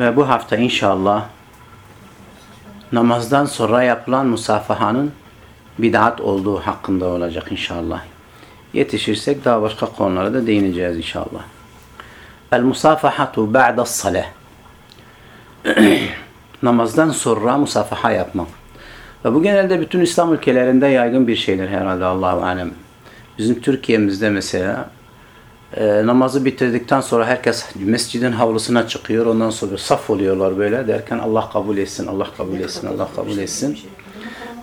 Ve bu hafta inşallah namazdan sonra yapılan musafahanın bid'at olduğu hakkında olacak inşallah. Yetişirsek daha başka konulara da değineceğiz inşallah. El musafahatu ba'da salah. Namazdan sonra musafaha yapmak. Ve bu genelde bütün İslam ülkelerinde yaygın bir şeydir herhalde Allahu alem. Bizim Türkiye'mizde mesela e, namazı bitirdikten sonra herkes mescidin havlusuna çıkıyor. Ondan sonra saf oluyorlar böyle derken Allah kabul etsin, Allah kabul etsin, Allah kabul etsin.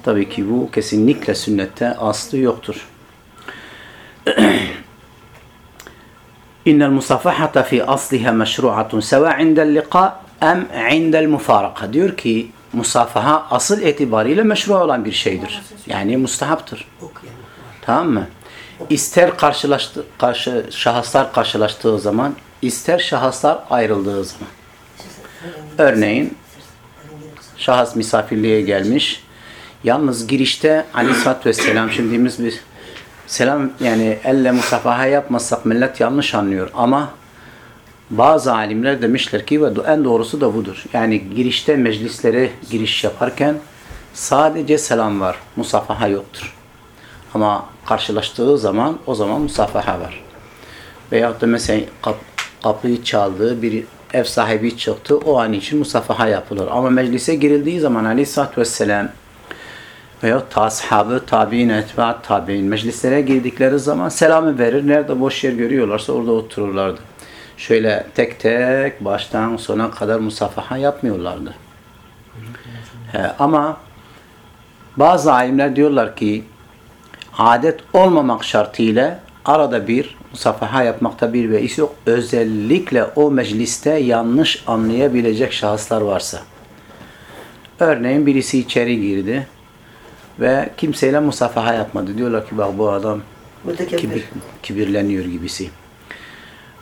Tabii ki bu kesinlikle sünnette aslı yoktur. İnnel musafahata fi asliha meşru'atun seva indel liqa em indel mufaraka. Diyor ki musafaha asıl itibariyle meşru olan bir şeydir. Yani mustahaptır. Tamam mı? İster karşılaştı, karşı, şahıslar karşılaştığı zaman, ister şahıslar ayrıldığı zaman. Örneğin şahıs misafirliğe gelmiş. Yalnız girişte aleyhissalatü vesselam şimdimiz bir selam yani elle musafaha yapmazsak millet yanlış anlıyor ama bazı alimler demişler ki ve en doğrusu da budur. Yani girişte meclislere giriş yaparken sadece selam var. Musafaha yoktur. Ama karşılaştığı zaman o zaman musafaha var. Veyahut da mesela kap, kapıyı çaldığı bir ev sahibi çıktı o an için musafaha yapılır. Ama meclise girildiği zaman aleyhissalatü vesselam veyahut da ashabı, tabi'in, etbaat, tabi'in meclislere girdikleri zaman selamı verir. Nerede boş yer görüyorlarsa orada otururlardı. Şöyle tek tek baştan sona kadar musafaha yapmıyorlardı. He, ama bazı alimler diyorlar ki adet olmamak şartıyla arada bir musafaha yapmakta bir beis yok. Özellikle o mecliste yanlış anlayabilecek şahıslar varsa. Örneğin birisi içeri girdi ve kimseyle musafaha yapmadı. Diyorlar ki bak bu adam kibir, kibirleniyor gibisi.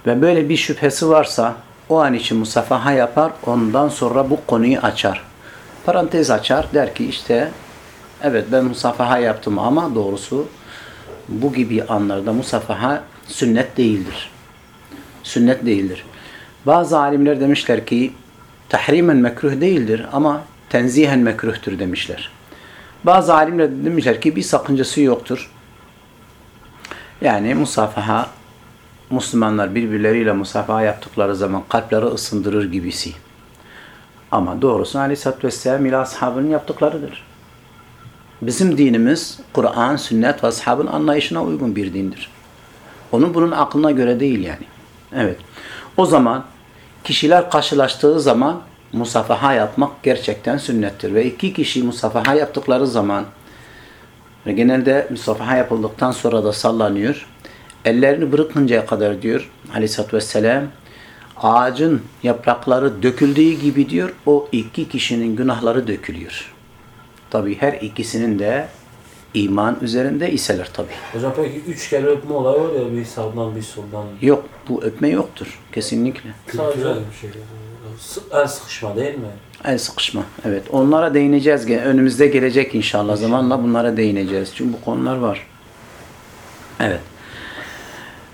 Ve böyle bir şüphesi varsa o an için musafaha yapar. Ondan sonra bu konuyu açar. Parantez açar. Der ki işte evet ben musafaha yaptım ama doğrusu bu gibi anlarda musafaha sünnet değildir. Sünnet değildir. Bazı alimler demişler ki tahrimen mekruh değildir ama tenzihen mekruhtur demişler. Bazı alimler demişler ki bir sakıncası yoktur. Yani musafaha Müslümanlar birbirleriyle musafaha yaptıkları zaman kalpleri ısındırır gibisi. Ama doğrusu Aleyhisselatü Vesselam ile ashabının yaptıklarıdır. Bizim dinimiz Kur'an, sünnet ve ashabın anlayışına uygun bir dindir. Onun bunun aklına göre değil yani. Evet. O zaman kişiler karşılaştığı zaman musafaha yapmak gerçekten sünnettir. Ve iki kişi musafaha yaptıkları zaman ve genelde musafaha yapıldıktan sonra da sallanıyor. Ellerini bırakıncaya kadar diyor aleyhissalatü vesselam ağacın yaprakları döküldüğü gibi diyor o iki kişinin günahları dökülüyor. Tabi her ikisinin de iman üzerinde iseler tabi. Hocam peki üç kere öpme olayı var ya bir sağdan bir soldan. Yok bu öpme yoktur kesinlikle. Sadece bir şey. El sıkışma değil mi? El sıkışma. Evet. Onlara değineceğiz. Önümüzde gelecek inşallah. Zamanla bunlara değineceğiz. Çünkü bu konular var. Evet.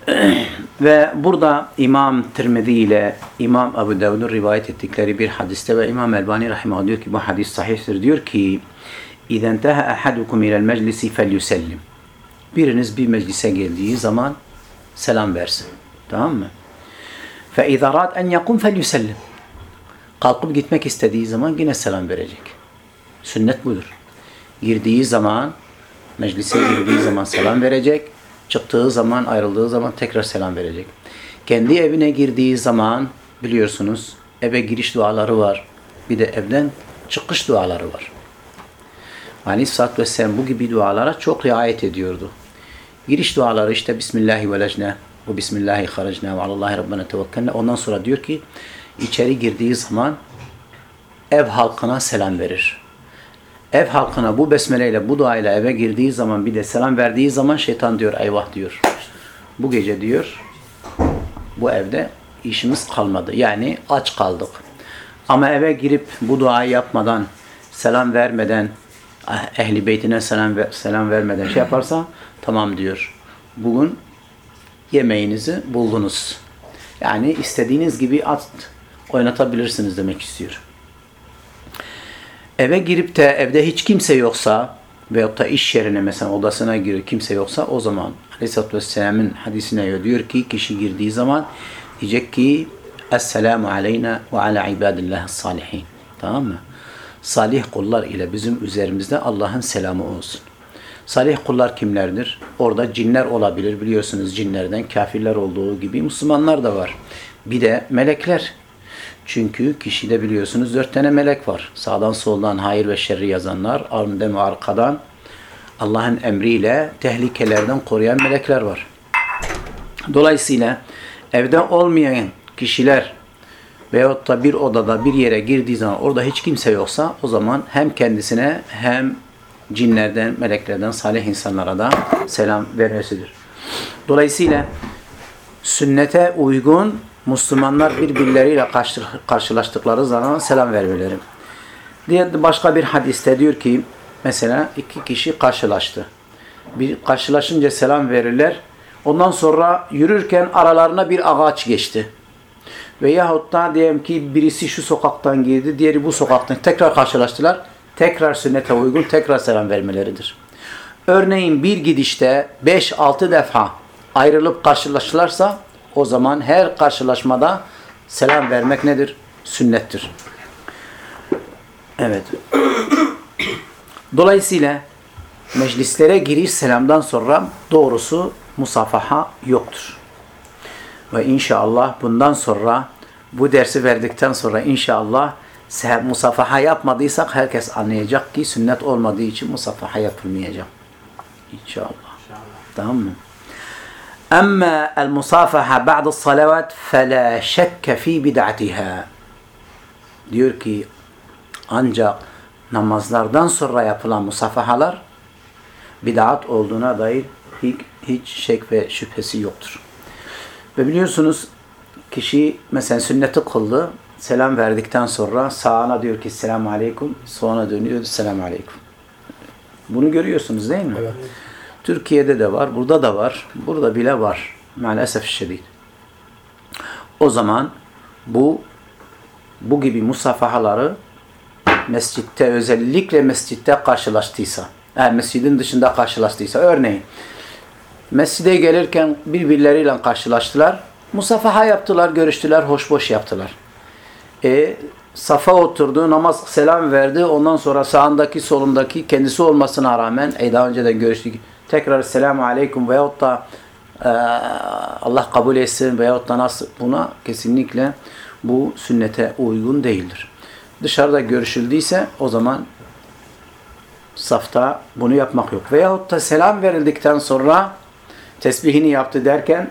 ve burada İmam Tirmizi ile İmam Ebu Davud'un rivayet ettikleri bir hadiste ve İmam Elbani rahimahullah diyor ki bu hadis sahihtir. Diyor ki اِذَا انْتَهَا اَحَدُكُمْ اِلَى الْمَجْلِسِ فَلْيُسَلِّمْ Biriniz bir meclise geldiği zaman selam versin. Tamam mı? فَاِذَا رَادْ اَنْ يَقُمْ فَلْيُسَلِّمْ Kalkıp gitmek istediği zaman yine selam verecek. Sünnet budur. Girdiği zaman, meclise girdiği zaman selam verecek. Çıktığı zaman, ayrıldığı zaman tekrar selam verecek. Kendi evine girdiği zaman biliyorsunuz eve giriş duaları var. Bir de evden çıkış duaları var. Aleyhisselatü Vesselam bu gibi dualara çok riayet ediyordu. Giriş duaları işte Bismillahi velecne ve Bismillahi haracne ve alallahi rabbena tevekkelne. Ondan sonra diyor ki içeri girdiği zaman ev halkına selam verir. Ev halkına bu besmeleyle, bu duayla eve girdiği zaman bir de selam verdiği zaman şeytan diyor eyvah diyor. Bu gece diyor bu evde işimiz kalmadı. Yani aç kaldık. Ama eve girip bu duayı yapmadan, selam vermeden, ehli beytine selam, ver- selam vermeden şey yaparsa tamam diyor. Bugün yemeğinizi buldunuz. Yani istediğiniz gibi at oynatabilirsiniz demek istiyor. Eve girip de evde hiç kimse yoksa veyahut da iş yerine mesela odasına giriyor kimse yoksa o zaman Aleyhisselatü Vesselam'ın hadisine göre diyor ki kişi girdiği zaman diyecek ki Esselamu aleyna ve ala ibadillah salihin. Tamam mı? Salih kullar ile bizim üzerimizde Allah'ın selamı olsun. Salih kullar kimlerdir? Orada cinler olabilir. Biliyorsunuz cinlerden kafirler olduğu gibi Müslümanlar da var. Bir de melekler. Çünkü kişide biliyorsunuz dört tane melek var. Sağdan soldan hayır ve şerri yazanlar, önden ve arkadan Allah'ın emriyle tehlikelerden koruyan melekler var. Dolayısıyla evde olmayan kişiler veyahut da bir odada bir yere girdiği zaman orada hiç kimse yoksa o zaman hem kendisine hem cinlerden, meleklerden, salih insanlara da selam vermesidir. Dolayısıyla sünnete uygun Müslümanlar birbirleriyle karşı- karşılaştıkları zaman selam vermeleri. Diğer başka bir hadiste diyor ki mesela iki kişi karşılaştı. Bir karşılaşınca selam verirler. Ondan sonra yürürken aralarına bir ağaç geçti. Veyahut da diyelim ki birisi şu sokaktan girdi, diğeri bu sokaktan. Tekrar karşılaştılar. Tekrar sünnete uygun tekrar selam vermeleridir. Örneğin bir gidişte 5-6 defa ayrılıp karşılaşırlarsa o zaman her karşılaşmada selam vermek nedir? Sünnettir. Evet. Dolayısıyla meclislere giriş selamdan sonra doğrusu musafaha yoktur. Ve inşallah bundan sonra bu dersi verdikten sonra inşallah musafaha yapmadıysak herkes anlayacak ki sünnet olmadığı için musafaha yapılmayacak. İnşallah. Tamam mı? El musafaha ba'da salavat fela şekke fi bid'atiha. Diyor ki ancak namazlardan sonra yapılan musafahalar bid'at olduğuna dair hiç, hiç şek ve şüphesi yoktur. Ve biliyorsunuz kişi mesela sünneti kıldı. Selam verdikten sonra sağına diyor ki selamun aleyküm. Sonra dönüyor selamun aleyküm. Bunu görüyorsunuz değil mi? Evet. Türkiye'de de var, burada da var. Burada bile var. Maalesef şiddet. O zaman bu bu gibi musafahaları mescitte özellikle mescitte karşılaştıysa, yani mescidin dışında karşılaştıysa örneğin mescide gelirken birbirleriyle karşılaştılar. Musafaha yaptılar, görüştüler, hoşboş yaptılar. E, safa oturdu, namaz selam verdi. Ondan sonra sağındaki solundaki kendisi olmasına rağmen e, daha önceden görüştük. Tekrar selamu aleyküm veyahut da e, Allah kabul etsin veyahut da nasıl buna kesinlikle bu sünnete uygun değildir. Dışarıda görüşüldüyse o zaman safta bunu yapmak yok. Veyahut da selam verildikten sonra tesbihini yaptı derken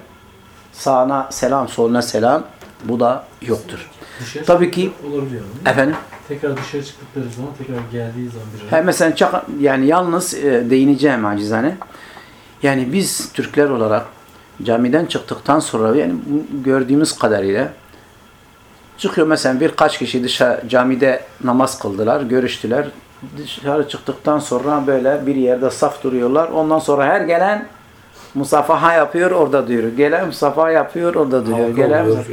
sağına selam, soluna selam bu da yoktur. Dışarı Tabii ki olabiliyor değil efendim Tekrar dışarı çıktıkları zaman tekrar geldiği zaman bir He, mesela çak- yani yalnız e, değineceğim acizane. Yani biz Türkler olarak camiden çıktıktan sonra yani bu gördüğümüz kadarıyla çıkıyor mesela birkaç kişi dışarı camide namaz kıldılar, görüştüler. Dışarı çıktıktan sonra böyle bir yerde saf duruyorlar. Ondan sonra her gelen musafaha yapıyor orada duruyor. Gelen musafaha yapıyor orada duruyor. Halka Gelen oluyor,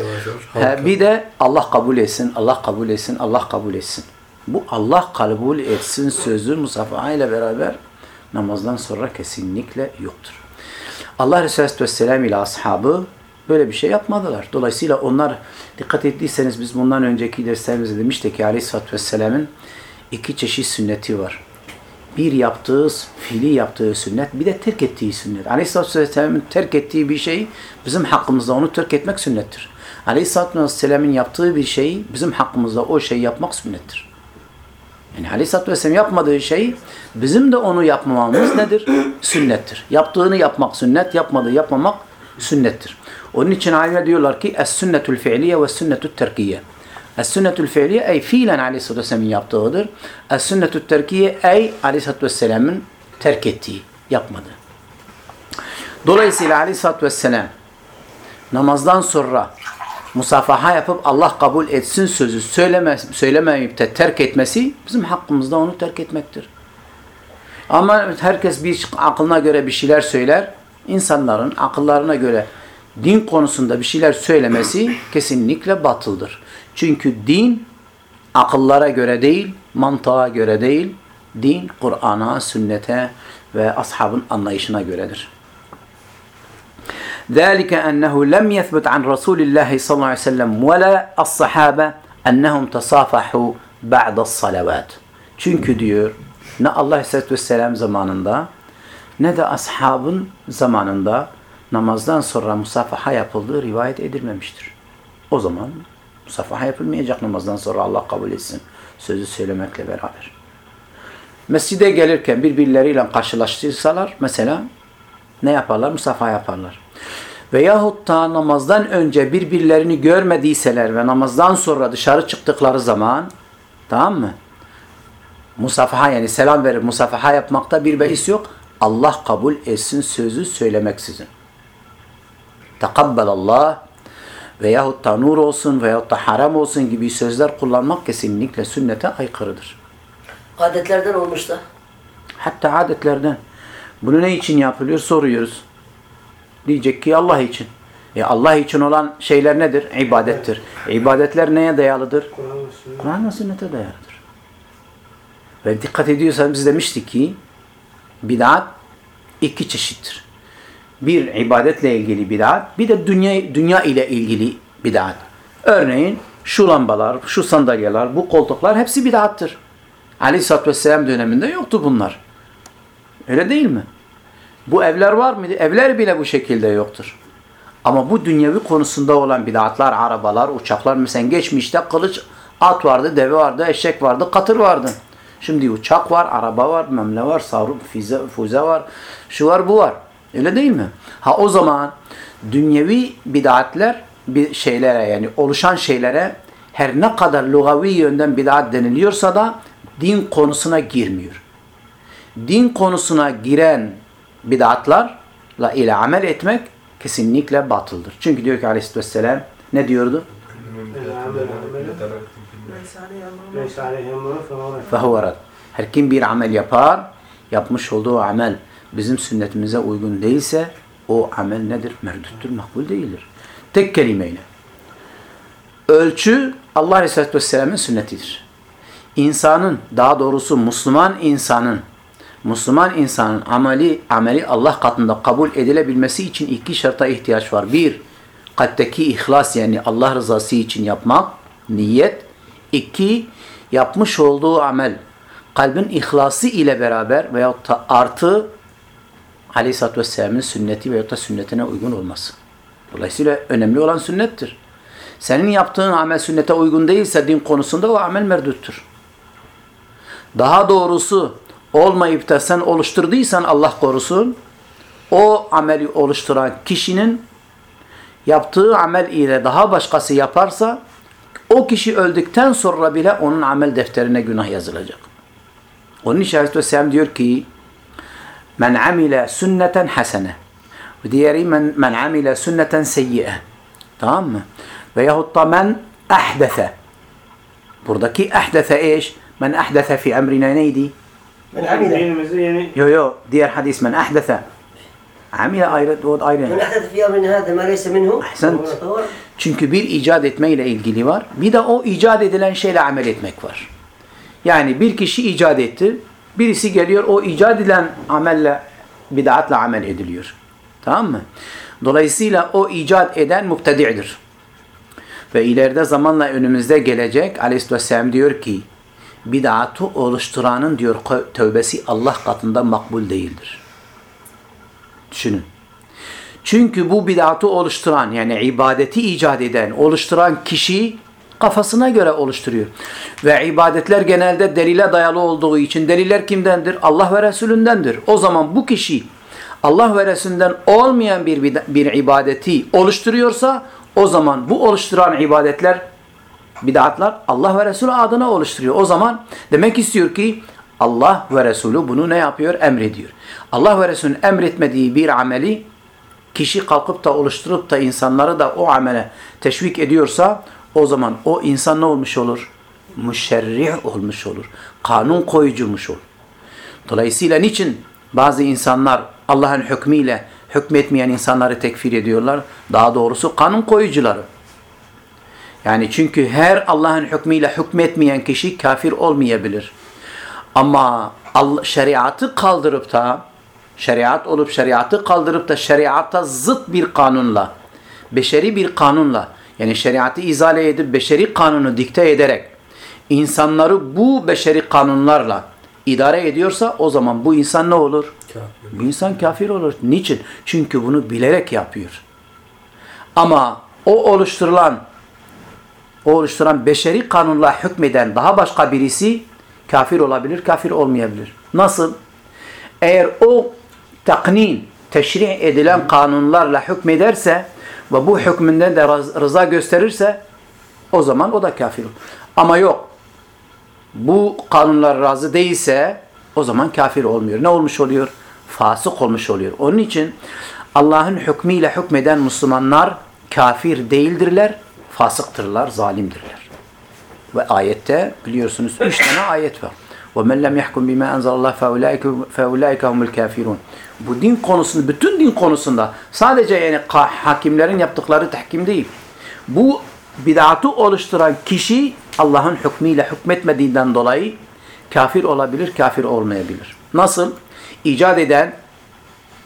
yavaş. He, bir de Allah kabul etsin, Allah kabul etsin, Allah kabul etsin. Bu Allah kabul etsin sözü musafaha ile beraber namazdan sonra kesinlikle yoktur. Allah Resulü Aleyhisselatü Vesselam ile ashabı böyle bir şey yapmadılar. Dolayısıyla onlar dikkat ettiyseniz biz bundan önceki derslerimizde demiştik ki Aleyhisselatü Vesselam'ın iki çeşit sünneti var. Bir yaptığı, fiili yaptığı sünnet, bir de terk ettiği sünnet. Aleyhisselatü Vesselam'ın terk ettiği bir şey bizim hakkımızda onu terk etmek sünnettir. Aleyhisselatü Vesselam'ın yaptığı bir şeyi bizim hakkımızda o şeyi yapmak sünnettir. Yani Aleyhisselatü Vesselam yapmadığı şey bizim de onu yapmamamız nedir? Sünnettir. Yaptığını yapmak sünnet, yapmadığı yapmamak sünnettir. Onun için alimler diyorlar ki es-sünnetül fi'liye ve sünnetü terkiye. Es-sünnetül fiiliye ey fiilen aleyhissalatü vesselam'ın yaptığıdır. Es-sünnetü terkiye ey aleyhissalatü vesselam'ın terk ettiği, yapmadı. Dolayısıyla aleyhissalatü vesselam namazdan sonra musafaha yapıp Allah kabul etsin sözü söyleme, söylemeyip de terk etmesi bizim hakkımızda onu terk etmektir. Ama herkes bir aklına göre bir şeyler söyler. İnsanların akıllarına göre din konusunda bir şeyler söylemesi kesinlikle batıldır. Çünkü din akıllara göre değil, mantığa göre değil, din Kur'an'a, sünnete ve ashabın anlayışına göredir. ذلك أنه لم يثبت عن رسول الله صلى الله عليه وسلم ولا الصحابة أنهم تصافحوا بعد الصلوات. Çünkü diyor ne Allah Aleyhisselatü Vesselam zamanında ne de ashabın zamanında namazdan sonra musafaha yapıldığı rivayet edilmemiştir. O zaman musafaha yapılmayacak namazdan sonra Allah kabul etsin. Sözü söylemekle beraber. Mescide gelirken birbirleriyle karşılaştıysalar mesela ne yaparlar? Musafaha yaparlar. Veyahut da namazdan önce birbirlerini görmediyseler ve namazdan sonra dışarı çıktıkları zaman tamam mı? Musafaha yani selam verip musafaha yapmakta bir beis yok. Allah kabul etsin sözü söylemeksizin. Tekabbelallah veyahut da nur olsun veyahut da haram olsun gibi sözler kullanmak kesinlikle sünnete aykırıdır. Adetlerden olmuş da. Hatta adetlerden. Bunu ne için yapılıyor soruyoruz. Diyecek ki Allah için. E Allah için olan şeyler nedir? İbadettir. E ibadetler neye dayalıdır? Kur'an ve sünnete dayalıdır. Ve dikkat ediyorsanız biz demiştik ki bid'at iki çeşittir. Bir ibadetle ilgili bid'at, bir de dünya dünya ile ilgili bid'at. Örneğin şu lambalar, şu sandalyeler, bu koltuklar hepsi bid'attır. Aleyhisselatü Vesselam döneminde yoktu bunlar. Öyle değil mi? Bu evler var mıydı? Evler bile bu şekilde yoktur. Ama bu dünyevi konusunda olan bid'atlar, arabalar, uçaklar mesela geçmişte kılıç, at vardı, deve vardı, eşek vardı, katır vardı. Şimdi uçak var, araba var, memle var, sarı, füze, füze var, şu var, bu var. Öyle değil mi? Ha o zaman dünyevi bidatler bir şeylere yani oluşan şeylere her ne kadar lugavi yönden bidat deniliyorsa da din konusuna girmiyor. Din konusuna giren bidatlarla ile amel etmek kesinlikle batıldır. Çünkü diyor ki aleyhisselatü vesselam ne diyordu? Her kim bir amel yapar, yapmış olduğu amel bizim sünnetimize uygun değilse o amel nedir? Merduttur, makbul değildir. Tek kelimeyle. Ölçü Allah Aleyhisselatü Vesselam'ın sünnetidir. İnsanın, daha doğrusu Müslüman insanın, Müslüman insanın ameli, ameli Allah katında kabul edilebilmesi için iki şarta ihtiyaç var. Bir, kalpteki ihlas yani Allah rızası için yapmak, niyet. İki, yapmış olduğu amel kalbin ihlası ile beraber veyahut da artı Aleyhisselatü Vesselam'ın sünneti veyahut da sünnetine uygun olması. Dolayısıyla önemli olan sünnettir. Senin yaptığın amel sünnete uygun değilse din konusunda o amel merduttur. Daha doğrusu olmayıp da sen oluşturduysan Allah korusun o ameli oluşturan kişinin yaptığı amel ile daha başkası yaparsa o kişi öldükten sonra bile onun amel defterine günah yazılacak. Onun için Aleyhisselatü Vesselam diyor ki men amile sünneten hasene diğeri men, men amile sünneten seyyiye tamam mı? Veyahut da men ahdefe buradaki ahdefe eş? Men ahdefe fi emrina neydi? Men amile. Yo yo diğer hadis men ahdefe amile ayrı o ayrı. Men ahdet fi amrin hâde ma leyse minhu. Ahsent. Çünkü bir icat etmeyle ilgili var. Bir de o icat edilen şeyle amel etmek var. Yani bir kişi icat etti. Birisi geliyor o icat edilen amelle bid'atla amel ediliyor. Tamam mı? Dolayısıyla o icat eden müptedi'dir. Ve ileride zamanla önümüzde gelecek Aleyhisselam diyor ki bid'atı oluşturanın diyor tövbesi Allah katında makbul değildir. Düşünün. Çünkü bu bid'atı oluşturan yani ibadeti icat eden, oluşturan kişi kafasına göre oluşturuyor. Ve ibadetler genelde delile dayalı olduğu için deliller kimdendir? Allah ve Resulündendir. O zaman bu kişi Allah ve Resulünden olmayan bir, bir ibadeti oluşturuyorsa o zaman bu oluşturan ibadetler Bid'atlar Allah ve Resulü adına oluşturuyor. O zaman demek istiyor ki Allah ve Resulü bunu ne yapıyor? Emrediyor. Allah ve Resulü'nün emretmediği bir ameli kişi kalkıp da oluşturup da insanları da o amele teşvik ediyorsa o zaman o insan ne olmuş olur? Müşerrih olmuş olur. Kanun koyucumuş olur. Dolayısıyla niçin bazı insanlar Allah'ın hükmüyle hükmetmeyen insanları tekfir ediyorlar? Daha doğrusu kanun koyucuları. Yani çünkü her Allah'ın hükmüyle hükmetmeyen kişi kafir olmayabilir. Ama şeriatı kaldırıp da şeriat olup şeriatı kaldırıp da şeriata zıt bir kanunla beşeri bir kanunla yani şeriatı izale edip beşeri kanunu dikte ederek insanları bu beşeri kanunlarla idare ediyorsa o zaman bu insan ne olur? Kafir. Bu insan kafir olur. Niçin? Çünkü bunu bilerek yapıyor. Ama o oluşturulan o oluşturan beşeri kanunla hükmeden daha başka birisi kafir olabilir, kafir olmayabilir. Nasıl? Eğer o taknin, teşri edilen kanunlarla hükmederse ve bu hükmünden de rız- rıza gösterirse o zaman o da kafir olur. Ama yok. Bu kanunlar razı değilse o zaman kafir olmuyor. Ne olmuş oluyor? Fasık olmuş oluyor. Onun için Allah'ın hükmüyle hükmeden Müslümanlar kafir değildirler, fasıktırlar, zalimdirler. Ve ayette biliyorsunuz üç tane ayet var. وَمَنْ لَمْ يَحْكُمْ بِمَا أَنْزَلَ اللّٰهِ فَاُولَٰئِكَ هُمُ الْكَافِرُونَ Bu din konusunda, bütün din konusunda sadece yani ka- hakimlerin yaptıkları tahkim değil. Bu bid'atı oluşturan kişi Allah'ın hükmüyle hükmetmediğinden dolayı kafir olabilir, kafir olmayabilir. Nasıl? İcat eden,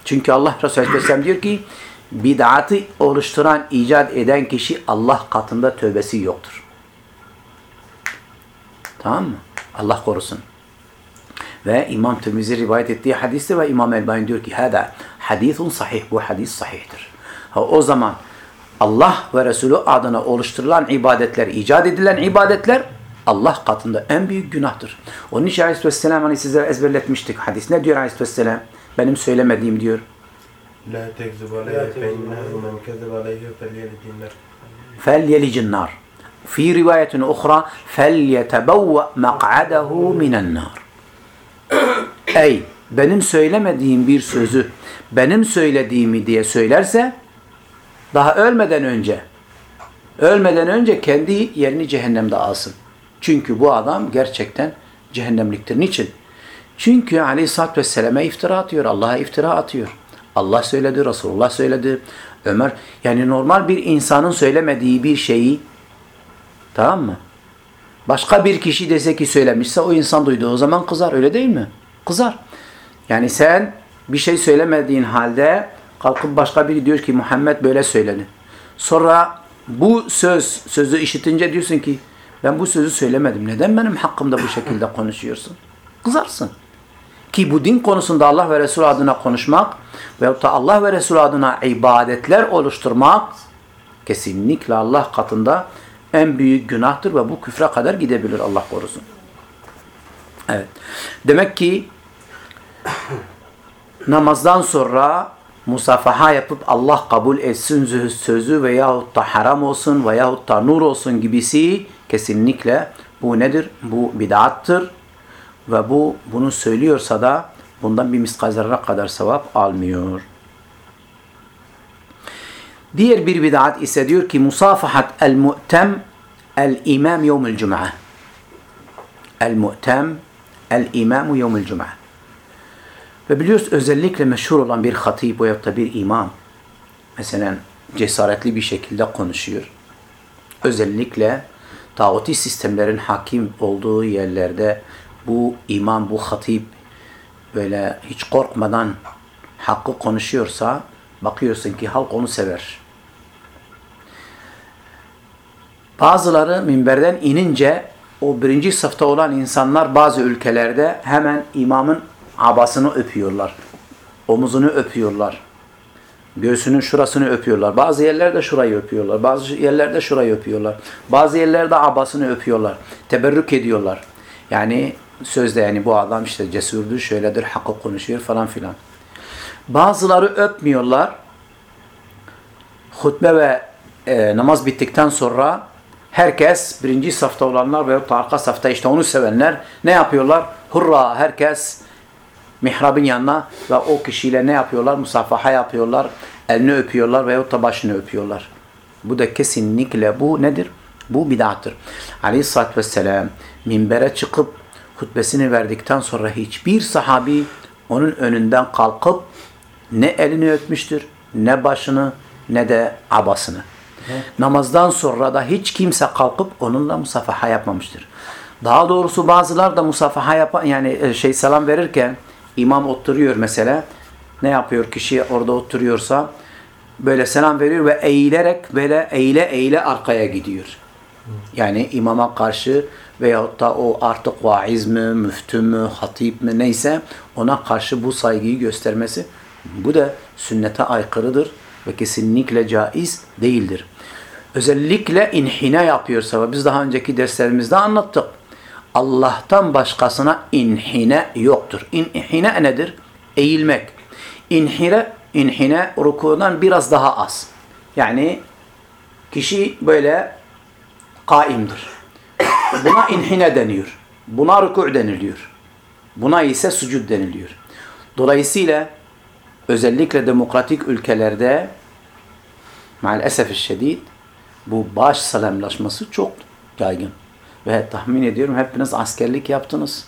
çünkü Allah Resulü Aleyhisselam diyor ki bid'atı oluşturan, icat eden kişi Allah katında tövbesi yoktur. Tamam mı? Allah korusun. Ve İmam Tirmizi rivayet ettiği hadiste ve İmam Elbani diyor ki Hada hadisun sahih. Bu hadis sahihtir. Ha, o zaman Allah ve Resulü adına oluşturulan ibadetler, icat edilen ibadetler Allah katında en büyük günahtır. Onun için Aleyhisselam hani size ezberletmiştik hadis. Ne diyor Aleyhisselam? Benim söylemediğim diyor. La tekzib aleyhi fe innehu men kezib aleyhi fel yelicinnar. Fel yelicinnar. Fi rivayetin uhra fel yetebevve mek'adehu minennar. Ey benim söylemediğim bir sözü benim söylediğimi diye söylerse daha ölmeden önce ölmeden önce kendi yerini cehennemde alsın. Çünkü bu adam gerçekten cehennemliktir. Niçin? Çünkü aleyhissalatü vesselam'a iftira atıyor. Allah'a iftira atıyor. Allah söyledi, Resulullah söyledi. Ömer, yani normal bir insanın söylemediği bir şeyi tamam mı? Başka bir kişi dese ki söylemişse o insan duydu. O zaman kızar öyle değil mi? Kızar. Yani sen bir şey söylemediğin halde kalkıp başka biri diyor ki Muhammed böyle söyledi. Sonra bu söz, sözü işitince diyorsun ki ben bu sözü söylemedim. Neden benim hakkımda bu şekilde konuşuyorsun? Kızarsın. Ki bu din konusunda Allah ve Resul adına konuşmak veyahut da Allah ve Resul adına ibadetler oluşturmak kesinlikle Allah katında en büyük günahtır ve bu küfre kadar gidebilir Allah korusun. Evet. Demek ki namazdan sonra musafaha yapıp Allah kabul etsin sözü veyahut da haram olsun veyahut da nur olsun gibisi kesinlikle bu nedir? Bu bid'attır ve bu bunu söylüyorsa da bundan bir miskal zerre kadar sevap almıyor. Diğer bir bid'at ise diyor ki musafahat el-mu'tem el-imam yevmül cum'a. El-mu'tem el-imam yevmül cum'a. Ve biliyoruz özellikle meşhur olan bir hatip veyahut da bir imam mesela cesaretli bir şekilde konuşuyor. Özellikle tağuti sistemlerin hakim olduğu yerlerde bu imam, bu hatip böyle hiç korkmadan hakkı konuşuyorsa bakıyorsun ki halk onu sever. Bazıları minberden inince o birinci safta olan insanlar bazı ülkelerde hemen imamın abasını öpüyorlar. Omuzunu öpüyorlar. Göğsünün şurasını öpüyorlar. Bazı yerlerde şurayı öpüyorlar. Bazı yerlerde şurayı öpüyorlar. Bazı yerlerde abasını öpüyorlar. Teberrük ediyorlar. Yani sözde yani bu adam işte cesurdur, şöyledir, hakkı konuşuyor falan filan. Bazıları öpmüyorlar. Hutbe ve e, namaz bittikten sonra Herkes birinci safta olanlar da arka safta işte onu sevenler ne yapıyorlar? Hurra herkes mihrabın yanına ve o kişiyle ne yapıyorlar? Musafaha yapıyorlar. Elini öpüyorlar veyahut da başını öpüyorlar. Bu da kesinlikle bu nedir? Bu bid'attır. Aleyhisselatü Vesselam minbere çıkıp hutbesini verdikten sonra hiçbir sahabi onun önünden kalkıp ne elini öpmüştür, ne başını, ne de abasını. Namazdan sonra da hiç kimse kalkıp onunla musafaha yapmamıştır. Daha doğrusu bazılar da musafaha yapan yani e, şey selam verirken imam oturuyor mesela. Ne yapıyor kişi orada oturuyorsa böyle selam veriyor ve eğilerek böyle eğile eğile arkaya gidiyor. Yani imama karşı veyahut da o artık vaiz mi, müftü mü, hatip mi neyse ona karşı bu saygıyı göstermesi bu da sünnete aykırıdır ve kesinlikle caiz değildir. Özellikle inhine yapıyorsa ve biz daha önceki derslerimizde anlattık. Allah'tan başkasına inhine yoktur. İnhine nedir? Eğilmek. İnhine, inhine rukudan biraz daha az. Yani kişi böyle kaimdir. Buna inhine deniyor. Buna ruku' deniliyor. Buna ise sucud deniliyor. Dolayısıyla özellikle demokratik ülkelerde maalesef şiddet bu baş selamlaşması çok yaygın. Ve tahmin ediyorum hepiniz askerlik yaptınız.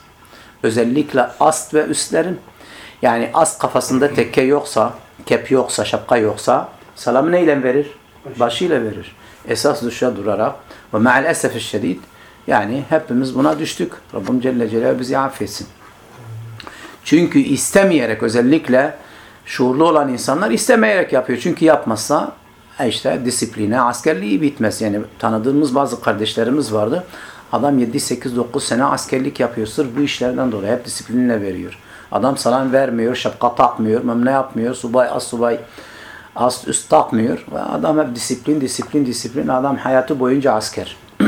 Özellikle ast ve üstlerin yani ast kafasında tekke yoksa, kep yoksa, şapka yoksa selamı neyle verir? Başıyla verir. Esas dışa durarak ve maalesef şiddet yani hepimiz buna düştük. Rabbim Celle Celaluhu bizi affetsin. Çünkü istemeyerek özellikle şuurlu olan insanlar istemeyerek yapıyor. Çünkü yapmazsa işte disipline, askerliği bitmez. Yani tanıdığımız bazı kardeşlerimiz vardı. Adam 7, 8, 9 sene askerlik yapıyor. Sırf bu işlerden dolayı hep disiplinle veriyor. Adam salam vermiyor, şapka takmıyor, memne yapmıyor, subay, as subay, ast üst takmıyor. Adam hep disiplin, disiplin, disiplin. Adam hayatı boyunca asker.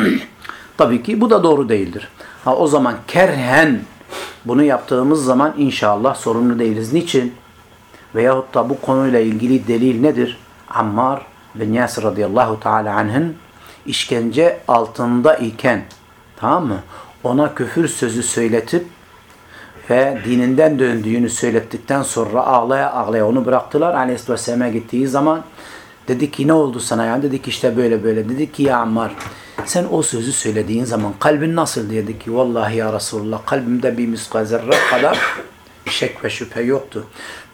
Tabii ki bu da doğru değildir. Ha, o zaman kerhen bunu yaptığımız zaman inşallah sorumlu değiliz. Niçin? Veyahut da bu konuyla ilgili delil nedir? Ammar bin Yasir radıyallahu teala anh'ın işkence altında iken tamam mı? Ona küfür sözü söyletip ve dininden döndüğünü söylettikten sonra ağlaya ağlaya onu bıraktılar. Aleyhisselam'a gittiği zaman dedi ki ne oldu sana yani? Dedi ki işte böyle böyle. Dedi ki ya Ammar sen o sözü söylediğin zaman kalbin nasıl? Dedi ki vallahi ya Resulullah kalbimde bir miskal zerre kadar şek ve şüphe yoktu.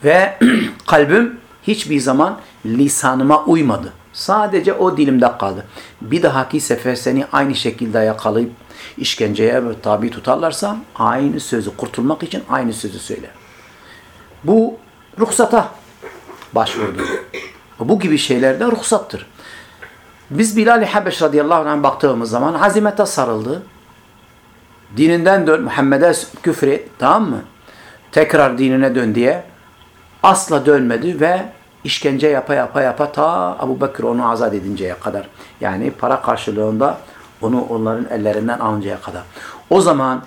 Ve kalbim hiçbir zaman lisanıma uymadı. Sadece o dilimde kaldı. Bir dahaki sefer seni aynı şekilde yakalayıp işkenceye tabi tutarlarsa aynı sözü kurtulmak için aynı sözü söyle. Bu ruhsata başvurdu. Bu gibi şeylerde ruhsattır. Biz Bilal-i Habeş radıyallahu anh baktığımız zaman azimete sarıldı. Dininden dön, Muhammed'e küfür tamam mı? Tekrar dinine dön diye asla dönmedi ve işkence yapa yapa yapa ta Abu Bakır onu azat edinceye kadar. Yani para karşılığında onu onların ellerinden alıncaya kadar. O zaman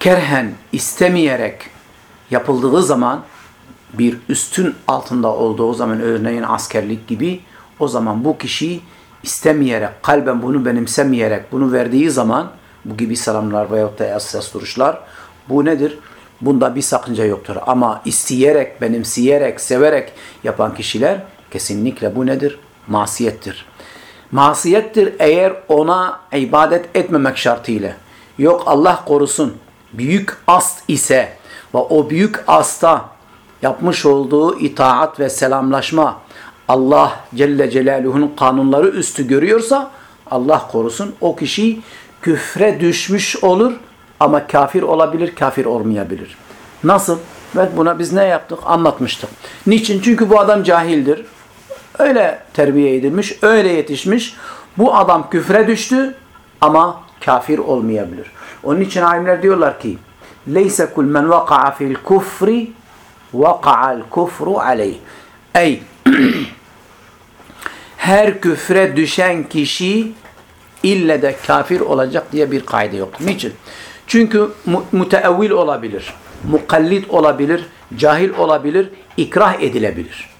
kerhen istemeyerek yapıldığı zaman bir üstün altında olduğu zaman örneğin askerlik gibi o zaman bu kişi istemeyerek, kalben bunu benimsemeyerek bunu verdiği zaman bu gibi selamlar veyahut da esas duruşlar bu nedir? Bunda bir sakınca yoktur. Ama isteyerek, benimseyerek, severek yapan kişiler kesinlikle bu nedir? Masiyettir. Masiyettir eğer ona ibadet etmemek şartıyla. Yok Allah korusun büyük ast ise ve o büyük asta yapmış olduğu itaat ve selamlaşma Allah Celle Celaluhu'nun kanunları üstü görüyorsa Allah korusun o kişi küfre düşmüş olur ama kafir olabilir, kafir olmayabilir. Nasıl? Ve buna biz ne yaptık? Anlatmıştık. Niçin? Çünkü bu adam cahildir. Öyle terbiye edilmiş, öyle yetişmiş. Bu adam küfre düştü ama kafir olmayabilir. Onun için alimler diyorlar ki leyse kul men vaka'a fil kufri vaka'al kufru aleyh. Ey her küfre düşen kişi ille de kafir olacak diye bir kaide yok. Niçin? Çünkü müteevvil olabilir, mukallit olabilir, cahil olabilir, ikrah edilebilir.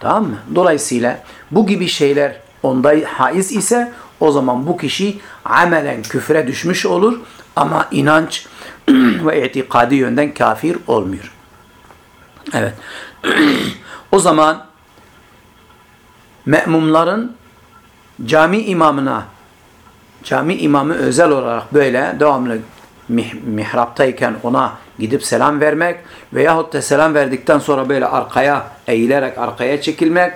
Tamam mı? Dolayısıyla bu gibi şeyler onda haiz ise o zaman bu kişi amelen küfre düşmüş olur ama inanç ve itikadi yönden kafir olmuyor. Evet. o zaman me'mumların cami imamına cami imamı özel olarak böyle devamlı mih- mihraptayken ona gidip selam vermek veyahut da selam verdikten sonra böyle arkaya eğilerek arkaya çekilmek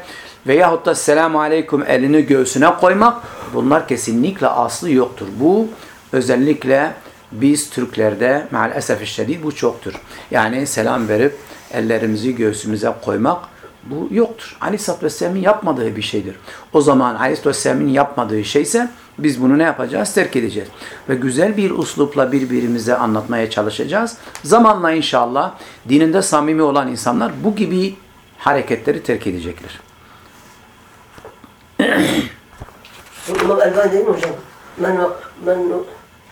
veyahut da selamu aleyküm elini göğsüne koymak bunlar kesinlikle aslı yoktur. Bu özellikle biz Türklerde maalesef şiddet bu çoktur. Yani selam verip ellerimizi göğsümüze koymak bu yoktur. Aleyhisselatü Vesselam'ın yapmadığı bir şeydir. O zaman Aleyhisselatü Vesselam'ın yapmadığı şeyse biz bunu ne yapacağız? Terk edeceğiz. Ve güzel bir uslupla birbirimize anlatmaya çalışacağız. Zamanla inşallah dininde samimi olan insanlar bu gibi hareketleri terk edecekler. İmam Elbani değil mi hocam? Men,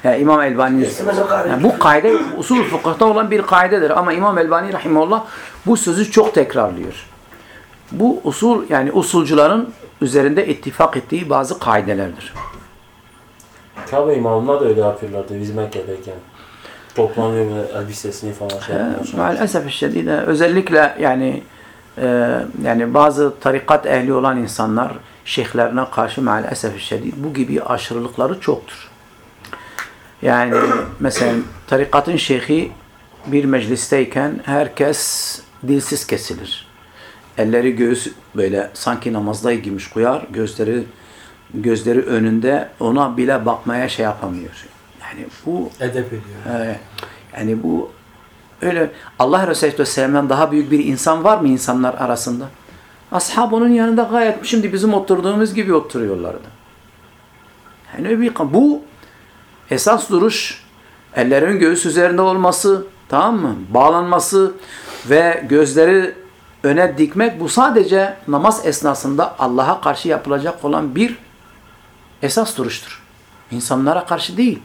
Ya İmam Elbani ben yani bu kaide usul fıkıhta olan bir kaidedir ama İmam Elbani rahimehullah bu sözü çok tekrarlıyor. Bu usul yani usulcuların üzerinde ittifak ettiği bazı kaidelerdir. Kabe imamlar da öyle yapıyorlardı biz Mekke'deyken. Toplanıyor elbisesini falan şey yapmıyor. Maalesef şiddet özellikle yani e, yani bazı tarikat ehli olan insanlar şeyhlerine karşı maalesef şiddet bu gibi aşırılıkları çoktur. Yani mesela tarikatın şeyhi bir meclisteyken herkes dilsiz kesilir. Elleri göğüs böyle sanki namazda giymiş koyar, gözleri gözleri önünde ona bile bakmaya şey yapamıyor. Yani bu Edep ediyor. ee, yani bu öyle Allah Resulü Aleyhisselam'dan daha büyük bir insan var mı insanlar arasında? Ashab onun yanında gayet şimdi bizim oturduğumuz gibi oturuyorlardı. Yani bir, bu esas duruş ellerin göğüs üzerinde olması, tamam mı? Bağlanması ve gözleri öne dikmek bu sadece namaz esnasında Allah'a karşı yapılacak olan bir esas duruştur. İnsanlara karşı değil.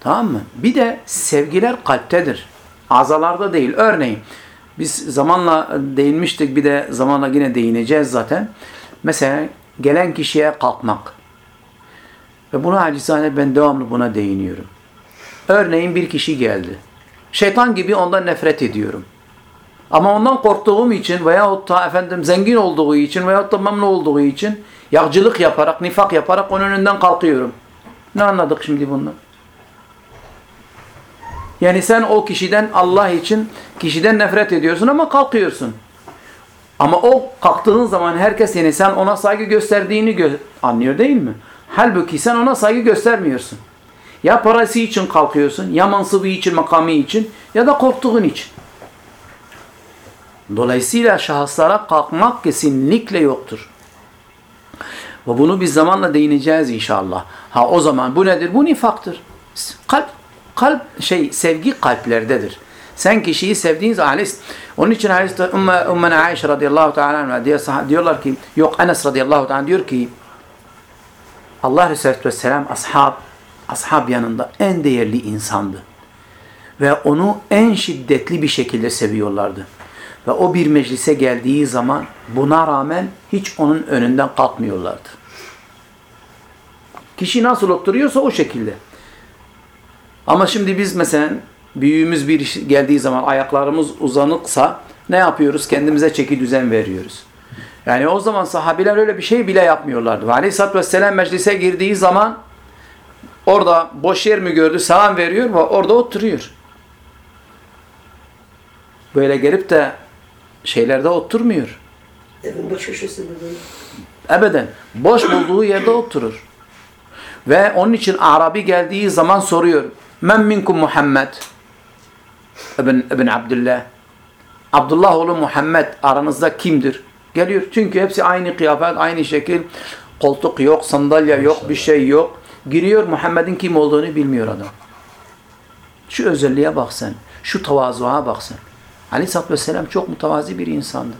Tamam mı? Bir de sevgiler kalptedir. Azalarda değil. Örneğin biz zamanla değinmiştik bir de zamanla yine değineceğiz zaten. Mesela gelen kişiye kalkmak. Ve buna acizane ben devamlı buna değiniyorum. Örneğin bir kişi geldi. Şeytan gibi ondan nefret ediyorum. Ama ondan korktuğum için veyahut da efendim zengin olduğu için veyahut da memnun olduğu için yağcılık yaparak, nifak yaparak onun önünden kalkıyorum. Ne anladık şimdi bundan? Yani sen o kişiden Allah için kişiden nefret ediyorsun ama kalkıyorsun. Ama o kalktığın zaman herkes yani sen ona saygı gösterdiğini gö anlıyor değil mi? Halbuki sen ona saygı göstermiyorsun. Ya parası için kalkıyorsun, ya mansıbı için, makamı için ya da korktuğun için. Dolayısıyla şahıslara kalkmak kesinlikle yoktur. Ve bunu biz zamanla değineceğiz inşallah. Ha o zaman bu nedir? Bu nifaktır. Kalp kalp şey sevgi kalplerdedir. Sen kişiyi sevdiğin zaman Halis, onun için Ümme, Ümmen Aişe radıyallahu teala diyorlar ki yok Enes radıyallahu teala diyor ki Allah Resulü vesselam ashab ashab yanında en değerli insandı. Ve onu en şiddetli bir şekilde seviyorlardı. Ve o bir meclise geldiği zaman buna rağmen hiç onun önünden kalkmıyorlardı. Kişi nasıl oturuyorsa o şekilde. Ama şimdi biz mesela büyüğümüz bir iş geldiği zaman ayaklarımız uzanıksa ne yapıyoruz? Kendimize çeki düzen veriyoruz. Yani o zaman sahabiler öyle bir şey bile yapmıyorlardı. Ve Aleyhisselatü Vesselam meclise girdiği zaman orada boş yer mi gördü? Selam veriyor ve orada oturuyor. Böyle gelip de şeylerde oturmuyor. Evin baş köşesinde böyle. Ebeden. Boş bulduğu yerde oturur. Ve onun için Arabi geldiği zaman soruyor. Men minkum Muhammed? İbn, İbn Abdullah. Abdullah oğlu Muhammed aranızda kimdir? Geliyor. Çünkü hepsi aynı kıyafet, aynı şekil. Koltuk yok, sandalye yok, bir şey yok. Giriyor Muhammed'in kim olduğunu bilmiyor adam. Şu özelliğe bak sen. Şu tavazuğa bak sen. Aleyhisselatü Vesselam çok mütevazi bir insandı.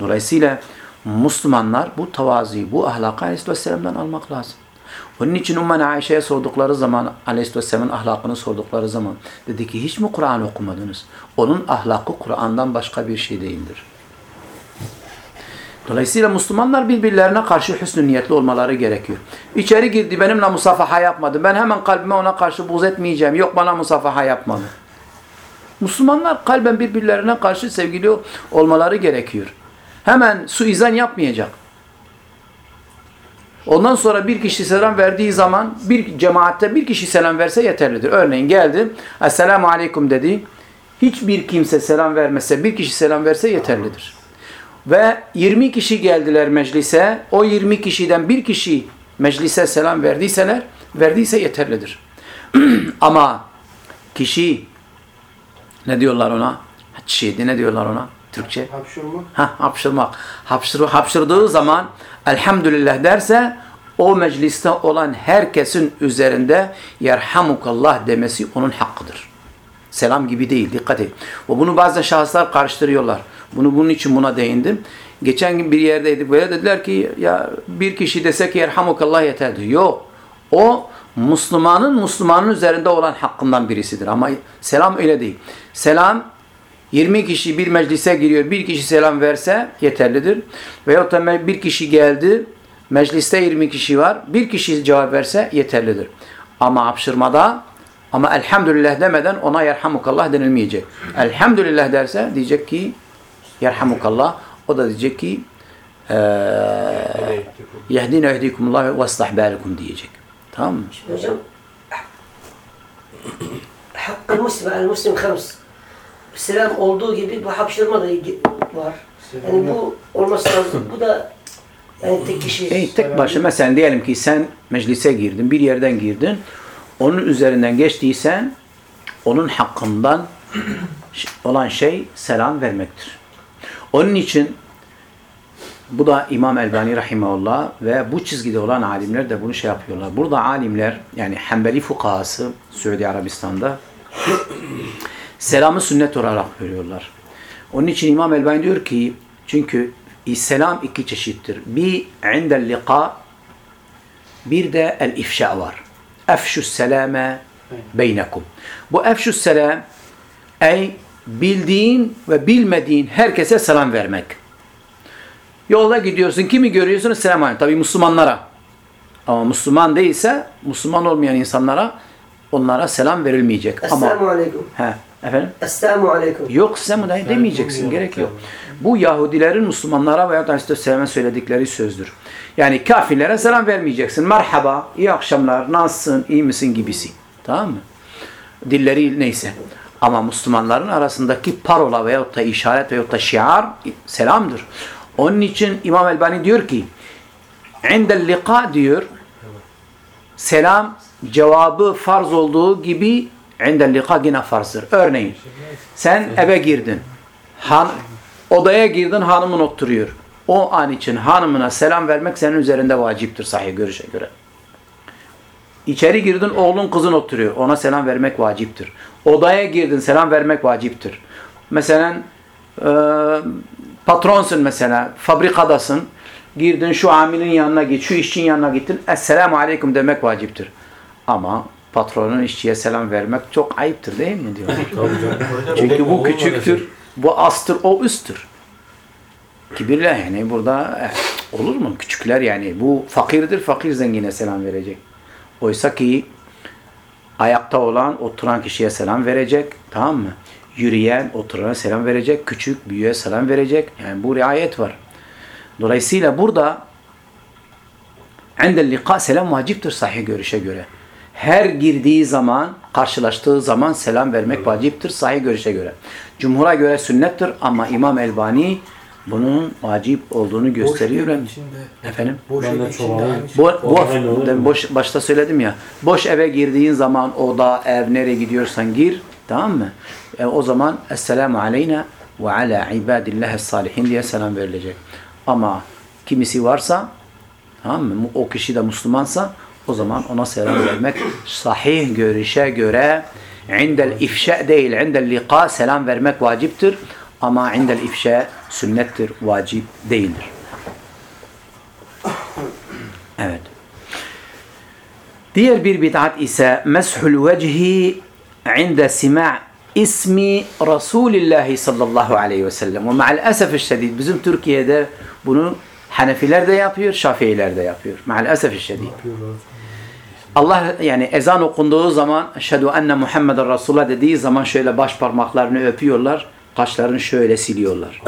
Dolayısıyla Müslümanlar bu tavazi, bu ahlakı Aleyhisselatü Vesselam'dan almak lazım. Onun için Umman Ayşe'ye sordukları zaman, Aleyhisselatü Vesselam'ın ahlakını sordukları zaman dedi ki hiç mi Kur'an okumadınız? Onun ahlakı Kur'an'dan başka bir şey değildir. Dolayısıyla Müslümanlar birbirlerine karşı hüsnü niyetli olmaları gerekiyor. İçeri girdi benimle musafaha yapmadı. Ben hemen kalbime ona karşı buğz etmeyeceğim. Yok bana musafaha yapmadı. Müslümanlar kalben birbirlerine karşı sevgili olmaları gerekiyor. Hemen suizan yapmayacak. Ondan sonra bir kişi selam verdiği zaman bir cemaatte bir kişi selam verse yeterlidir. Örneğin geldi, Esselamu Aleyküm dedi. Hiçbir kimse selam vermese, bir kişi selam verse yeterlidir. Ve 20 kişi geldiler meclise. O 20 kişiden bir kişi meclise selam verdiyseler, verdiyse yeterlidir. Ama kişi ne diyorlar ona? Şeydi ne diyorlar ona? Türkçe. Hapşurma. Ha, hapşırmak. Hapşır, hapşırdığı zaman elhamdülillah derse o mecliste olan herkesin üzerinde yerhamukallah demesi onun hakkıdır. Selam gibi değil. Dikkat et. Ve bunu bazen şahıslar karıştırıyorlar. Bunu bunun için buna değindim. Geçen gün bir yerdeydik böyle dediler ki ya bir kişi dese ki yerhamukallah yeterdir. Yok. O Müslümanın Müslümanın üzerinde olan hakkından birisidir. Ama selam öyle değil. Selam 20 kişi bir meclise giriyor. Bir kişi selam verse yeterlidir. Veyahut da bir kişi geldi. Mecliste 20 kişi var. Bir kişi cevap verse yeterlidir. Ama hapşırmada ama elhamdülillah demeden ona yerhamukallah denilmeyecek. Elhamdülillah derse diyecek ki yerhamukallah. O da diyecek ki yehdine yehdikumullah ve eslih balikum diyecek. Tamam mı? Şimdi hocam hakkı muslim, el muslim khams. Selam olduğu gibi bu hapşırma da var. Yani bu olması lazım. Bu da yani tek kişi. E, tek başına mesela diyelim ki sen meclise girdin, bir yerden girdin. Onun üzerinden geçtiysen onun hakkından olan şey selam vermektir. Onun için bu da İmam Elbani Rahimahullah ve bu çizgide olan alimler de bunu şey yapıyorlar. Burada alimler yani Hanbeli fukahası Suudi Arabistan'da selamı sünnet olarak görüyorlar. Onun için İmam Elbani diyor ki çünkü selam iki çeşittir. Bir indel liqa bir de el ifşa var. Efşus selame beynekum. Bu efşus selam ey bildiğin ve bilmediğin herkese selam vermek. Yolda gidiyorsun. Kimi görüyorsun? Selam aleyküm. Tabi Müslümanlara. Ama Müslüman değilse, Müslüman olmayan insanlara onlara selam verilmeyecek. Esselamu Ama aleyküm. he, efendim? Esselamu aleyküm. Yok sen dahi demeyeceksin. Gerek yok. Bu Yahudilerin Müslümanlara veya da Aleyhisselam'a söyledikleri sözdür. Yani kafirlere selam vermeyeceksin. Merhaba, iyi akşamlar, nasılsın, iyi misin gibisi. Tamam mı? Dilleri neyse. Ama Müslümanların arasındaki parola veyahut da işaret veyahut da şiar selamdır. Onun için İmam Elbani diyor ki indel liqa diyor selam cevabı farz olduğu gibi indel liqa yine farzdır. Örneğin sen eve girdin. Han, odaya girdin hanımın oturuyor. O an için hanımına selam vermek senin üzerinde vaciptir sahih görüşe göre. İçeri girdin oğlun kızın oturuyor. Ona selam vermek vaciptir. Odaya girdin selam vermek vaciptir. Mesela e, patronsun mesela fabrikadasın. Girdin şu amilin yanına git, şu işçinin yanına gittin. Esselamu aleyküm demek vaciptir. Ama patronun işçiye selam vermek çok ayıptır değil mi diyor. Çünkü bu küçüktür, bu astır, o üsttür. Kibirle yani burada eh, olur mu? Küçükler yani bu fakirdir, fakir zengine selam verecek. Oysa ki ayakta olan, oturan kişiye selam verecek. Tamam mı? Yürüyen, oturana selam verecek. Küçük, büyüğe selam verecek. Yani bu riayet var. Dolayısıyla burada endel lika selam vaciptir sahih görüşe göre. Her girdiği zaman, karşılaştığı zaman selam vermek vaciptir sahih görüşe göre. Cumhur'a göre sünnettir ama İmam Elbani bunun vacip olduğunu gösteriyor. Efendim? Boş Ben de içinde aynı şey. Bu, bu O aynı olur ben mu? boş, başta söyledim ya. Boş eve girdiğin zaman oda, ev nereye gidiyorsan gir. Tamam mı? E, o zaman Esselamu aleyna ve ala ibadillahi salihin diye selam verilecek. Ama kimisi varsa tamam mı? O kişi de Müslümansa o zaman ona selam vermek sahih görüşe göre indel ifşa değil, indel liqa selam vermek vaciptir. Ama indel ifşa sünnettir, vacip değildir. Evet. Diğer bir bid'at ise meshul vecihi inde sima' ismi Resulillahi sallallahu aleyhi ve sellem. Ve ma'al esef şedid bizim Türkiye'de bunu Hanefiler de yapıyor, Şafiiler de yapıyor. Ma'al esef şedid. Allah yani ezan okunduğu zaman eşhedü enne Muhammeden Resulullah dediği zaman şöyle baş parmaklarını öpüyorlar. Kaşlarını şöyle siliyorlar.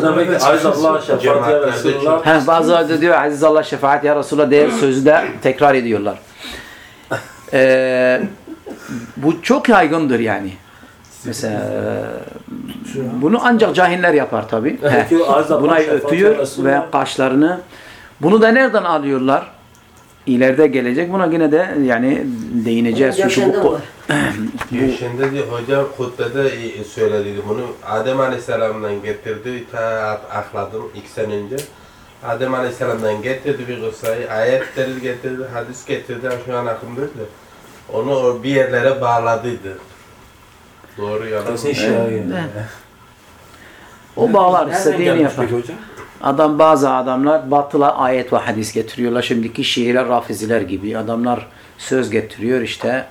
Zaman peki Aziz Allah şefaat ya Resulullah. He, bazıları da diyor Aziz Allah şefaat ya Resulullah diye sözü de tekrar ediyorlar. Ee, bu çok yaygındır yani. Mesela bunu ancak cahiller yapar tabi. Buna öpüyor ve kaşlarını. Bunu da nereden alıyorlar? İleride gelecek. Buna yine de yani değineceğiz. Çünkü Yaşandı bu, var. Şimdi diyor hocam hutbede söylediydi bunu. Adem Aleyhisselam'dan getirdi. Ta akladım iki sene önce. Adem Aleyhisselam'dan getirdi bir kıssayı. Ayet delil getirdi, hadis getirdi. Şu an aklımda değil de. Onu bir yerlere bağladıydı. Doğru yalan. Kesin şair. o bağlar istediğini yapar. peki hocam? Adam bazı adamlar batıla ayet ve hadis getiriyorlar. Şimdiki Şiiler, Rafiziler gibi adamlar söz getiriyor işte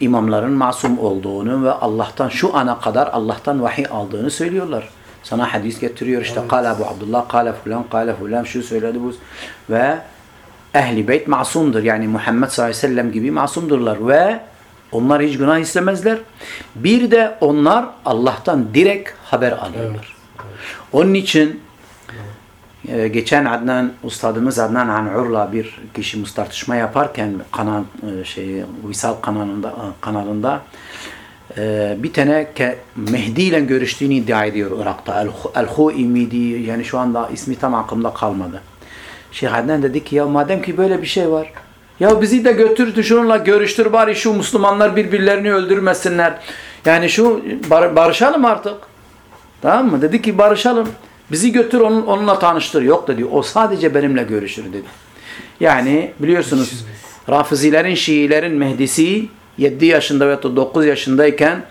imamların masum olduğunu ve Allah'tan şu ana kadar Allah'tan vahiy aldığını söylüyorlar. Sana hadis getiriyor işte kâle Ebu Abdullah, kâle fulan, kâle fulan şu söyledi bu ve ehli beyt masumdur. Yani Muhammed sallallahu aleyhi ve sellem gibi masumdurlar ve onlar hiç günah istemezler. Bir de onlar Allah'tan direkt haber alıyorlar. Onun için ee, geçen Adnan ustadımız Adnan Anur'la bir kişi tartışma yaparken kanal e, şey Visal kanalında kanalında e, bir tane Mehdi ile görüştüğünü iddia ediyor Irak'ta. El, El miydi? Yani şu anda ismi tam aklımda kalmadı. Şeyh Adnan dedi ki ya madem ki böyle bir şey var ya bizi de götür şununla görüştür bari şu Müslümanlar birbirlerini öldürmesinler. Yani şu bar, barışalım artık. Tamam mı? Dedi ki barışalım. Bizi götür onun, onunla tanıştır. Yok dedi. O sadece benimle görüşür dedi. Yani biliyorsunuz Rafizilerin, Şiilerin Mehdisi 7 yaşında veya 9 yaşındayken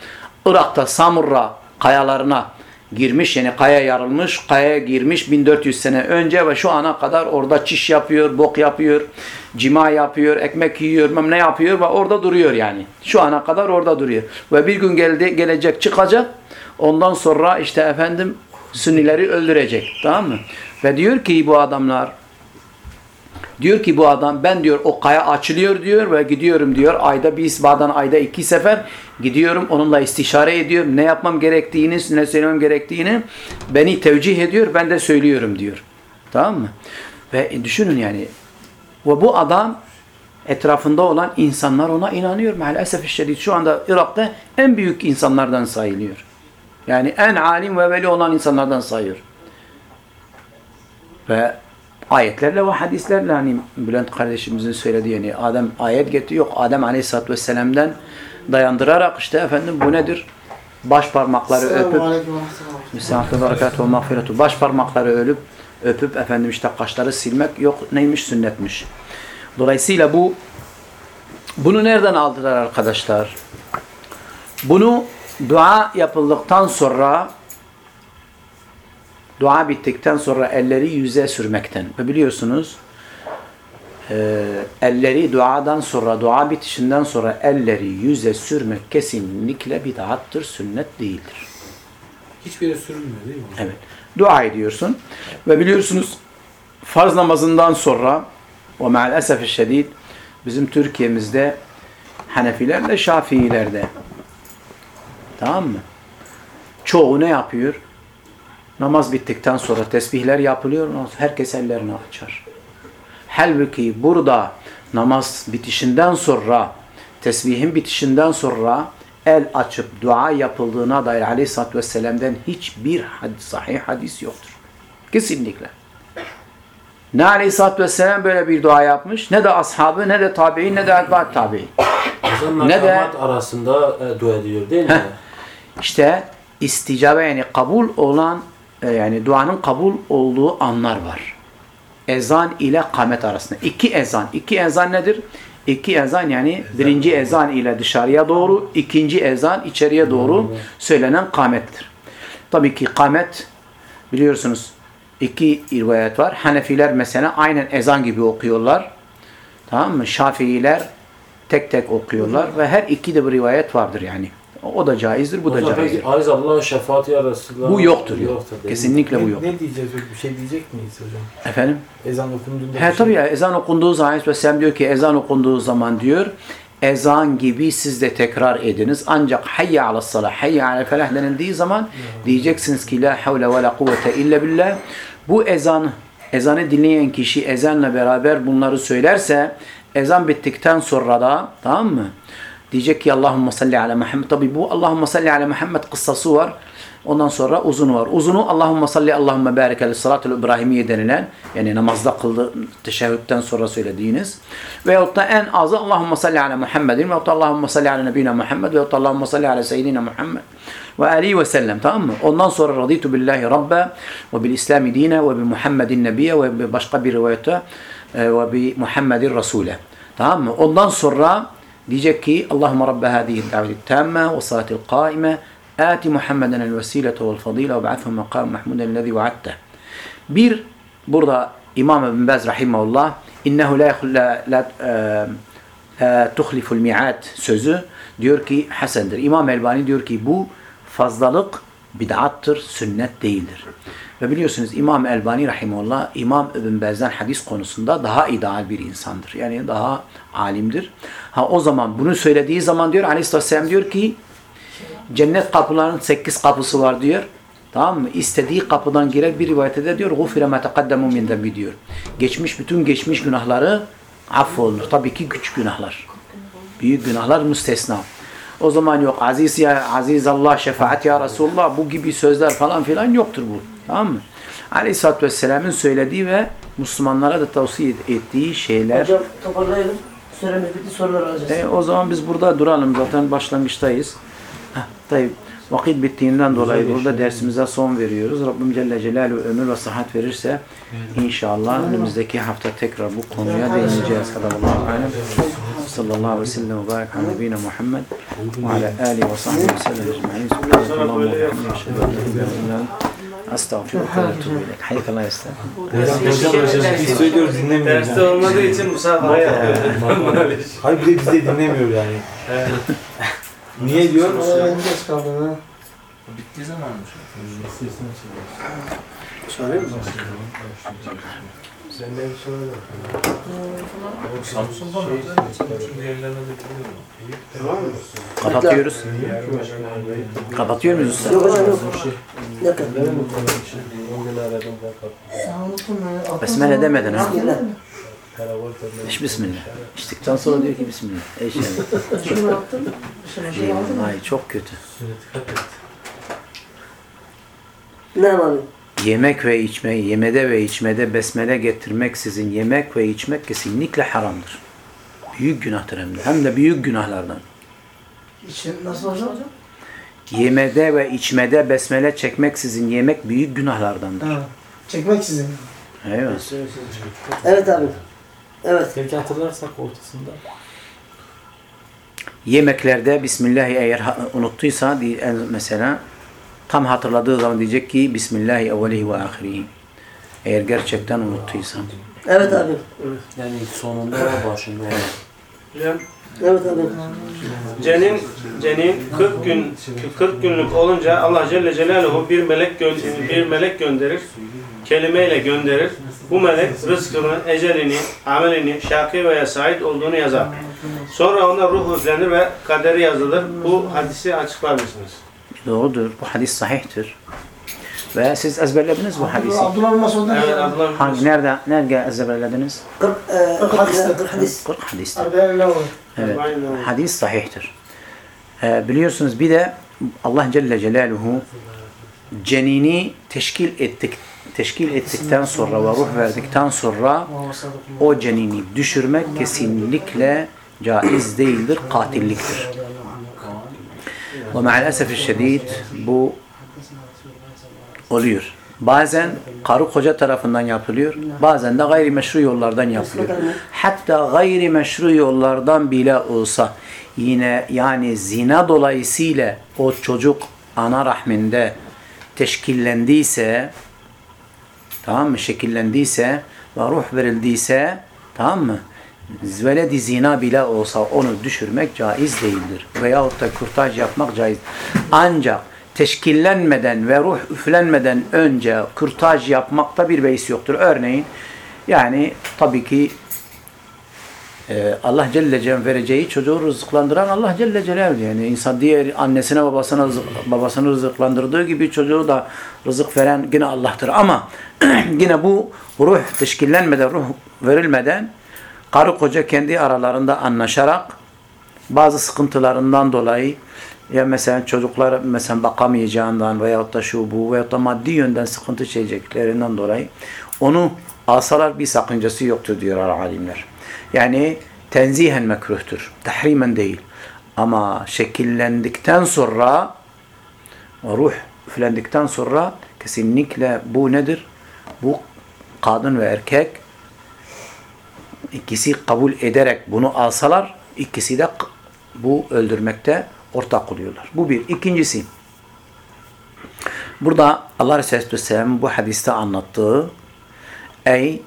Irak'ta Samurra kayalarına girmiş. Yani kaya yarılmış, kayaya girmiş 1400 sene önce ve şu ana kadar orada çiş yapıyor, bok yapıyor, cima yapıyor, ekmek yiyor, mem ne yapıyor ve orada duruyor yani. Şu ana kadar orada duruyor. Ve bir gün geldi, gelecek çıkacak. Ondan sonra işte efendim Sünnileri öldürecek. Tamam mı? Ve diyor ki bu adamlar diyor ki bu adam ben diyor o kaya açılıyor diyor ve gidiyorum diyor ayda bir bazen ayda iki sefer gidiyorum onunla istişare ediyorum ne yapmam gerektiğini ne söylemem gerektiğini beni tevcih ediyor ben de söylüyorum diyor. Tamam mı? Ve düşünün yani ve bu adam etrafında olan insanlar ona inanıyor. Maalesef şiddet şu anda Irak'ta en büyük insanlardan sayılıyor. Yani en alim ve veli olan insanlardan sayıyor. Ve ayetlerle ve hadislerle hani Bülent kardeşimizin söylediği yani Adem ayet getiriyor. Yok Adem Aleyhisselatü Vesselam'dan dayandırarak işte efendim bu nedir? Baş parmakları öpüp Müslümanlıkla berekatuhu mağfiretu baş parmakları ölüp öpüp efendim işte kaşları silmek yok neymiş sünnetmiş. Dolayısıyla bu bunu nereden aldılar arkadaşlar? Bunu dua yapıldıktan sonra dua bittikten sonra elleri yüze sürmekten. Ve biliyorsunuz e, elleri duadan sonra, dua bitişinden sonra elleri yüze sürmek kesinlikle bid'attır, sünnet değildir. Hiçbir yere sürülmüyor değil mi? Evet. Dua ediyorsun. Ve biliyorsunuz farz namazından sonra ve maalesef şiddet bizim Türkiye'mizde Hanefilerle Şafiilerde tamam mı? Çoğu ne yapıyor? Namaz bittikten sonra tesbihler yapılıyor. Herkes ellerini açar. Halbuki burada namaz bitişinden sonra tesbihin bitişinden sonra el açıp dua yapıldığına dair aleyhissalatü vesselam'dan hiçbir hadis, sahih hadis yoktur. Kesinlikle. Ne aleyhissalatü vesselam böyle bir dua yapmış, ne de ashabı, ne de tabi'in, ne de etbaat tabi'in. Ne de- arasında e, dua ediyor değil mi? İşte isticabe yani kabul olan yani duanın kabul olduğu anlar var. Ezan ile kamet arasında. İki ezan. İki ezan nedir? İki ezan yani birinci ezan ile dışarıya doğru, ikinci ezan içeriye doğru söylenen kamettir. Tabii ki kamet biliyorsunuz iki rivayet var. Hanefiler mesela aynen ezan gibi okuyorlar. Tamam mı? Şafiiler tek tek okuyorlar ve her iki de bir rivayet vardır yani. O da caizdir, bu da Hocam caizdir. peki Aziz Allah'ın şefaati Resulallah. Bu yoktur yok. Yoktur? Kesinlikle bu Ne, yok. ne diyeceğiz? Bir şey diyecek miyiz hocam? Efendim? Ezan okunduğunda He tabii şey... ya ezan okunduğu zaman Aleyhisselam diyor ki ezan okunduğu zaman diyor ezan gibi siz de tekrar ediniz. Ancak hayye ala salah, hayye ala felah denildiği zaman diyeceksiniz ki la havle ve la kuvvete illa billah. Bu ezan, ezanı dinleyen kişi ezanla beraber bunları söylerse ezan bittikten sonra da tamam mı? Diyecek ki Allahümme salli ala Muhammed. Tabi bu Allahümme salli ala Muhammed kıssası var. Ondan sonra uzunu var. Uzunu Allahümme salli Allahümme barik ala salatul İbrahimiye denilen yani namazda kıldı teşehhütten sonra söylediğiniz. Veyahut da en azı Allahümme salli ala Muhammedin veyahut da Allahümme salli ala nebina Muhammed veyahut da Allahümme salli ala seyyidina Muhammed ve aleyhi ve sellem tamam mı? Ondan sonra raditu billahi rabbe ve bil islami dine ve bi Muhammedin nebiye ve başka bir rivayette e, ve bi Muhammedin rasule. Tamam mı? Ondan sonra Diyecek ki Allahümme Rabbe hâzihi davetil tâmme ve salatil kâime âti Muhammeden el vesilete vel fadîle ve ba'athu makam mahmuden lezî va'atte. Bir, burada İmam Ebn Bez rahimahullah innehu la, la, la, e, la tuhliful mi'at sözü diyor ki Hasendir. İmam Elbani diyor ki bu fazlalık bid'attır, sünnet değildir. Ve biliyorsunuz İmam Elbani rahimahullah İmam İbn Baz'dan hadis konusunda daha ideal bir insandır. Yani daha alimdir. Ha o zaman bunu söylediği zaman diyor Aleyhisselam diyor ki cennet kapılarının sekiz kapısı var diyor. Tamam mı? İstediği kapıdan girer bir rivayette de diyor gufire ma taqaddamu min diyor. Geçmiş bütün geçmiş günahları affolunur. Tabii ki küçük günahlar. Büyük günahlar müstesna. O zaman yok aziz ya aziz Allah şefaat ya Resulullah bu gibi sözler falan filan yoktur bu. Tamam mı? Aleyhisselatü Vesselam'ın söylediği ve Müslümanlara da tavsiye ettiği şeyler. Hocam toparlayalım. Süremiz bitti sorular alacağız. E, o zaman biz burada duralım zaten başlangıçtayız. Heh, tabii. Vakit bittiğinden dolayı burada dersimize son veriyoruz. Rabbim Celle Celaluhu ömür ve sıhhat verirse inşallah önümüzdeki hafta tekrar bu konuya değineceğiz. Alem. Sallallahu aleyhi ve sellem ve barik ala nebine Muhammed ve ala alihi ve sahbihi ve sellem ecma'in. Subhanallahu ve bihamdihi eşhedü en la ilahe illa ente estağfiruke ve etûbü ileyk. Hocam, hocam, hocam biz söylüyoruz dinlemiyor. Derste olmadığı için musafara yapıyor. Hayır bir de bizi dinlemiyor yani. Niye diyor? geç kaldın ha. Bittiği zaman mı? Mı? Sen de bir soru yok. Samsun'da mı? Yerlerine de Tamam mı? Kapatıyoruz. Kapatıyor muyuz usta? Yok hocam yok. Ne kadar? Besmele demedin ha? Hiç bismillah. İçtikten sonra diyor ki bismillah. Şunu yaptım. Şunu şey aldım. Ay çok kötü. Ne abi? Yemek ve içme, yemede ve içmede besmele getirmeksizin yemek ve içmek kesinlikle haramdır. Büyük günahtır hem de. Hem de büyük günahlardan. İçin nasıl hocam? Yemede ve içmede besmele çekmeksizin yemek büyük günahlardandır. Ha. Çekmek sizin. Evet. Evet abi. Evet. Belki hatırlarsak ortasında. Yemeklerde Bismillah'ı eğer unuttuysa mesela tam hatırladığı zaman diyecek ki Bismillahi evvelihi ve ahirihi. Eğer gerçekten unuttuysa. Evet abi. Yani sonunda ve başında olan. Evet abi. Cenin, cenin 40 gün 40 günlük olunca Allah Celle Celaluhu bir melek gö- bir melek gönderir. Kelimeyle gönderir. Bu melek rızkını, ecelini, amelini, şakî veya sait olduğunu yazar. Sonra ona ruh üflenir ve kaderi yazılır. Bu hadisi açıklar mısınız? Doğrudur. Bu hadis sahihtir. Ve siz ezberlediniz bu hadisi. Abdullah bin Masud'dan Evet. Abdullah Hangi, nerede, nerede ezberlediniz? 40 e, 40 hadis. 40 hadis. 40 hadis. Arba'in Levı. Evet. Hadis sahihtir. Ee, biliyorsunuz bir de Allah Celle Celaluhu cenini teşkil ettik teşkil ettikten sonra ve ruh verdikten sonra o cenini düşürmek kesinlikle caiz değildir, katilliktir. Ve maalesef şiddet bu oluyor. Bazen karı koca tarafından yapılıyor. Bazen de gayrimeşru yollardan yapılıyor. Hatta gayrimeşru yollardan bile olsa yine yani zina dolayısıyla o çocuk ana rahminde teşkillendiyse tamam mı? Şekillendiyse ve ruh verildiyse tamam mı? Veledi zina bile olsa onu düşürmek caiz değildir. Veyahut da kurtaj yapmak caiz. Ancak teşkillenmeden ve ruh üflenmeden önce kurtaj yapmakta bir beis yoktur. Örneğin yani tabii ki e, Allah Celle Celaluhu vereceği çocuğu rızıklandıran Allah Celle Celaluhu yani insan diğer annesine babasına rızık, babasını rızıklandırdığı gibi çocuğu da rızık veren yine Allah'tır ama yine bu ruh teşkillenmeden ruh verilmeden karı koca kendi aralarında anlaşarak bazı sıkıntılarından dolayı ya mesela çocuklar mesela bakamayacağından veyahut da şu bu veyahut da maddi yönden sıkıntı çekeceklerinden dolayı onu alsalar bir sakıncası yoktur diyorlar alimler. Yani tenzihen mekruhtur. Tahrimen değil. Ama şekillendikten sonra ruh üflendikten sonra kesinlikle bu nedir? Bu kadın ve erkek ikisi kabul ederek bunu alsalar ikisi de bu öldürmekte ortak oluyorlar. Bu bir. İkincisi burada Allah Resulü Aleyhisselam bu hadiste anlattığı ey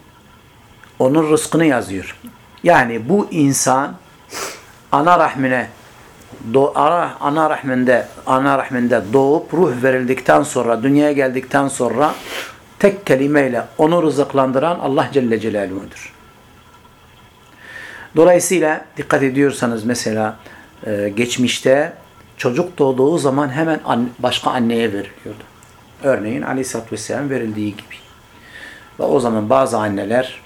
onun rızkını yazıyor. Yani bu insan ana rahmine do, ana, ana rahminde ana rahminde doğup ruh verildikten sonra dünyaya geldikten sonra tek kelimeyle onu rızıklandıran Allah Celle Celaluhu'dur. Dolayısıyla dikkat ediyorsanız mesela e, geçmişte çocuk doğduğu zaman hemen an, başka anneye veriliyordu. Örneğin Aleyhisselatü Vesselam verildiği gibi. Ve o zaman bazı anneler,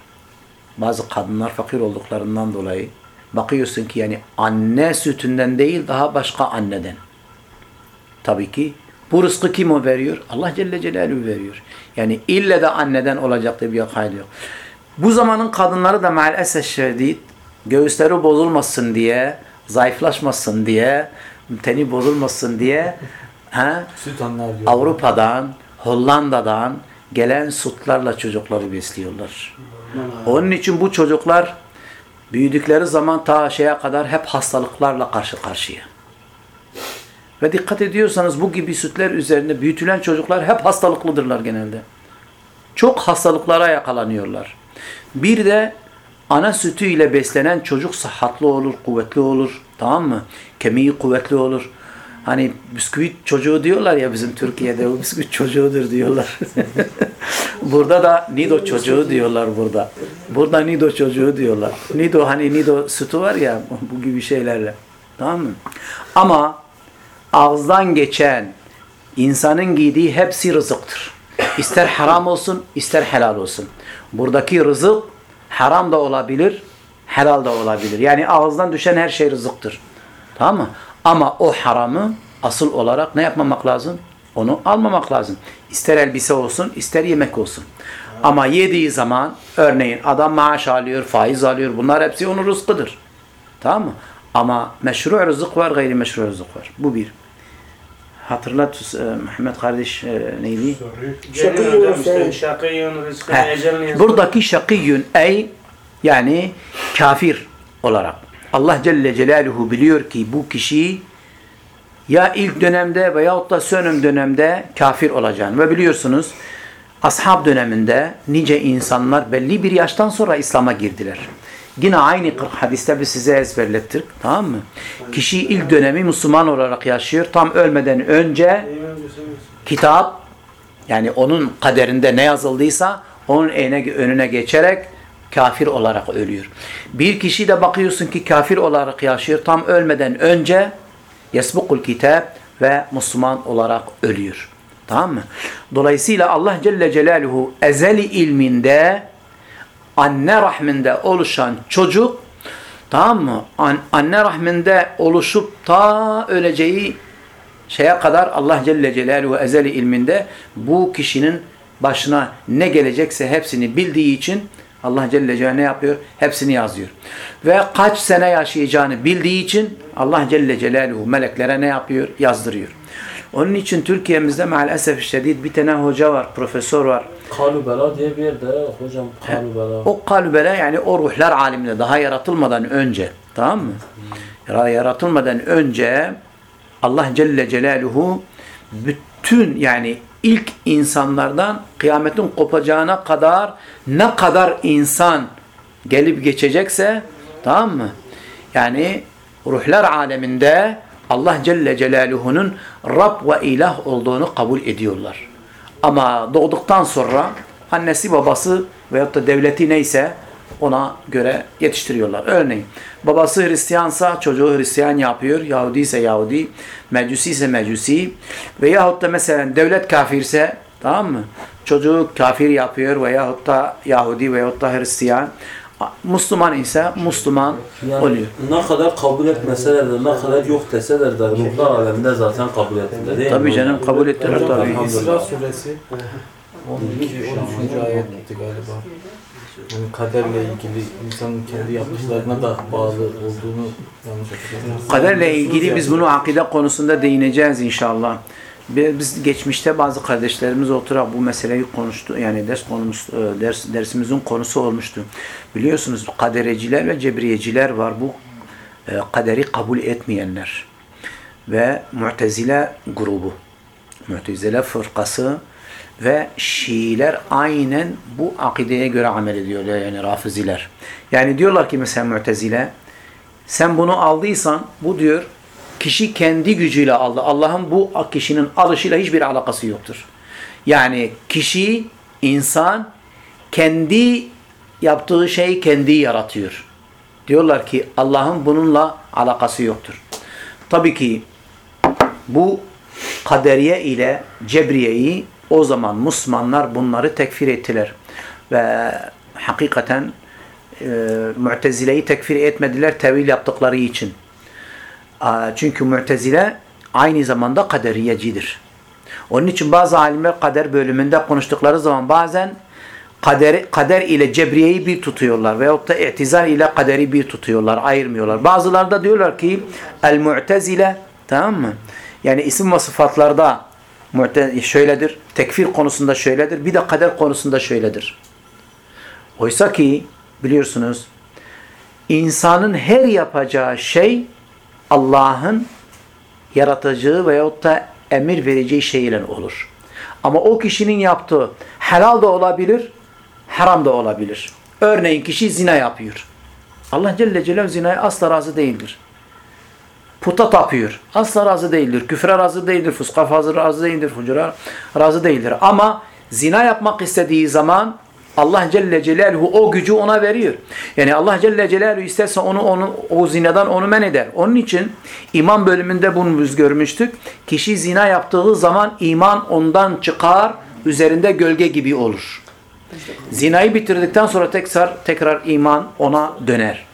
bazı kadınlar fakir olduklarından dolayı bakıyorsun ki yani anne sütünden değil daha başka anneden. Tabii ki bu rızkı kim o veriyor? Allah Celle Celaluhu veriyor. Yani ille de anneden olacak diye bir kaydı yok. Bu zamanın kadınları da maalesef şiddet göğüsleri bozulmasın diye, zayıflaşmasın diye, teni bozulmasın diye diyor. Avrupa'dan, Hollanda'dan gelen sütlerle çocukları besliyorlar. Onun için bu çocuklar büyüdükleri zaman ta şeye kadar hep hastalıklarla karşı karşıya. Ve dikkat ediyorsanız bu gibi sütler üzerinde büyütülen çocuklar hep hastalıklıdırlar genelde. Çok hastalıklara yakalanıyorlar. Bir de ana sütüyle beslenen çocuk sıhhatli olur, kuvvetli olur. Tamam mı? Kemiği kuvvetli olur. Hani bisküvit çocuğu diyorlar ya bizim Türkiye'de o bisküvit çocuğudur diyorlar. burada da Nido çocuğu diyorlar burada. Burada Nido çocuğu diyorlar. Nido hani Nido sütü var ya bu gibi şeylerle. Tamam mı? Ama ağızdan geçen insanın giydiği hepsi rızıktır. İster haram olsun, ister helal olsun. Buradaki rızık haram da olabilir, helal da olabilir. Yani ağızdan düşen her şey rızıktır. Tamam mı? Ama o haramı asıl olarak ne yapmamak lazım? Onu almamak lazım. İster elbise olsun, ister yemek olsun. Ama yediği zaman örneğin adam maaş alıyor, faiz alıyor. Bunlar hepsi onun rızkıdır. Tamam mı? Ama meşru rızık var, gayri meşru rızık var. Bu bir. Hatırlat e, Mehmet kardeş e, neydi? Şakiyun yazıyor. Buradaki şakiyün ey yani kafir olarak. Allah Celle Celaluhu biliyor ki bu kişi ya ilk dönemde veyahut da son dönemde kafir olacağını ve biliyorsunuz ashab döneminde nice insanlar belli bir yaştan sonra İslam'a girdiler. Yine aynı 40 hadiste biz size ezberlettik. Tamam mı? Kişi ilk dönemi Müslüman olarak yaşıyor. Tam ölmeden önce kitap yani onun kaderinde ne yazıldıysa onun önüne, geçerek kafir olarak ölüyor. Bir kişi de bakıyorsun ki kafir olarak yaşıyor. Tam ölmeden önce yesbukul kitap ve Müslüman olarak ölüyor. Tamam mı? Dolayısıyla Allah Celle Celaluhu ezeli ilminde anne rahminde oluşan çocuk tamam mı? An, anne rahminde oluşup ta öleceği şeye kadar Allah Celle Celaluhu ezeli ilminde bu kişinin başına ne gelecekse hepsini bildiği için Allah Celle Celaluhu ne yapıyor? Hepsini yazıyor. Ve kaç sene yaşayacağını bildiği için Allah Celle Celaluhu meleklere ne yapıyor? Yazdırıyor. Onun için Türkiye'mizde maalesef şiddet bir tane hoca var, profesör var. Kalubela diye bir yerde hocam Kalubela. O kalbele yani o ruhlar aleminde daha yaratılmadan önce tamam mı? Yaratılmadan önce Allah Celle Celaluhu bütün yani ilk insanlardan kıyametin kopacağına kadar ne kadar insan gelip geçecekse Tamam mı? Yani ruhlar aleminde Allah Celle Celaluhu'nun Rab ve ilah olduğunu kabul ediyorlar. Ama doğduktan sonra annesi babası veyahut da devleti neyse ona göre yetiştiriyorlar. Örneğin babası Hristiyansa çocuğu Hristiyan yapıyor. Yahudi ise Yahudi. Mecusi ise Mecusi. Veyahut da mesela devlet kafirse tamam mı? Çocuğu kafir yapıyor veyahut da Yahudi veyahut da Hristiyan. Müslüman ise Müslüman Yani oluyor. ne kadar kabul etmeseler de, ne kadar yok deseler de ruhlar aleminde zaten kabul ettiler değil mi? Tabii canım kabul ettiler tabii. İsra suresi 12 13. ayetti galiba. Yani kaderle ilgili insanın kendi yaptıklarına da bağlı olduğunu yanlış hatırlamıyorum. Kaderle ilgili biz bunu akide konusunda değineceğiz inşallah. Bi- Biz geçmişte bazı kardeşlerimiz oturarak bu meseleyi konuştu. Yani ders konumuz, e, ders, dersimizin konusu olmuştu. Biliyorsunuz kadereciler ve cebriyeciler var. Bu e, kaderi kabul etmeyenler. Ve Mu'tezile grubu. Mu'tezile fırkası ve Şiiler aynen bu akideye göre amel ediyorlar. Yani Rafiziler. Yani diyorlar ki mesela Mu'tezile sen bunu aldıysan bu diyor kişi kendi gücüyle aldı. Allah'ın bu kişinin alışıyla hiçbir alakası yoktur. Yani kişi, insan kendi yaptığı şeyi kendi yaratıyor. Diyorlar ki Allah'ın bununla alakası yoktur. Tabii ki bu kaderiye ile cebriyeyi o zaman Müslümanlar bunları tekfir ettiler. Ve hakikaten e, Mu'tezile'yi tekfir etmediler tevil yaptıkları için. Çünkü Mu'tezile aynı zamanda kaderiyecidir. Onun için bazı alimler kader bölümünde konuştukları zaman bazen kader, kader ile cebriyeyi bir tutuyorlar veyahut da itizal ile kaderi bir tutuyorlar, ayırmıyorlar. Bazıları da diyorlar ki el-mu'tezile tamam mı? Yani isim ve sıfatlarda şöyledir, tekfir konusunda şöyledir, bir de kader konusunda şöyledir. Oysa ki biliyorsunuz insanın her yapacağı şey Allah'ın yaratıcı veyahut da emir vereceği şeyle olur. Ama o kişinin yaptığı helal da olabilir, haram da olabilir. Örneğin kişi zina yapıyor. Allah Celle Celaluhu zinaya asla razı değildir. Puta tapıyor. Asla razı değildir. Küfre razı değildir. Fuska razı değildir. Fucura razı değildir. Ama zina yapmak istediği zaman Allah Celle Celaluhu o gücü ona veriyor. Yani Allah Celle Celaluhu isterse onu, onu o zinadan onu men eder. Onun için iman bölümünde bunu biz görmüştük. Kişi zina yaptığı zaman iman ondan çıkar, üzerinde gölge gibi olur. Zinayı bitirdikten sonra tekrar tekrar iman ona döner.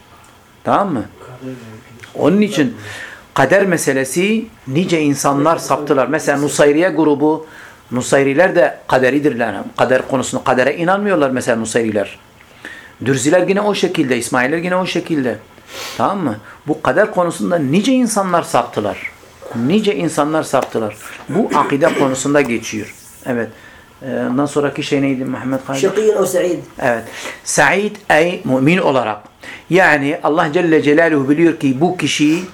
Tamam mı? Onun için kader meselesi nice insanlar saptılar. Mesela Nusayriye grubu Nusayriler de kaderidirler. Kader konusunda kadere inanmıyorlar mesela Nusayriler. Dürziler yine o şekilde, İsmailler yine o şekilde. Tamam mı? Bu kader konusunda nice insanlar saptılar. Nice insanlar saptılar. Bu akide konusunda geçiyor. Evet. Ee, Ondan sonraki şey neydi Mehmet Kaydı? Şakiyun o sa'id. Evet. Said ey mümin olarak. Yani Allah Celle Celaluhu biliyor ki bu kişi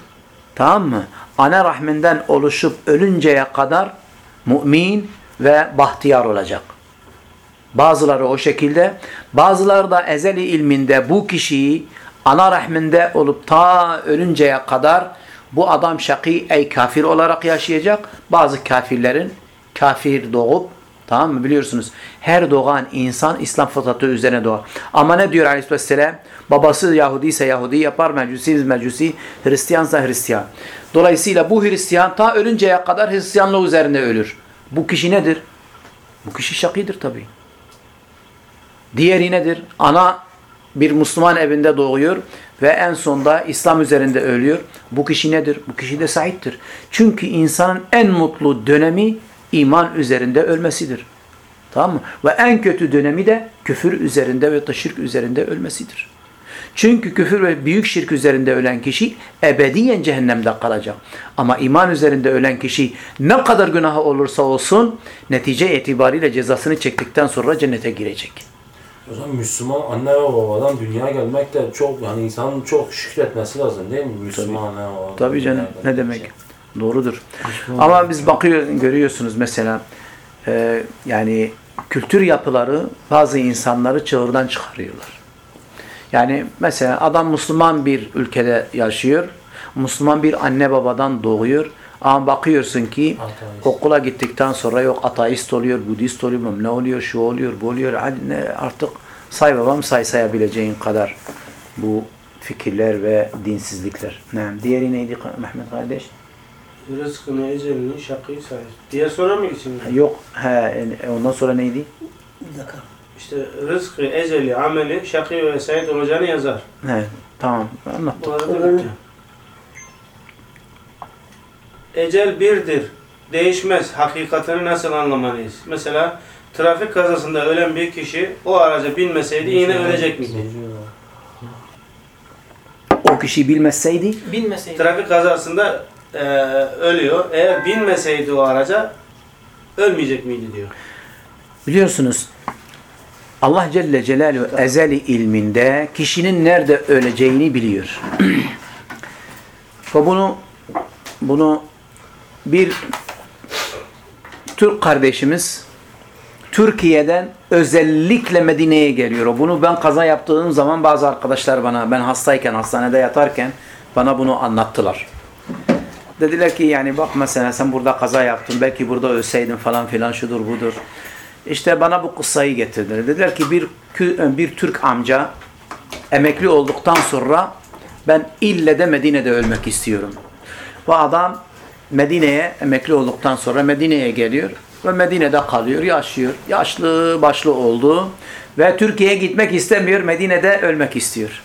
tamam mı? Ana rahminden oluşup ölünceye kadar mümin ve bahtiyar olacak. Bazıları o şekilde, bazıları da ezeli ilminde bu kişiyi ana rahminde olup ta ölünceye kadar bu adam şakî ey kafir olarak yaşayacak. Bazı kafirlerin kafir doğup Tamam mı? Biliyorsunuz her doğan insan İslam fıtratı üzerine doğar. Ama ne diyor Aleyhisselam? Babası Yahudi ise Yahudi yapar, Mecusi Mecusi, Hristiyansa Hristiyan. Dolayısıyla bu Hristiyan ta ölünceye kadar Hristiyanlığı üzerinde ölür. Bu kişi nedir? Bu kişi şakidir tabii. Diğeri nedir? Ana bir Müslüman evinde doğuyor ve en sonda İslam üzerinde ölüyor. Bu kişi nedir? Bu kişi de saittir. Çünkü insanın en mutlu dönemi iman üzerinde ölmesidir. Tamam mı? Ve en kötü dönemi de küfür üzerinde ve şirk üzerinde ölmesidir. Çünkü küfür ve büyük şirk üzerinde ölen kişi ebediyen cehennemde kalacak. Ama iman üzerinde ölen kişi ne kadar günahı olursa olsun netice itibariyle cezasını çektikten sonra cennete girecek. O zaman Müslüman anne ve babadan dünyaya gelmek de çok yani insanın çok şükretmesi lazım değil mi? Müslüman anne ve babadan. Tabii canım. Ne demek? Doğrudur. Ama biz bakıyor görüyorsunuz mesela e, yani kültür yapıları bazı insanları çığırdan çıkarıyorlar. Yani mesela adam Müslüman bir ülkede yaşıyor. Müslüman bir anne babadan doğuyor. Ama bakıyorsun ki Ateist. okula gittikten sonra yok ateist oluyor, Budist oluyor, ne oluyor, şu oluyor, bu oluyor. Artık say babam say sayabileceğin kadar bu fikirler ve dinsizlikler. Ne? Diğeri neydi Mehmet kardeş? Rızkını, ecelini, şakıyı sayır. Diğer soru mu geçeyim? Yok. He, ondan sonra neydi? Bir dakika. İşte rızkı, eceli, ameli, şakî ve sa'id olacağını yazar. He, tamam. Bitti. Ecel birdir. Değişmez. Hakikatini nasıl anlamalıyız? Mesela trafik kazasında ölen bir kişi o araca binmeseydi yine ölecek miydi? O kişi bilmezseydi Bilmeseydi. Trafik kazasında eee, ölüyor. Eğer binmeseydi o araca ölmeyecek miydi diyor. Biliyorsunuz Allah Celle Celaluhu ezeli ilminde kişinin nerede öleceğini biliyor. Ve bunu bunu bir Türk kardeşimiz Türkiye'den özellikle Medine'ye geliyor. Bunu ben kaza yaptığım zaman bazı arkadaşlar bana ben hastayken hastanede yatarken bana bunu anlattılar. Dediler ki yani bak mesela sen burada kaza yaptın belki burada ölseydin falan filan şudur budur. İşte bana bu kıssayı getirdiler. Dediler ki bir bir Türk amca emekli olduktan sonra ben ille de Medine'de ölmek istiyorum. Bu adam Medine'ye emekli olduktan sonra Medine'ye geliyor ve Medine'de kalıyor, yaşıyor. Yaşlı başlı oldu ve Türkiye'ye gitmek istemiyor, Medine'de ölmek istiyor.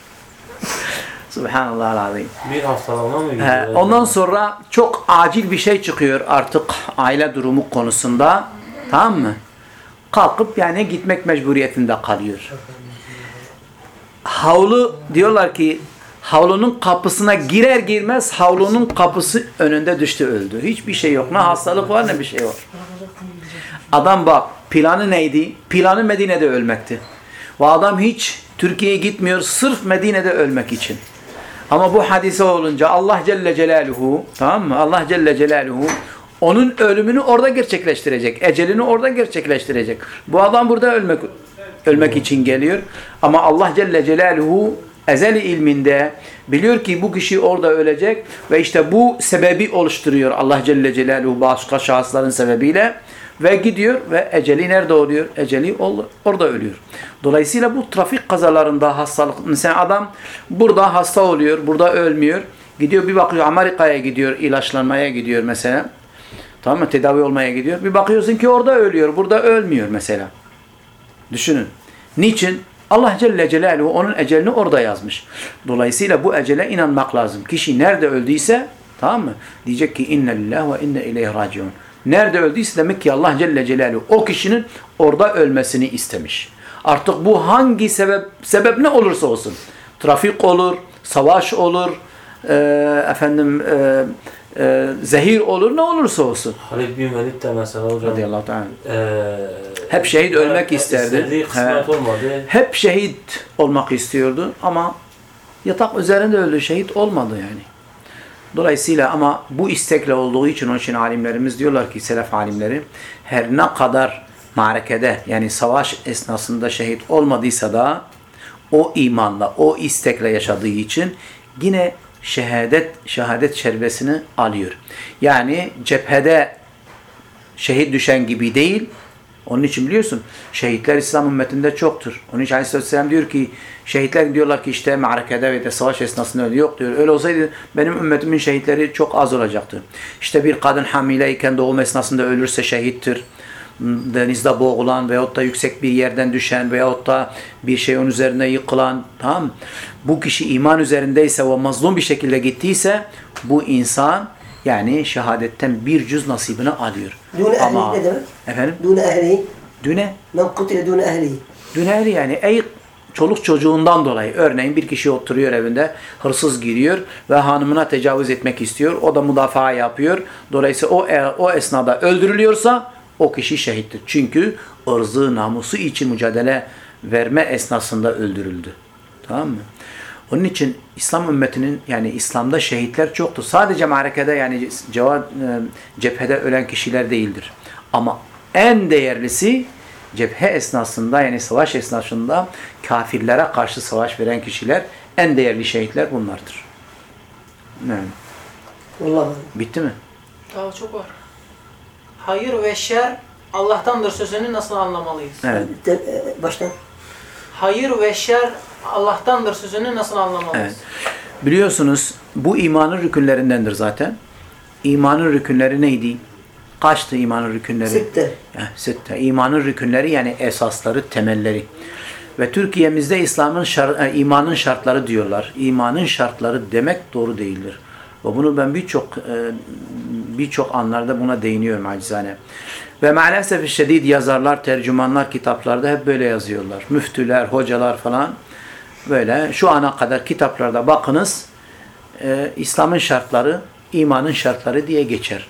Subhanallah azim. Bir hastalığına mı gidiyor? ondan sonra çok acil bir şey çıkıyor artık aile durumu konusunda. Tamam mı? Kalkıp yani gitmek mecburiyetinde kalıyor. Havlu diyorlar ki havlunun kapısına girer girmez havlunun kapısı önünde düştü öldü. Hiçbir şey yok. Ne hastalık var ne bir şey var. Adam bak planı neydi? Planı Medine'de ölmekti. Ve adam hiç Türkiye'ye gitmiyor sırf Medine'de ölmek için. Ama bu hadise olunca Allah Celle Celaluhu tamam mı? Allah Celle Celaluhu onun ölümünü orada gerçekleştirecek. Ecelini orada gerçekleştirecek. Bu adam burada ölmek ölmek için geliyor. Ama Allah Celle Celaluhu ezeli ilminde biliyor ki bu kişi orada ölecek ve işte bu sebebi oluşturuyor Allah Celle Celaluhu başka şahısların sebebiyle ve gidiyor ve eceli nerede oluyor? Eceli orada ölüyor. Dolayısıyla bu trafik kazalarında hastalık mesela adam burada hasta oluyor, burada ölmüyor. Gidiyor bir bakıyor Amerika'ya gidiyor, ilaçlanmaya gidiyor mesela. Tamam mı? Tedavi olmaya gidiyor. Bir bakıyorsun ki orada ölüyor, burada ölmüyor mesela. Düşünün. Niçin? Allah Celle Celaluhu onun ecelini orada yazmış. Dolayısıyla bu ecele inanmak lazım. Kişi nerede öldüyse tamam mı? Diyecek ki inne lillahi ve inne ileyhi raciun. Nerede öldüyse demek ki Allah Celle Celaluhu o kişinin orada ölmesini istemiş. Artık bu hangi sebep sebep ne olursa olsun. Trafik olur, savaş olur, e, efendim e, e, zehir olur ne olursa olsun. Halid bin Velid de mesela hocam Radıyallahu teala. eee, Hep şehit ölmek e, isterdi. He. olmadı. Hep şehit olmak istiyordu ama yatak üzerinde öldü. Şehit olmadı yani. Dolayısıyla ama bu istekle olduğu için onun için alimlerimiz diyorlar ki selef alimleri her ne kadar marekede yani savaş esnasında şehit olmadıysa da o imanla, o istekle yaşadığı için yine şehadet şehadet şerbesini alıyor. Yani cephede şehit düşen gibi değil. Onun için biliyorsun şehitler İslam ümmetinde çoktur. Onun için Aleyhisselam diyor ki şehitler diyorlar ki işte marakede ve de savaş esnasında öyle yok diyor. Öyle olsaydı benim ümmetimin şehitleri çok az olacaktı. İşte bir kadın hamileyken doğum esnasında ölürse şehittir. Denizde boğulan veyahut da yüksek bir yerden düşen veyahut da bir şey onun üzerine yıkılan tamam? Bu kişi iman üzerindeyse ve mazlum bir şekilde gittiyse bu insan yani şehadetten bir cüz nasibini alıyor. Dune Ama ehli ne demek? efendim Dune ehli. düne Men kutile dune ehli. düner yani ey çoluk çocuğundan dolayı örneğin bir kişi oturuyor evinde hırsız giriyor ve hanımına tecavüz etmek istiyor. O da müdafaa yapıyor. Dolayısıyla o eğer o esnada öldürülüyorsa o kişi şehittir. Çünkü ırzı namusu için mücadele verme esnasında öldürüldü. Tamam mı? Onun için İslam ümmetinin yani İslam'da şehitler çoktur. Sadece marekede yani e, cephede ölen kişiler değildir. Ama en değerlisi cephe esnasında yani savaş esnasında kafirlere karşı savaş veren kişiler en değerli şehitler bunlardır. Evet. Vallahi. Bitti mi? Daha çok var. Hayır ve şer Allah'tandır sözünü nasıl anlamalıyız? Evet. E, baştan. Hayır ve şer Allah'tandır sözünü nasıl anlamalıyız? Evet. Biliyorsunuz bu imanın rükünlerindendir zaten. İmanın rükünleri neydi? Kaçtı imanın rükünleri? Sitte. Ya, sitte. İmanın rükünleri yani esasları, temelleri. Ve Türkiye'mizde İslam'ın şar- e, imanın şartları diyorlar. İmanın şartları demek doğru değildir. Ve bunu ben birçok e, birçok anlarda buna değiniyorum acizane. Ve maalesef şiddet yazarlar, tercümanlar kitaplarda hep böyle yazıyorlar. Müftüler, hocalar falan böyle şu ana kadar kitaplarda bakınız e, İslam'ın şartları, imanın şartları diye geçer.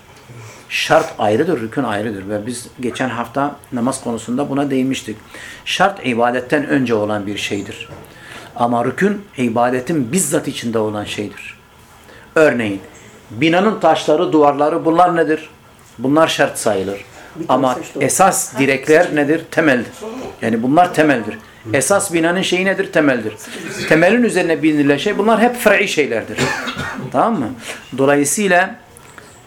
Şart ayrıdır, rükün ayrıdır ve biz geçen hafta namaz konusunda buna değinmiştik. Şart ibadetten önce olan bir şeydir. Ama rükün ibadetin bizzat içinde olan şeydir. Örneğin binanın taşları, duvarları bunlar nedir? Bunlar şart sayılır. Ama esas direkler nedir? Temeldir. Yani bunlar temeldir. Esas binanın şeyi nedir? Temeldir. Temelin üzerine binilen şey bunlar hep fır'i şeylerdir. tamam mı? Dolayısıyla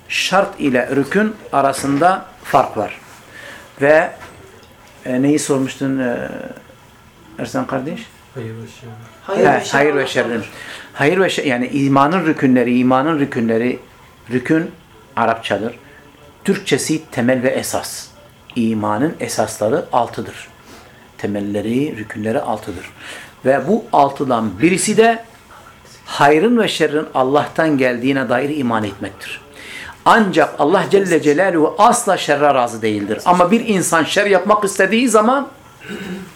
şart ile rükün arasında fark var. Ve e, neyi sormuştun e, Ersan kardeş? Hayır ve şer. Hayır, Ha, ve şer hayır ve şerrin. Hayır ve şer yani imanın rükünleri, imanın rükünleri rükün Arapçadır. Türkçesi temel ve esas. İmanın esasları altıdır. Temelleri, rükünleri altıdır. Ve bu altıdan birisi de hayrın ve şerrin Allah'tan geldiğine dair iman etmektir. Ancak Allah Celle Celaluhu asla şerre razı değildir. Ama bir insan şer yapmak istediği zaman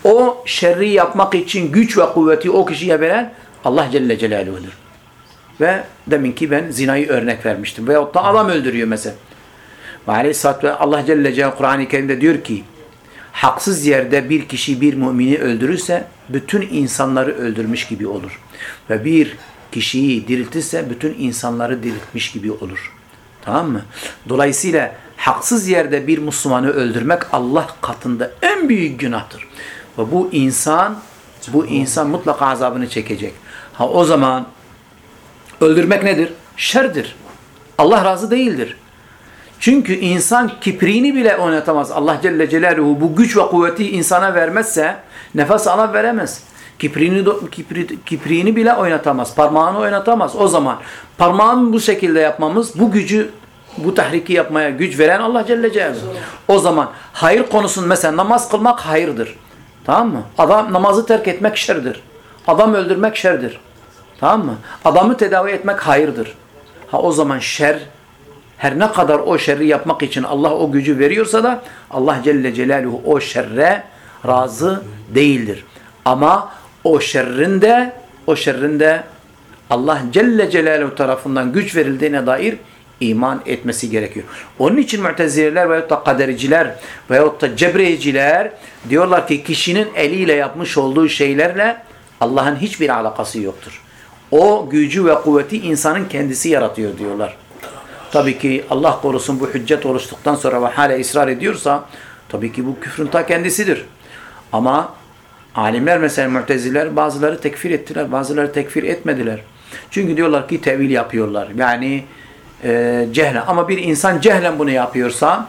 o şerri yapmak için güç ve kuvveti o kişiye veren Allah Celle Celaluhu'dur. Ve deminki ben zinayı örnek vermiştim. Veyahut da adam öldürüyor mesela. Ve ve Allah Celle Celaluhu Kur'an-ı Kerim'de diyor ki haksız yerde bir kişi bir mümini öldürürse bütün insanları öldürmüş gibi olur. Ve bir kişiyi diriltirse bütün insanları diriltmiş gibi olur. Tamam mı? Dolayısıyla haksız yerde bir Müslümanı öldürmek Allah katında en büyük günahtır. Ve bu insan bu insan mutlaka azabını çekecek. Ha o zaman öldürmek nedir? Şerdir. Allah razı değildir. Çünkü insan kibrini bile oynatamaz. Allah Celle Celaluhu bu güç ve kuvveti insana vermezse nefes alan veremez. Kibrini, do- kibri, kibrini bile oynatamaz. Parmağını oynatamaz. O zaman parmağını bu şekilde yapmamız bu gücü bu tahriki yapmaya güç veren Allah Celle Celaluhu. O zaman hayır konusunda mesela namaz kılmak hayırdır. Tamam mı? Adam namazı terk etmek şerdir. Adam öldürmek şerdir. Tamam mı? Adamı tedavi etmek hayırdır. Ha o zaman şer her ne kadar o şerri yapmak için Allah o gücü veriyorsa da Allah Celle Celaluhu o şerre razı değildir. Ama o şerrin de o şerrin de Allah Celle Celaluhu tarafından güç verildiğine dair iman etmesi gerekiyor. Onun için Mu'tezileler veyahut da kadericiler veyahut da cebriyeciler diyorlar ki kişinin eliyle yapmış olduğu şeylerle Allah'ın hiçbir alakası yoktur. O gücü ve kuvveti insanın kendisi yaratıyor diyorlar. Tabii ki Allah korusun bu hüccet oluştuktan sonra ve hala ısrar ediyorsa tabii ki bu küfrün ta kendisidir. Ama alimler mesela müteziler bazıları tekfir ettiler, bazıları tekfir etmediler. Çünkü diyorlar ki tevil yapıyorlar. Yani e, cehlen. Ama bir insan cehlen bunu yapıyorsa,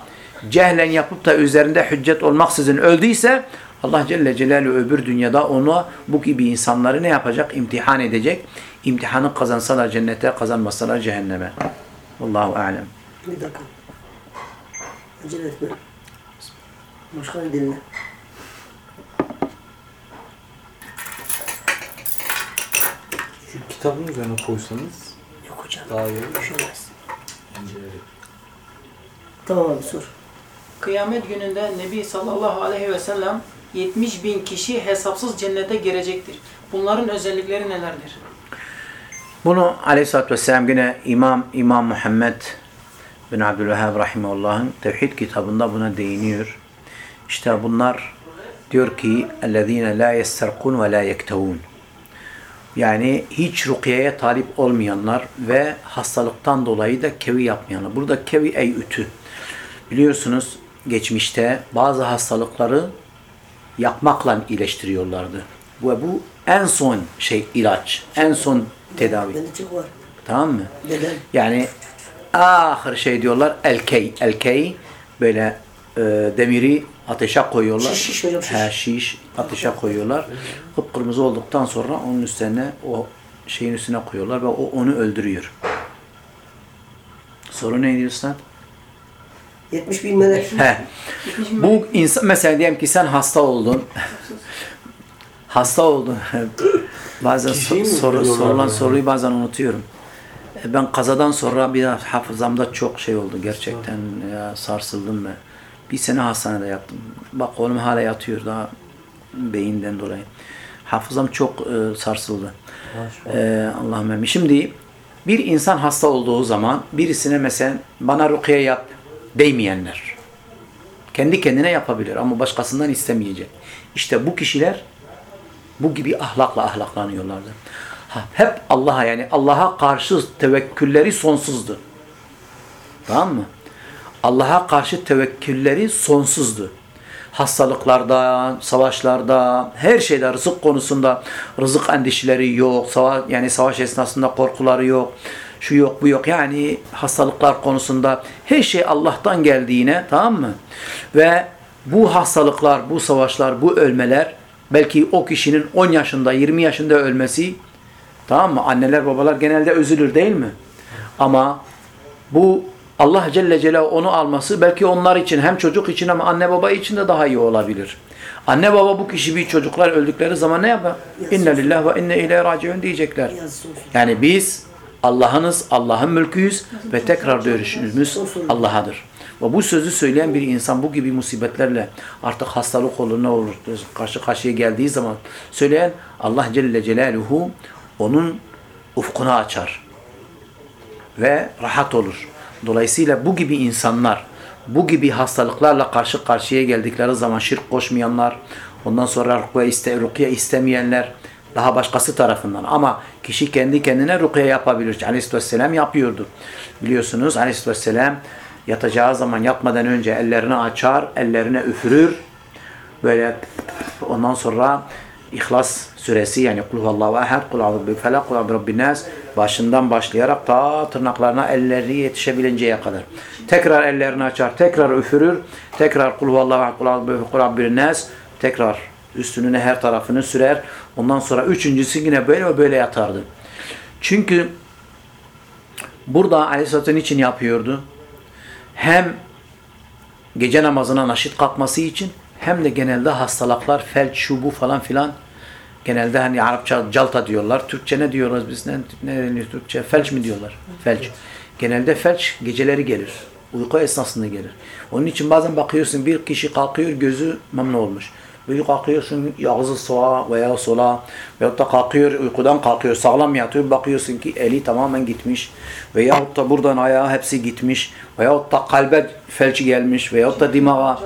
cehlen yapıp da üzerinde hüccet olmaksızın öldüyse Allah Celle Celaluhu öbür dünyada onu bu gibi insanları ne yapacak? İmtihan edecek. İmtihanı kazansalar cennete, kazanmasalar cehenneme. Allahu alem. Bir dakika. Acele etme. Başka bir dinle. Şu kitabın üzerine koysanız Yok hocam. daha iyi olur. Düşemez. Tamam abi sor. Kıyamet gününde Nebi sallallahu aleyhi ve sellem 70 bin kişi hesapsız cennete girecektir. Bunların özellikleri nelerdir? Bunu aleyhissalatü vesselam yine İmam, İmam Muhammed bin Abdülvehhab Rahimullah'ın Tevhid kitabında buna değiniyor. İşte bunlar diyor ki اَلَّذ۪ينَ لَا يَسْتَرْقُونَ وَلَا يَكْتَوُونَ Yani hiç rukiye'ye talip olmayanlar ve hastalıktan dolayı da kevi yapmayanlar. Burada kevi ey ütü. Biliyorsunuz geçmişte bazı hastalıkları yakmakla iyileştiriyorlardı. Ve bu en son şey ilaç, en son tedavi. Bende çok var. Tamam mı? Neden? Yani ahır şey diyorlar elkey. Elkey böyle e, demiri ateşe koyuyorlar. Şiş, şiş hocam, şiş. He, şiş ateşe koyuyorlar. Kıpkırmızı olduktan sonra onun üstüne o şeyin üstüne koyuyorlar ve o onu öldürüyor. Soru neydi Üstad? 70 bin melek. He. Bu insan mesela diyelim ki sen hasta oldun. hasta oldun. bazen so- soru, sorulan yani? soruyu bazen unutuyorum. E, Ben kazadan sonra bir hafızamda çok şey oldu gerçekten ya sarsıldım ben. Bir sene hastanede yattım. Bak oğlum hala yatıyor daha beyinden dolayı. Hafızam çok e, sarsıldı. E, Allah'ım emin. Şimdi bir insan hasta olduğu zaman birisine mesela bana rukiye yap değmeyenler. Kendi kendine yapabilir ama başkasından istemeyecek. İşte bu kişiler bu gibi ahlakla ahlaklanıyorlardı. Ha, hep Allah'a yani Allah'a karşı tevekkülleri sonsuzdu. Tamam mı? Allah'a karşı tevekkülleri sonsuzdu. Hastalıklarda, savaşlarda, her şeyde rızık konusunda rızık endişeleri yok. Savaş, yani savaş esnasında korkuları yok. Şu yok, bu yok. Yani hastalıklar konusunda her şey Allah'tan geldiğine tamam mı? Ve bu hastalıklar, bu savaşlar, bu ölmeler belki o kişinin 10 yaşında, 20 yaşında ölmesi tamam mı? Anneler, babalar genelde üzülür değil mi? Ama bu Allah Celle Celaluhu onu alması belki onlar için hem çocuk için ama anne baba için de daha iyi olabilir. Anne baba bu kişi bir çocuklar öldükleri zaman ne yapar? İnne lillahi ve inne ileyhi raciun diyecekler. Yani biz Allah'ınız, Allah'ın mülküyüz ve tekrar dönüşümüz Allah'adır. Ve bu sözü söyleyen bir insan bu gibi musibetlerle artık hastalık olur ne olur karşı karşıya geldiği zaman söyleyen Allah Celle Celaluhu onun ufkunu açar ve rahat olur. Dolayısıyla bu gibi insanlar, bu gibi hastalıklarla karşı karşıya geldikleri zaman şirk koşmayanlar, ondan sonra rukiye, iste, rukiye istemeyenler, daha başkası tarafından. Ama kişi kendi kendine rukiye yapabilir. Aleyhisselam yapıyordu. Biliyorsunuz Aleyhisselam yatacağı zaman yatmadan önce ellerini açar, ellerine üfürür. Böyle ondan sonra İhlas suresi yani kul huvallahu ehad, kul a'udhu bil felak, kul rabbin nas başından başlayarak ta tırnaklarına elleri yetişebilinceye kadar. Tekrar ellerini açar, tekrar üfürür, tekrar kul huvallahu ehad, kul bin nas tekrar üstününe her tarafını sürer. Ondan sonra üçüncüsü yine böyle ve böyle yatardı. Çünkü burada Aleyhisselatü için yapıyordu? Hem gece namazına naşit kalkması için hem de genelde hastalıklar, felç, şubu falan filan genelde hani Arapça calta diyorlar. Türkçe ne diyoruz biz? Ne, ne deniyor Türkçe? Felç mi diyorlar? Felç. Genelde felç geceleri gelir. Uyku esnasında gelir. Onun için bazen bakıyorsun bir kişi kalkıyor gözü memnun olmuş. Bir kalkıyorsun ağzı sağa veya sola veyahut da kalkıyor uykudan kalkıyor. Sağlam yatıyor bakıyorsun ki eli tamamen gitmiş. Veyahut da buradan ayağı hepsi gitmiş. Veyahut da kalbe felç gelmiş veyahut da dimağa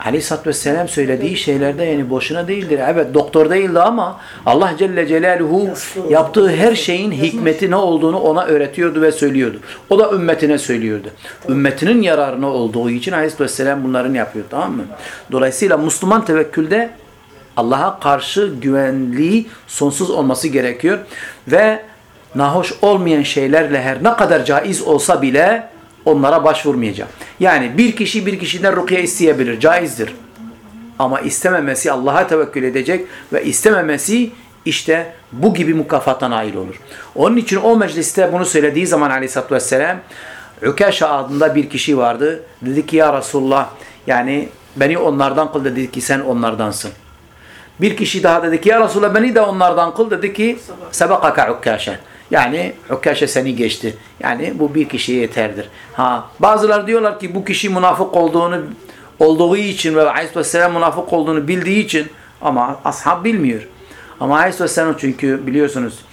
Aleyhisselatü Vesselam söylediği şeylerde yani boşuna değildir. Evet doktor değildi ama Allah Celle Celaluhu yaptığı her şeyin hikmeti ne olduğunu ona öğretiyordu ve söylüyordu. O da ümmetine söylüyordu. Ümmetinin yararına olduğu için Aleyhisselatü Vesselam bunların yapıyor tamam mı? Dolayısıyla Müslüman tevekkülde Allah'a karşı güvenliği sonsuz olması gerekiyor. Ve nahoş olmayan şeylerle her ne kadar caiz olsa bile onlara başvurmayacak. Yani bir kişi bir kişiden rukiye isteyebilir. Caizdir. Ama istememesi Allah'a tevekkül edecek ve istememesi işte bu gibi mükafata nail olur. Onun için o mecliste bunu söylediği zaman aleyhissalatü vesselam Ükeşa adında bir kişi vardı. Dedi ki ya Resulullah yani beni onlardan kıl dedi ki sen onlardansın. Bir kişi daha dedi ki ya Resulullah beni de onlardan kıl dedi ki sebekaka ukkaşen. Yani ukkaşe seni geçti. Yani bu bir kişiye yeterdir. Ha bazılar diyorlar ki bu kişi münafık olduğunu olduğu için ve Aleyhisselam münafık olduğunu bildiği için ama ashab bilmiyor. Ama Aleyhisselam çünkü biliyorsunuz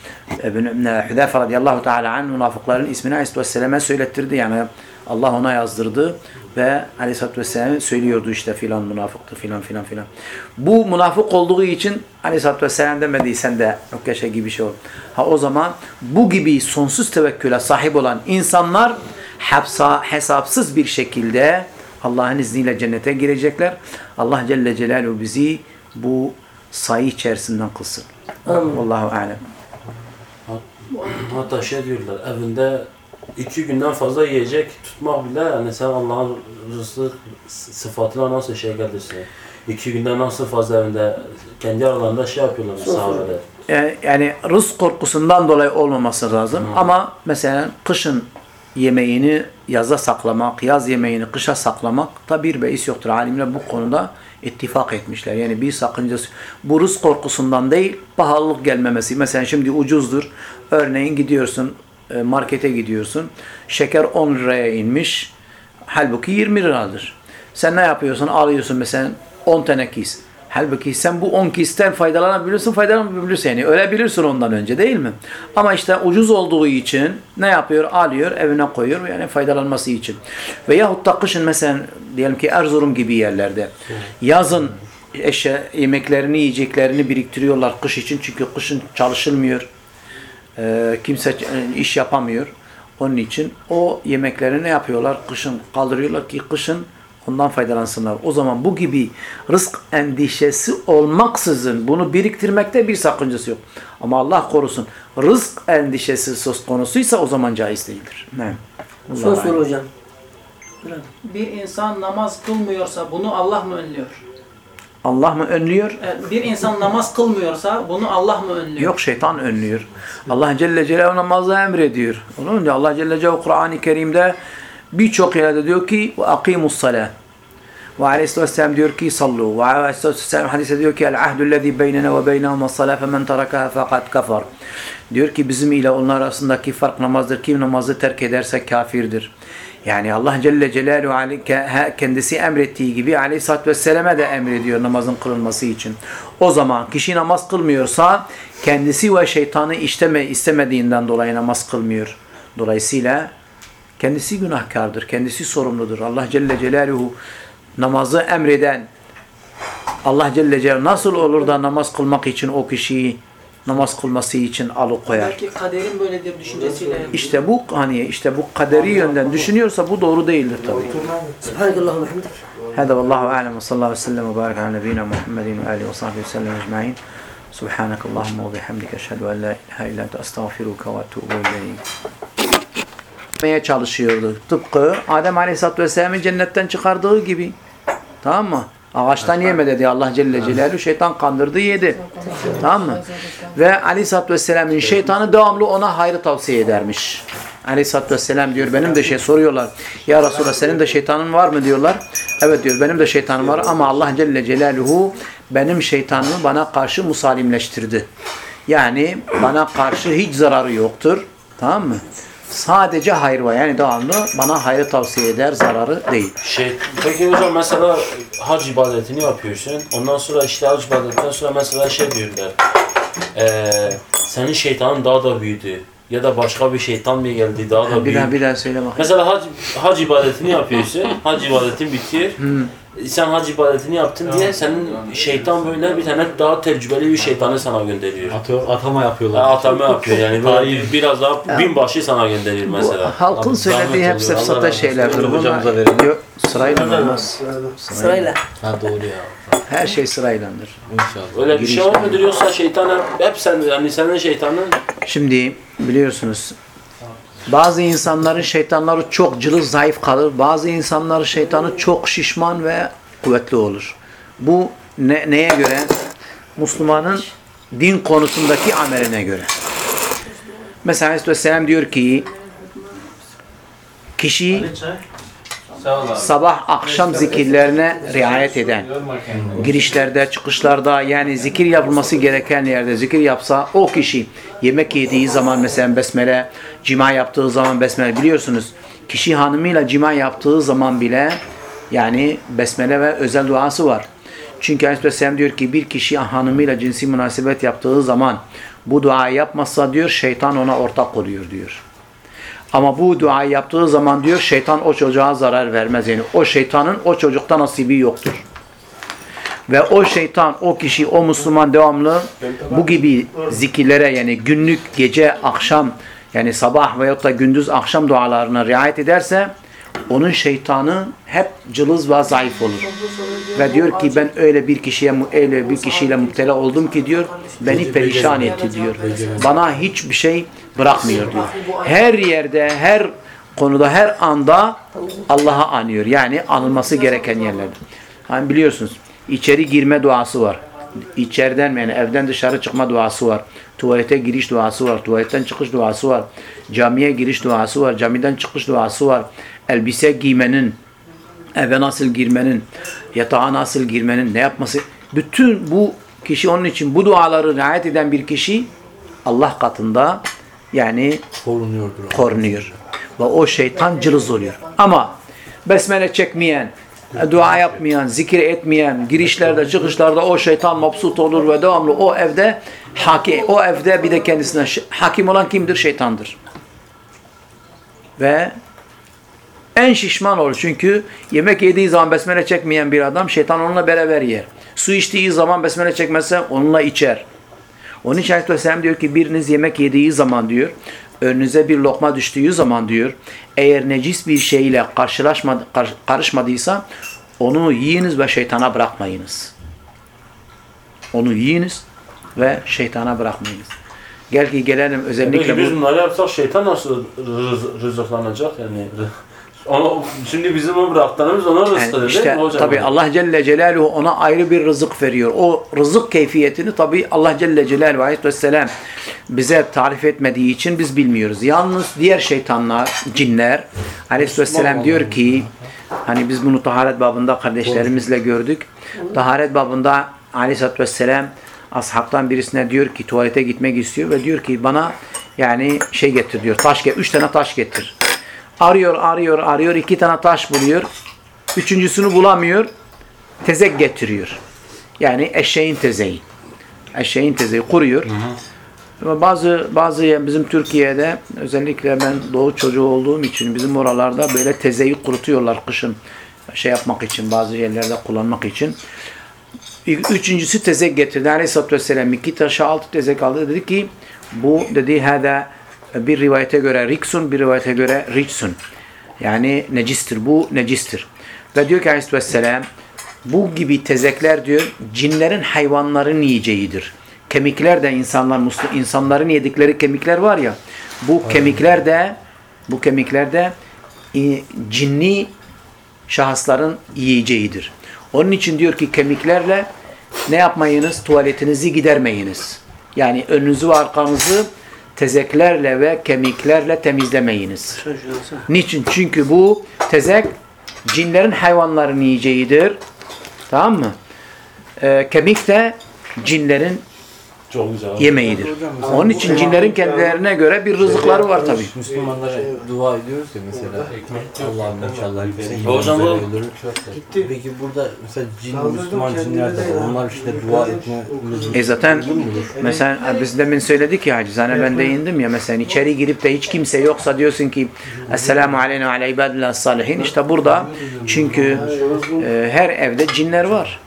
Hüdeyfe radıyallahu teala an münafıkların ismini Aleyhisselam'a söylettirdi. Yani Allah ona yazdırdı ve Aleyhisselatü Vesselam söylüyordu işte filan münafıktı filan filan filan. Bu münafık olduğu için Aleyhisselatü Vesselam demediysen de Rukkeşe gibi şey olur. Ha o zaman bu gibi sonsuz tevekküle sahip olan insanlar hepsa, hesapsız bir şekilde Allah'ın izniyle cennete girecekler. Allah Celle Celaluhu bizi bu sayı içerisinden kılsın. Amin. Vallahu alem. Hatta şey diyorlar evinde iki günden fazla yiyecek tutmak bile yani sen Allah'ın rızkı sıfatına nasıl şey gelirsin. İki günden nasıl fazla evinde kendi aralarında şey yapıyorlar sahabeler. Yani, yani rızk korkusundan dolayı olmaması lazım. Ama mesela kışın yemeğini yaza saklamak, yaz yemeğini kışa saklamak da bir beis yoktur. Alimler bu konuda ittifak etmişler. Yani bir sakıncası bu rızk korkusundan değil, pahalılık gelmemesi. Mesela şimdi ucuzdur. Örneğin gidiyorsun e, markete gidiyorsun. Şeker 10 liraya inmiş. Halbuki 20 liradır. Sen ne yapıyorsun? Alıyorsun mesela 10 tane kis. Halbuki sen bu 10 kisten faydalanabilirsin, faydalanabilirsin. Yani ölebilirsin ondan önce değil mi? Ama işte ucuz olduğu için ne yapıyor? Alıyor, evine koyuyor yani faydalanması için. Veyahut da kışın mesela diyelim ki Erzurum gibi yerlerde yazın eşya, yemeklerini, yiyeceklerini biriktiriyorlar kış için. Çünkü kışın çalışılmıyor. Ee, kimse e, iş yapamıyor. Onun için o yemekleri ne yapıyorlar? Kışın kaldırıyorlar ki kışın ondan faydalansınlar. O zaman bu gibi rızk endişesi olmaksızın bunu biriktirmekte bir sakıncası yok. Ama Allah korusun rızk endişesi söz konusuysa o zaman caiz değildir. Evet. Son soru hocam. Bir insan namaz kılmıyorsa bunu Allah mı önlüyor? Allah mı önlüyor? Evet, Bir insan namaz kılmıyorsa bunu Allah mı önlüyor? Yok şeytan önlüyor. Allah Celle Celaluhu namazı emrediyor. Onun için Allah Celle Celaluhu Kur'an-ı Kerim'de birçok yerde diyor ki وَاَقِيمُ الصَّلَاةِ ve Aleyhisselatü Vesselam diyor ki sallu. Ve Aleyhisselatü Vesselam hadise diyor ki el ahdu lezî beynene ve beynehum as-salâ femen terakaha fakat kafar. Diyor ki bizim ile onlar arasındaki fark namazdır. Kim namazı terk ederse kafirdir. Yani Allah Celle Celaluhu kendisi emrettiği gibi Aleyhisselatü Vesselam'a da emrediyor namazın kılınması için. O zaman kişi namaz kılmıyorsa kendisi ve şeytanı isteme, istemediğinden dolayı namaz kılmıyor. Dolayısıyla kendisi günahkardır. Kendisi sorumludur. Allah Celle Celaluhu namazı emreden Allah Celle Celaluhu nasıl olur da namaz kılmak için o kişiyi namaz kılması için alıkoyar. Belki kaderin böyle bir düşüncesiyle. İşte bu hani işte bu kaderi yönden düşünüyorsa bu doğru değildir tabii. Subhanallah ve hamdik. Hada vallahu alem ve sallallahu aleyhi ve sellem ve barik ala nebiyina ve alihi ve sahbihi ve sellem ecmaîn. Subhanak Allahumma ve bihamdike eşhedü en la ilahe illa ente estağfiruke ve etûbü ileyk. çalışıyordu. Tıpkı Adem Aleyhisselatü Vesselam'ın cennetten çıkardığı gibi. Tamam mı? Ağaçtan yeme dedi Allah Celle Celaluhu. Şeytan kandırdı yedi. Tamam mı? Ve Aleyhisselatü Vesselam'ın şeytanı devamlı ona hayrı tavsiye edermiş. Aleyhisselatü Vesselam diyor benim de şey soruyorlar. Ya Resulallah senin de şeytanın var mı diyorlar. Evet diyor benim de şeytanım var ama Allah Celle Celaluhu benim şeytanımı bana karşı musalimleştirdi. Yani bana karşı hiç zararı yoktur. Tamam mı? Sadece hayır var. Yani devamlı bana hayrı tavsiye eder, zararı değil. Şey, peki hocam mesela hac ibadetini yapıyorsun. Ondan sonra işte hac ibadetinden sonra mesela şey diyorlar. Eee senin şeytanın daha da büyüdü. Ya da başka bir şeytan mı geldi daha da Bir büyüdü. daha bir daha söyle bakayım. Mesela hac, hac ibadetini yapıyorsun. hac ibadetin bitiyor. Hmm. Sen hac ibadetini yaptın diye senin şeytan böyle bir tane daha tecrübeli bir şeytanı sana gönderiyor. Atıyor, atama yapıyorlar. Ha, Atama yapıyor yani böyle biraz daha binbaşı sana gönderiyor mesela. Bu halkın söylediği hep sefsata şeylerdir. Hocamıza verelim. yok, sırayla olmaz. Sırayla. Ha doğru ya. Her şey sıraylandır. İnşallah. Öyle bir şey var mıdır yoksa şeytan hep, hep sen yani senin şeytanın Şimdi biliyorsunuz bazı insanların şeytanları çok cılız zayıf kalır. Bazı insanların şeytanı çok şişman ve kuvvetli olur. Bu ne, neye göre? Müslümanın din konusundaki ameline göre. Mesela Aleyhisselam diyor ki kişi sabah akşam zikirlerine riayet eden, girişlerde, çıkışlarda yani zikir yapılması gereken yerde zikir yapsa o kişi yemek yediği zaman mesela besmele, cima yaptığı zaman besmele biliyorsunuz. Kişi hanımıyla cima yaptığı zaman bile yani besmele ve özel duası var. Çünkü Aleyhisselam diyor ki bir kişi hanımıyla cinsi münasebet yaptığı zaman bu duayı yapmazsa diyor şeytan ona ortak oluyor diyor. Ama bu duayı yaptığı zaman diyor şeytan o çocuğa zarar vermez. Yani o şeytanın o çocukta nasibi yoktur. Ve o şeytan, o kişi, o Müslüman devamlı bu gibi zikirlere yani günlük, gece, akşam yani sabah veyahut da gündüz akşam dualarına riayet ederse onun şeytanı hep cılız ve zayıf olur. Ve diyor ki ben öyle bir kişiye öyle bir kişiyle müptela oldum ki diyor beni perişan etti diyor. Bana hiçbir şey bırakmıyor diyor. Her yerde, her konuda, her anda Allah'a anıyor. Yani anılması gereken yerlerde. Hani biliyorsunuz içeri girme duası var. İçeriden yani evden dışarı çıkma duası var. Tuvalete giriş duası var. Tuvaletten çıkış duası var. Camiye giriş duası var. Camiden çıkış duası var. Elbise giymenin, eve nasıl girmenin, yatağa nasıl girmenin, ne yapması. Bütün bu kişi onun için bu duaları riayet eden bir kişi Allah katında yani Korunuyordur. korunuyor. Ve o şeytan cılız oluyor. Ama besmele çekmeyen, dua yapmayan, zikir etmeyen, girişlerde çıkışlarda o şeytan mabsut olur ve devamlı o evde haki, o evde bir de kendisine hakim olan kimdir? Şeytandır. Ve en şişman olur. Çünkü yemek yediği zaman besmele çekmeyen bir adam şeytan onunla beraber yer. Su içtiği zaman besmele çekmezse onunla içer. Onun için Aleyhisselam diyor ki biriniz yemek yediği zaman diyor, önünüze bir lokma düştüğü zaman diyor, eğer necis bir şeyle karşılaşmadı, kar- karışmadıysa onu yiyiniz ve şeytana bırakmayınız. Onu yiyiniz ve şeytana bırakmayınız. Gel ki gelelim özellikle Peki biz bu bunları yapsak şeytan nasıl rız- rızıklanacak yani? Onu, şimdi bizim o bıraktığımız ona rızık Yani değil işte mi hocam? tabi Allah Celle Celaluhu ona ayrı bir rızık veriyor. O rızık keyfiyetini tabi Allah Celle Celaluhu Aleyhisselam bize tarif etmediği için biz bilmiyoruz. Yalnız diğer şeytanlar, cinler Aleyhisselam diyor ki hani biz bunu taharet babında kardeşlerimizle gördük. Taharet babında Aleyhisselatü Vesselam ashabtan birisine diyor ki tuvalete gitmek istiyor ve diyor ki bana yani şey getir diyor. Taş getir. Üç tane taş getir. Arıyor, arıyor, arıyor. iki tane taş buluyor. Üçüncüsünü bulamıyor. Tezek getiriyor. Yani eşeğin tezeği. Eşeğin tezeği kuruyor. Ama bazı bazı bizim Türkiye'de özellikle ben doğu çocuğu olduğum için bizim oralarda böyle tezeyi kurutuyorlar kışın şey yapmak için bazı yerlerde kullanmak için. Üçüncüsü tezek getirdi. Aleyhisselatü Vesselam iki taşı altı tezek aldı. Dedi ki bu dedi hada bir rivayete göre riksun bir rivayete göre ricsun. Yani necistir. Bu necistir. Ve diyor ki Aleyhisselatü Vesselam bu gibi tezekler diyor cinlerin hayvanların yiyeceğidir. Kemikler de insanlar insanların yedikleri kemikler var ya bu kemikler de bu kemikler de e, cinni şahısların yiyeceğidir. Onun için diyor ki kemiklerle ne yapmayınız? Tuvaletinizi gidermeyiniz. Yani önünüzü ve arkanızı tezeklerle ve kemiklerle temizlemeyiniz. Niçin? Çünkü bu tezek cinlerin hayvanların yiyeceğidir. Tamam mı? Ee, kemik de cinlerin Çok güzel. yemeğidir. Onun için cinlerin kendilerine göre bir rızıkları var tabii. Müslümanlara dua ediyoruz ya mesela. Allah'ım inşallah Hocam bu- imanları ölür. Peki burada mesela cin, Müslüman cinler de var. Onlar işte dua etme E zaten mesela biz demin söyledik ya hacizane ben değindim ya mesela içeri girip de hiç kimse yoksa diyorsun ki Esselamu aleyna ve ala ibadillah salihin işte burada çünkü e, her evde cinler var.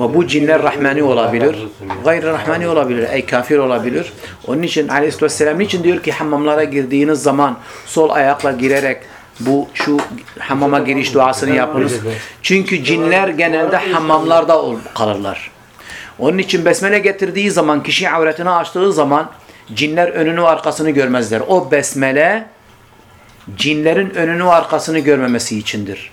Ve bu cinler rahmani olabilir, gayri rahmani olabilir, ey kafir olabilir. Onun için aleyhisselatü vesselam niçin diyor ki hamamlara girdiğiniz zaman sol ayakla girerek bu şu hamama giriş duasını yapınız. Çünkü cinler genelde hamamlarda kalırlar. Onun için besmele getirdiği zaman, kişi avretini açtığı zaman cinler önünü arkasını görmezler. O besmele cinlerin önünü arkasını görmemesi içindir.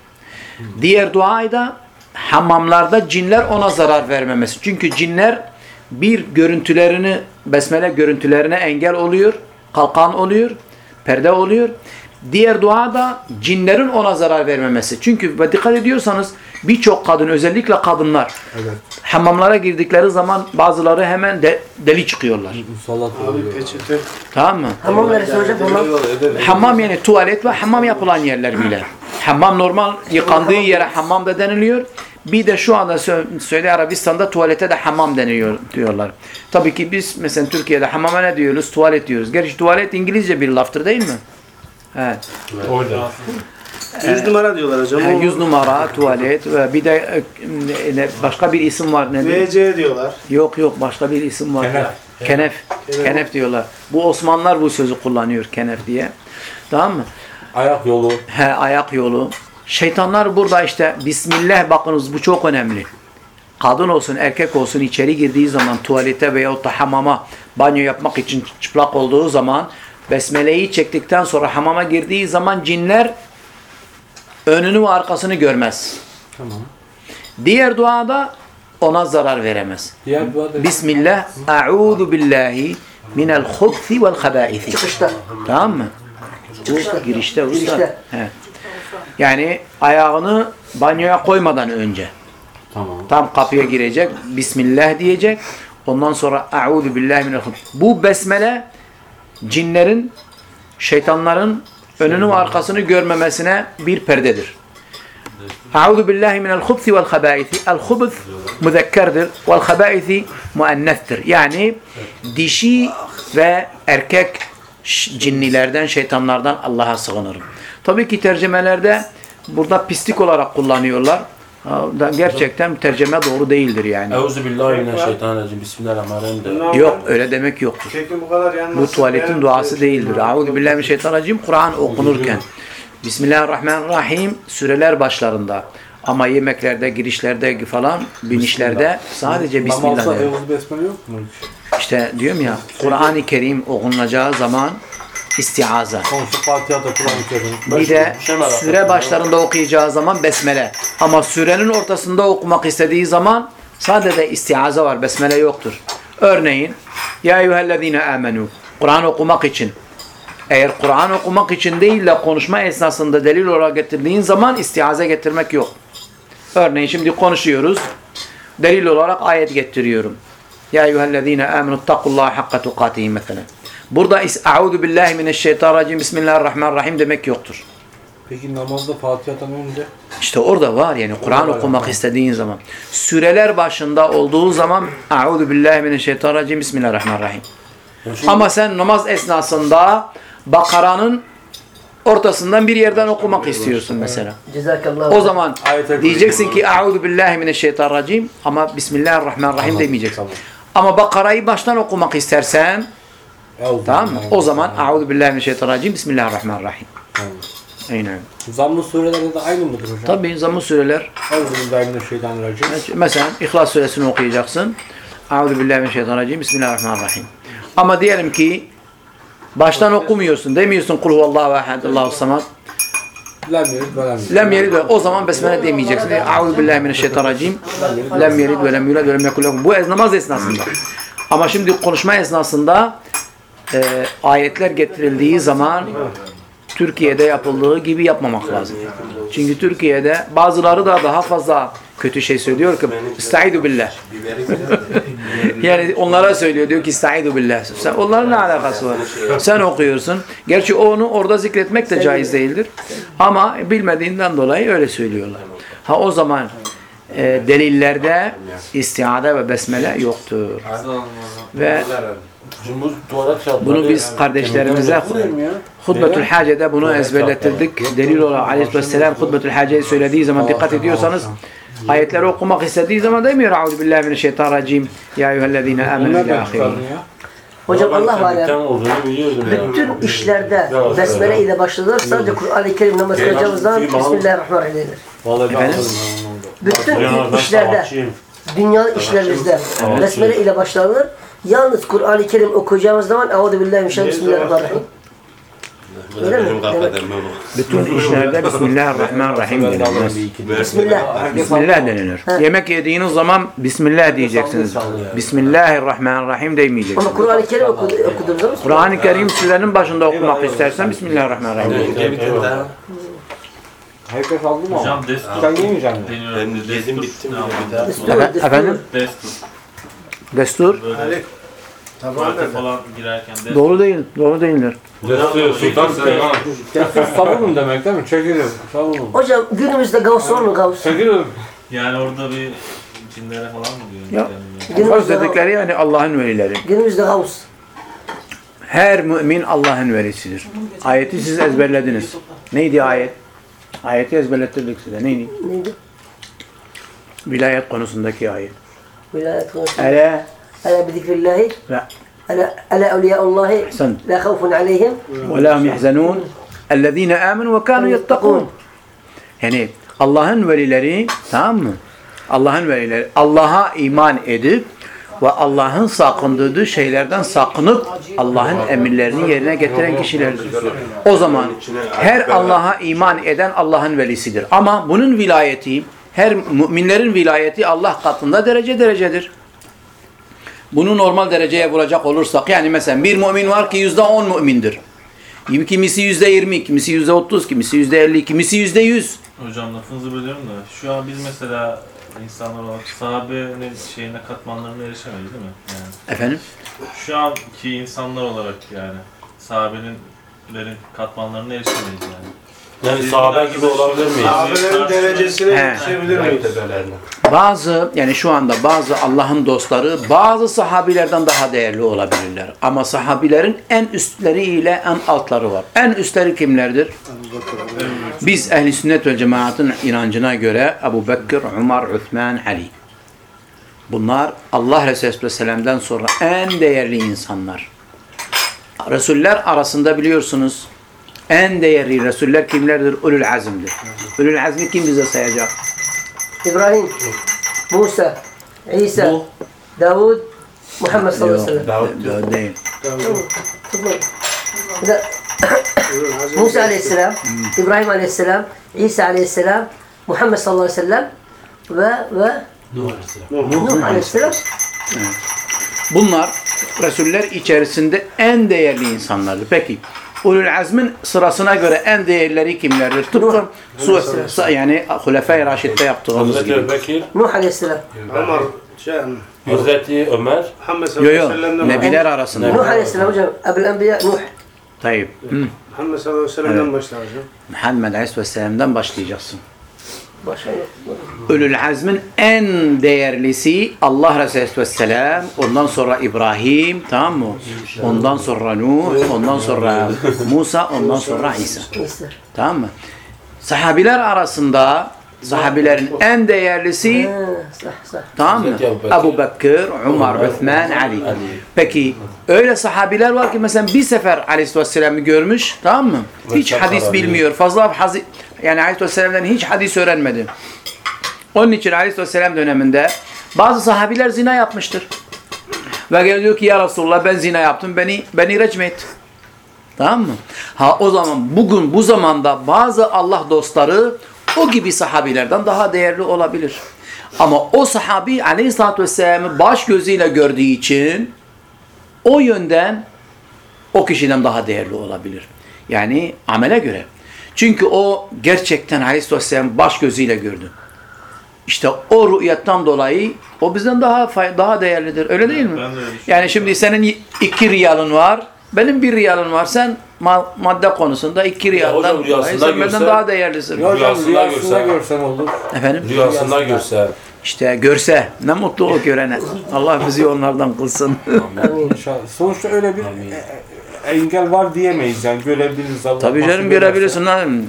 Diğer duayı da hamamlarda cinler ona zarar vermemesi. Çünkü cinler bir görüntülerini, besmele görüntülerine engel oluyor, kalkan oluyor, perde oluyor. Diğer dua da cinlerin ona zarar vermemesi. Çünkü dikkat ediyorsanız birçok kadın özellikle kadınlar hamamlara girdikleri zaman bazıları hemen de, deli çıkıyorlar. musallat oluyor. Peçete. Tamam mı? Hamam neresi hocam? Hamam. Yani tuvalet ve hammam yapılan yerler bile. Hammam normal yıkandığı yere hammam da deniliyor. Bir de şu anda Sö- Suudi Arabistan'da tuvalete de hammam deniliyor diyorlar. Tabii ki biz mesela Türkiye'de hammama ne diyoruz? Tuvalet diyoruz. Gerçi tuvalet İngilizce bir laftır değil mi? Evet. Orada. 100 numara diyorlar hocam. Yani 100 numara tuvalet ve bir de e, başka bir isim var. Ne diyor? VC diyorlar. Yok yok başka bir isim var. Kenef. Kenef. Kenef diyorlar. Bu Osmanlılar bu sözü kullanıyor kenef diye. Tamam mı? Ayak yolu. He, ayak yolu. Şeytanlar burada işte Bismillah bakınız bu çok önemli. Kadın olsun erkek olsun içeri girdiği zaman tuvalete veyahut da hamama banyo yapmak için çıplak olduğu zaman Besmele'yi çektikten sonra hamama girdiği zaman cinler önünü ve arkasını görmez. Tamam. Diğer duada ona zarar veremez. Diğer dua da Bismillah, a'udhu billahi minel hubthi vel habaithi. Çıkışta. Tamam mı? Bu girişte usta. Girişte. He. Yani ayağını banyoya koymadan önce. Tamam. Tam kapıya girecek. Bismillah diyecek. Ondan sonra A'udhu billahi minel Bu besmele cinlerin, şeytanların önünü ve arkasını görmemesine bir perdedir. A'udhu billahi minel hubthi vel habaithi. El hubth müzekkerdir. Vel habaithi muennettir. Yani dişi ve erkek cinnilerden, şeytanlardan Allah'a sığınırım. Tabii ki tercümelerde burada pislik olarak kullanıyorlar. Gerçekten tercüme doğru değildir yani. Euzu billahi mineşşeytanirracim. Bismillahirrahmanirrahim Yok öyle demek yoktur. Bu kadar yanması. Bu tuvaletin duası değildir. Auzu billahi mineşşeytanirracim. Kur'an okunurken Bismillahirrahmanirrahim süreler başlarında ama yemeklerde, girişlerde falan, binişlerde sadece Bismillah. Namazda der. Eûzü Besmele yok mu? İşte diyorum ya Kur'an-ı Kerim okunacağı zaman istiaza. Komşu Fatiha'da Kur'an-ı Kerim. Bir de şey süre başlarında okuyacağı zaman besmele. Ama sürenin ortasında okumak istediği zaman sadece istiaza var. Besmele yoktur. Örneğin Ya eyyühellezine amenu Kur'an okumak için eğer Kur'an okumak için değil de konuşma esnasında delil olarak getirdiğin zaman istiaze getirmek yok. Örneğin şimdi konuşuyoruz. Delil olarak ayet getiriyorum. Ya eyyühellezine amenu takullaha hakka tukatihi mesela. Burada A'udhu billahi mineşşeytanirracim Bismillahirrahmanirrahim demek yoktur. Peki namazda Fatiha'dan önce İşte orada var yani Kur'an okumak istediğin zaman. Süreler başında olduğu zaman A'udhu billahi mineşşeytanirracim Bismillahirrahmanirrahim. Ama sen namaz esnasında Bakara'nın ortasından bir yerden okumak istiyorsun mesela. O zaman diyeceksin ki A'udhu billahi mineşşeytanirracim ama Bismillahirrahmanirrahim demeyeceksin. Ama Bakara'yı baştan okumak istersen tamam mı? O zaman. A'udhu billahi mineşşeytanirracim Bismillahirrahmanirrahim. Aynen. Zamm-ı surelerde de aynı mıdır hocam? Tabii zammı süreler Eûzü billahi mineşşeytanirracim. Mesela İhlas suresini okuyacaksın. Euzu billahi mineşşeytanirracim. Bismillahirrahmanirrahim. Ama diyelim ki baştan okumuyorsun. Demiyorsun kul huvallahu ehad Allahu samad. Lem yerid ve o zaman besmele demeyeceksin. Euzu billahi mineşşeytanirracim. Lem yelid ve lem yulad ve lem yekul lehu. Bu namaz esnasında. Ama şimdi konuşma esnasında e, ayetler getirildiği zaman Türkiye'de yapıldığı gibi yapmamak lazım. Çünkü Türkiye'de bazıları da daha fazla kötü şey söylüyor ki Estaizu billah. Yani onlara söylüyor diyor ki Estaizu billah. Sen, onların ne alakası var? Sen okuyorsun. Gerçi onu orada zikretmek de caiz değildir. Ama bilmediğinden dolayı öyle söylüyorlar. Ha o zaman e, delillerde istiade ve besmele yoktur. Ve bunu biz kardeşlerimize Hutbetül Hace'de bunu ezberlettirdik. Delil olarak Aleyhisselam Hutbetül Hace'yi söylediği zaman dikkat ediyorsanız ayetleri okumak istediği zaman demiyor Euzu billahi mineşşeytanirracim. Ya eyyühellezine ahiri. çıkardın ya. Hocam Allah ya. Bütün işlerde besmele ile başlanır. Sadece Kur'an-ı Kerim namaz kılacağımız zaman Bismillahirrahmanirrahim denir. Bütün işlerde, dünyalık işlerimizde besmele ile başlanır. Yalnız Kur'an-ı Kerim okuyacağımız zaman Euzu billahi mineşşeytanirrahmanirrahim. Öyle mi? Demek. Bütün işlerde Bismillahirrahmanirrahim Ben de alayım denilir. bir iki. Bismillah. Bismillah denilir. Yemek yediğiniz zaman Bismillah diyeceksiniz. Bismillahirrahmanirrahim demeyeceksiniz. Ama Kur'an-ı Kerim okudu, okuduğumuz zaman Kur'an-ı Kerim sürenin başında okumak istersen Bismillahirrahmanirrahim. Herkes aldı mı? Hocam destur Sen yemeyeceksin mi? Benim ne bitti mi? Efendim? Destur. Destur Tuvalete falan girerken destur. doğru değil. Doğru değildir. Destur savunun demek değil mi? Çekilin. Savunun. Hocam günümüzde gavs var mı gavs? Çekilin. Yani orada bir cinlere falan mı diyor? Ya. Günümüzde, dedikleri yani Allah'ın velileri. günümüzde gavs. Her mümin Allah'ın velisidir. Ayeti siz ezberlediniz. Neydi ayet? Ayeti ezberlettirdik size. Neydi? Neydi? Vilayet konusundaki ayet. Vilayet konusu. Ele Ala bi zikrillahi. La. Ala ala evliyaullahi. sen La havfun aleyhim. ve la hum yahzanun اَلَّذ۪ينَ آمَنُوا وَكَانُوا يَتَّقُونَ Yani Allah'ın velileri tamam mı? Allah'ın velileri Allah'a iman edip ve Allah'ın sakındırdığı şeylerden sakınıp Allah'ın emirlerini yerine getiren kişilerdir. O zaman her Allah'a iman eden Allah'ın velisidir. Ama bunun vilayeti, her müminlerin vilayeti Allah katında derece derecedir. Bunu normal dereceye vuracak olursak yani mesela bir mümin var ki yüzde on mümindir. Kimisi yüzde yirmi, kimisi yüzde otuz, kimisi yüzde elli, kimisi yüzde yüz. Hocam lafınızı bölüyorum da şu an biz mesela insanlar olarak sahabenin şeyine katmanlarına erişemeyiz değil mi? Yani Efendim? şu anki insanlar olarak yani sahabenin katmanlarına erişemeyiz yani. Yani sahabe gibi olabilir miyiz? Sahabelerin derecesine He. yetişebilir miyiz? Mertebelerine. Bazı yani şu anda bazı Allah'ın dostları bazı sahabilerden daha değerli olabilirler. Ama sahabilerin en üstleri ile en altları var. En üstleri kimlerdir? Biz ehli sünnet ve cemaatin inancına göre Ebu Bekir, Umar, Üthman, Ali. Bunlar Allah Resulü Aleyhisselam'dan sonra en değerli insanlar. Resuller arasında biliyorsunuz en değerli Resuller kimlerdir? Ulul azimdir. Ulul azmi kim bize sayacak? İbrahim, Musa, İsa, Davud, Muhammed sallallahu aleyhi ve sellem. Değil. Bir de Musa aleyhisselam, İbrahim aleyhisselam, İsa aleyhisselam, Muhammed sallallahu aleyhi ve sellem ve ve Nuh aleyhisselam. Bunlar Resuller içerisinde en değerli insanlardır. Peki Ulul Azm'in sırasına göre en değerleri kimlerdir? Tıpkı su, yani Hulefai Raşid'de yaptığımız Hazreti gibi. Ebubekir, Nuh aleyhisselam. Ömer, şey, Hazreti Ömer, Muhammed Yo sallallahu yo, aleyhi ve sellem'den Nebiler arasında. Nuh aleyhisselam hocam. Ebul Enbiya Nuh. Tayyip. Hı. Muhammed sallallahu aleyhi ve sellem'den başlar hocam. Muhammed Aleyhisselam'dan başlayacaksın. Ulul Azm'in en değerlisi Allah Resulü Aleyhisselam, ondan sonra İbrahim, tamam mı? Ondan sonra Nuh, ondan sonra Musa, ondan sonra İsa. Tamam mı? Sahabiler arasında sahabilerin en değerlisi tamam mı? Ebu Bekir, Umar, Üthman, Ali. Peki öyle sahabiler var ki mesela bir sefer Aleyhisselam'ı görmüş tamam mı? Hiç hadis bilmiyor. Fazla hadis yani Aleyhisselam'dan hiç hadis öğrenmedi. Onun için Aleyhisselam döneminde bazı sahabiler zina yapmıştır. Ve geliyor ki ya Resulullah ben zina yaptım beni beni recm et. Tamam mı? Ha o zaman bugün bu zamanda bazı Allah dostları o gibi sahabilerden daha değerli olabilir. Ama o sahabi aleyhissalatü vesselam'ı baş gözüyle gördüğü için o yönden o kişiden daha değerli olabilir. Yani amele göre. Çünkü o gerçekten aleyhissalatü vesselam baş gözüyle gördü. İşte o rü'yetten dolayı o bizden daha daha değerlidir. Öyle değil mi? Yani şimdi senin iki riyalın var. Benim bir riyalım var. Sen ma- madde konusunda iki riyaldan hocam dolayı sen benden görse- daha değerlisin. Ya hocam Rüyasında rüyasında görse- görsen olur. Efendim? rüyasında görse, İşte görse ne mutlu o görene. Allah bizi onlardan kılsın. İnşallah. Sonuçta öyle bir e, e, engel var diyemeyiz yani görebiliriz. Allah Tabii canım görebilirsin. lan.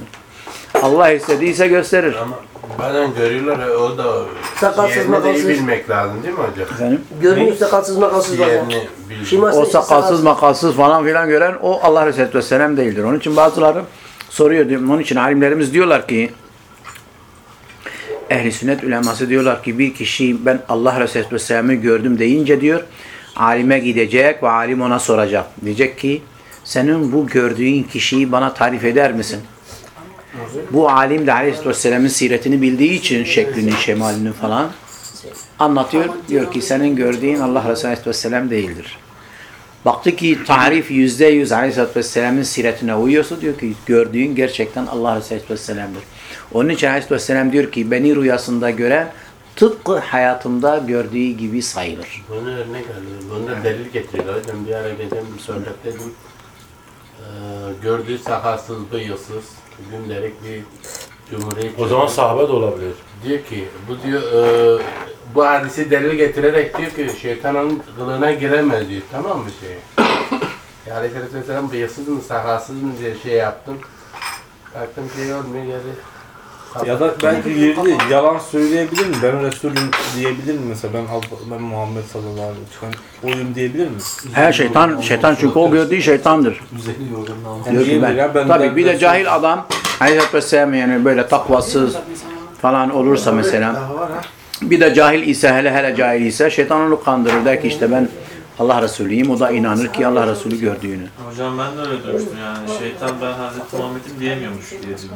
Allah istediyse gösterir. Ama bazen görüyorlar o da Sakalsız, yerini de iyi bilmek lazım değil mi hocam? Efendim? Görünüyor sakalsız makalsız var ya. Yerini bilmek. Şiması O sakalsız makalsız falan filan gören o Allah Resulü Vesselam değildir. Onun için bazıları soruyor. diyor. Onun için alimlerimiz diyorlar ki ehli sünnet uleması diyorlar ki bir kişi ben Allah Resulü Vesselam'ı gördüm deyince diyor alime gidecek ve alim ona soracak. Diyecek ki senin bu gördüğün kişiyi bana tarif eder misin? Bu alim de Aleyhisselatü Vesselam'ın siretini bildiği için şeklini, şemalini falan anlatıyor. Diyor ki senin gördüğün Allah Resulü Aleyhisselam değildir. Baktı ki tarif yüzde yüz Aleyhisselatü Vesselam'ın siretine uyuyorsa diyor ki gördüğün gerçekten Allah Resulü Vesselam'dır. Onun için Aleyhisselatü Vesselam diyor ki beni rüyasında gören tıpkı hayatımda gördüğü gibi sayılır. Bunu örnek alıyor. Bunu da delil getiriyorlar. Hocam bir ara geçen bir sohbettedim. Ee, gördüğü sakalsız, bıyıksız, gündelik bir cumhuriyet. o zaman sahabe de olabilir. Diyor ki, bu diyor, e, bu hadisi delil getirerek diyor ki şeytanın kılığına giremez diyor. Tamam mı şey? ya Aleyhisselatü Vesselam bıyıksız mı, sakalsız mı diye şey yaptım. Baktım şey olmuyor, geri Ya da belki yeri yalan söyleyebilir mi? Ben Resulüm diyebilir mi mesela? Ben, Al- ben Muhammed sallallahu aleyhi ve sellem oyum diyebilir mi? Her şeytan, şeytan çünkü o gördüğü şeytandır. Yani Diyor ki diyebilir ben. ya, ben- Tabii ben bir de cahil adam Aleyhisselatü Vesselam yani böyle takvasız falan olursa mesela bir de cahil ise hele hele cahil ise şeytan onu kandırır der ki işte ben Allah Resulüyüm o da inanır ki Allah Resulü gördüğünü. Hocam ben de öyle duymuştum yani. Şeytan ben Hazreti Muhammed'im diyemiyormuş diye duymuştum.